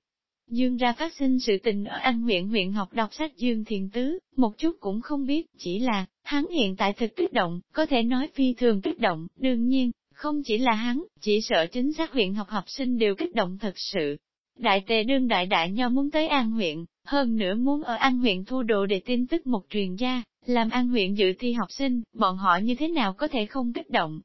Dương ra phát sinh sự tình ở An huyện huyện học đọc sách Dương Thiền Tứ, một chút cũng không biết, chỉ là, hắn hiện tại thực kích động, có thể nói phi thường kích động, đương nhiên, không chỉ là hắn, chỉ sợ chính xác huyện học học sinh đều kích động thật sự. Đại tề đương đại đại nho muốn tới An huyện, hơn nữa muốn ở An huyện thu đồ để tin tức một truyền gia, làm An huyện dự thi học sinh, bọn họ như thế nào có thể không kích động.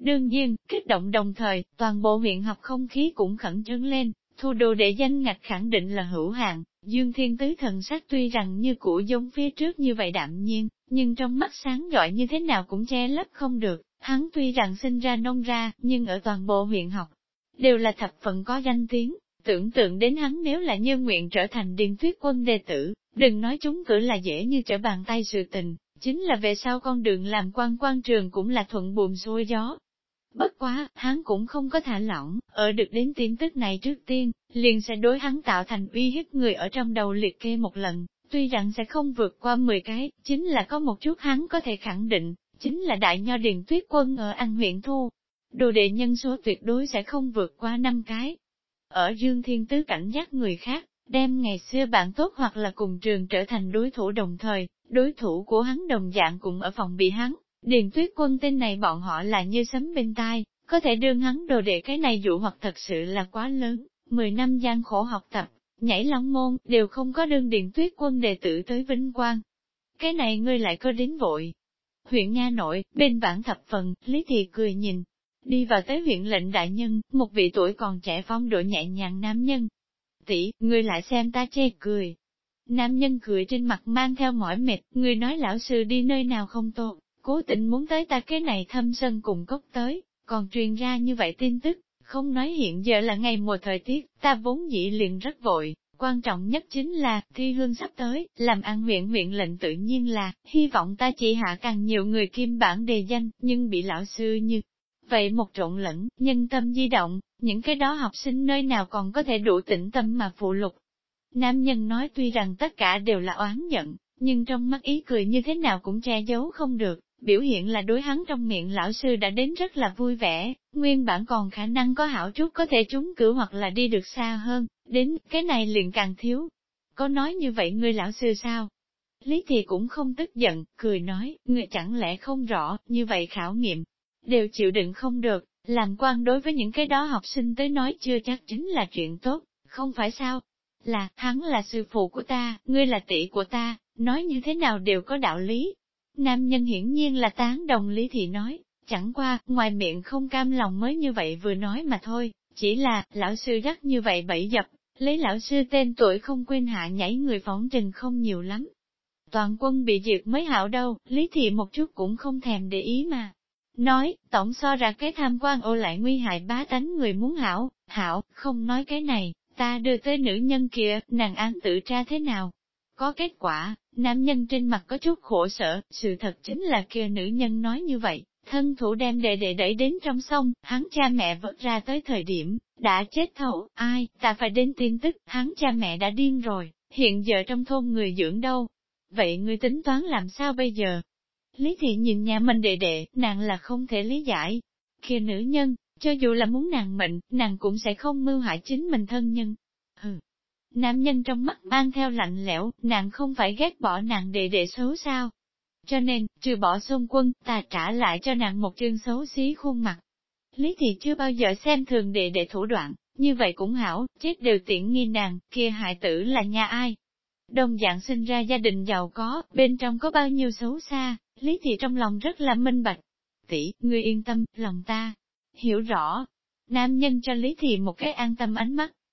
Đương nhiên, kích động đồng thời, toàn bộ huyện học không khí cũng khẩn trương lên, thu đồ để danh ngạch khẳng định là hữu hạn. Dương Thiên Tứ thần sắc tuy rằng như cũ giống phía trước như vậy đạm nhiên, nhưng trong mắt sáng giỏi như thế nào cũng che lấp không được, hắn tuy rằng sinh ra nông ra, nhưng ở toàn bộ huyện học, đều là thập phần có danh tiếng, Tưởng tượng đến hắn nếu là như nguyện trở thành điền tuyết quân đệ tử, đừng nói chúng cử là dễ như trở bàn tay sự tình, chính là về sau con đường làm quan quan trường cũng là thuận buồm xuôi gió. Bất quá, hắn cũng không có thả lỏng, ở được đến tin tức này trước tiên, liền sẽ đối hắn tạo thành uy hiếp người ở trong đầu liệt kê một lần, tuy rằng sẽ không vượt qua 10 cái, chính là có một chút hắn có thể khẳng định, chính là đại nho điền tuyết quân ở An huyện Thu. Đồ đệ nhân số tuyệt đối sẽ không vượt qua 5 cái. Ở Dương Thiên Tứ cảnh giác người khác, đem ngày xưa bạn tốt hoặc là cùng trường trở thành đối thủ đồng thời, đối thủ của hắn đồng dạng cũng ở phòng bị hắn. Điền tuyết quân tên này bọn họ là như sấm bên tai, có thể đương hắn đồ đệ cái này dụ hoặc thật sự là quá lớn, 10 năm gian khổ học tập, nhảy long môn, đều không có đương điền tuyết quân đệ tử tới vinh quang. Cái này ngươi lại có đến vội. Huyện Nha Nội, bên bản thập phần, Lý Thị cười nhìn, đi vào tới huyện lệnh đại nhân, một vị tuổi còn trẻ phong độ nhẹ nhàng nam nhân. Tỷ, ngươi lại xem ta chê cười. Nam nhân cười trên mặt mang theo mỏi mệt, người nói lão sư đi nơi nào không tốt, cố tình muốn tới ta cái này thâm sân cùng cốc tới, còn truyền ra như vậy tin tức, không nói hiện giờ là ngày mùa thời tiết, ta vốn dĩ liền rất vội, quan trọng nhất chính là, thi hương sắp tới, làm ăn huyện huyện lệnh tự nhiên là, hy vọng ta chỉ hạ càng nhiều người kim bản đề danh, nhưng bị lão sư như. Vậy một trộn lẫn, nhân tâm di động, những cái đó học sinh nơi nào còn có thể đủ tĩnh tâm mà phụ lục. Nam nhân nói tuy rằng tất cả đều là oán giận, nhưng trong mắt ý cười như thế nào cũng che giấu không được, biểu hiện là đối hắn trong miệng lão sư đã đến rất là vui vẻ, nguyên bản còn khả năng có hảo chút có thể trúng cử hoặc là đi được xa hơn, đến cái này liền càng thiếu. Có nói như vậy ngươi lão sư sao? Lý thì cũng không tức giận, cười nói, người chẳng lẽ không rõ, như vậy khảo nghiệm, đều chịu đựng không được, làm quan đối với những cái đó học sinh tới nói chưa chắc chính là chuyện tốt, không phải sao? Là, hắn là sư phụ của ta, ngươi là tỷ của ta, nói như thế nào đều có đạo lý, Nam nhân hiển nhiên là tán đồng Lý Thị nói, chẳng qua, ngoài miệng không cam lòng mới như vậy vừa nói mà thôi, chỉ là, lão sư rắc như vậy bẫy dập, lấy lão sư tên tuổi không quên hạ nhảy người phóng trình không nhiều lắm. Toàn quân bị diệt mới hảo đâu, Lý Thị một chút cũng không thèm để ý mà. Nói, tổng so ra cái tham quan ô lại nguy hại bá tánh người muốn hảo, hảo, không nói cái này, ta đưa tới nữ nhân kia, nàng an tự tra thế nào. Có kết quả, Nam nhân trên mặt có chút khổ sở, sự thật chính là kia nữ nhân nói như vậy, thân thủ đem đệ đệ đẩy đến trong sông, hắn cha mẹ vớt ra tới thời điểm, đã chết thấu, ai, ta phải đến tin tức, hắn cha mẹ đã điên rồi, hiện giờ trong thôn người dưỡng đâu. Vậy ngươi tính toán làm sao bây giờ? Lý thị nhìn nhà mình đệ đệ, nàng là không thể lý giải. Kia nữ nhân, cho dù là muốn nàng mệnh, nàng cũng sẽ không mưu hại chính mình thân nhân. Hừ, Nam nhân trong mắt mang theo lạnh lẽo, nàng không phải ghét bỏ nàng đệ đệ xấu sao. Cho nên, trừ bỏ xung quân, ta trả lại cho nàng một chương xấu xí khuôn mặt. Lý thị chưa bao giờ xem thường đệ đệ thủ đoạn, như vậy cũng hảo, chết đều tiện nghi nàng, kia hại tử là nhà ai. Đồng dạng sinh ra gia đình giàu có, bên trong có bao nhiêu xấu xa, Lý thị trong lòng rất là minh bạch. Tỷ, ngươi yên tâm, lòng ta, hiểu rõ. Nam nhân cho Lý thị một cái an tâm ánh mắt,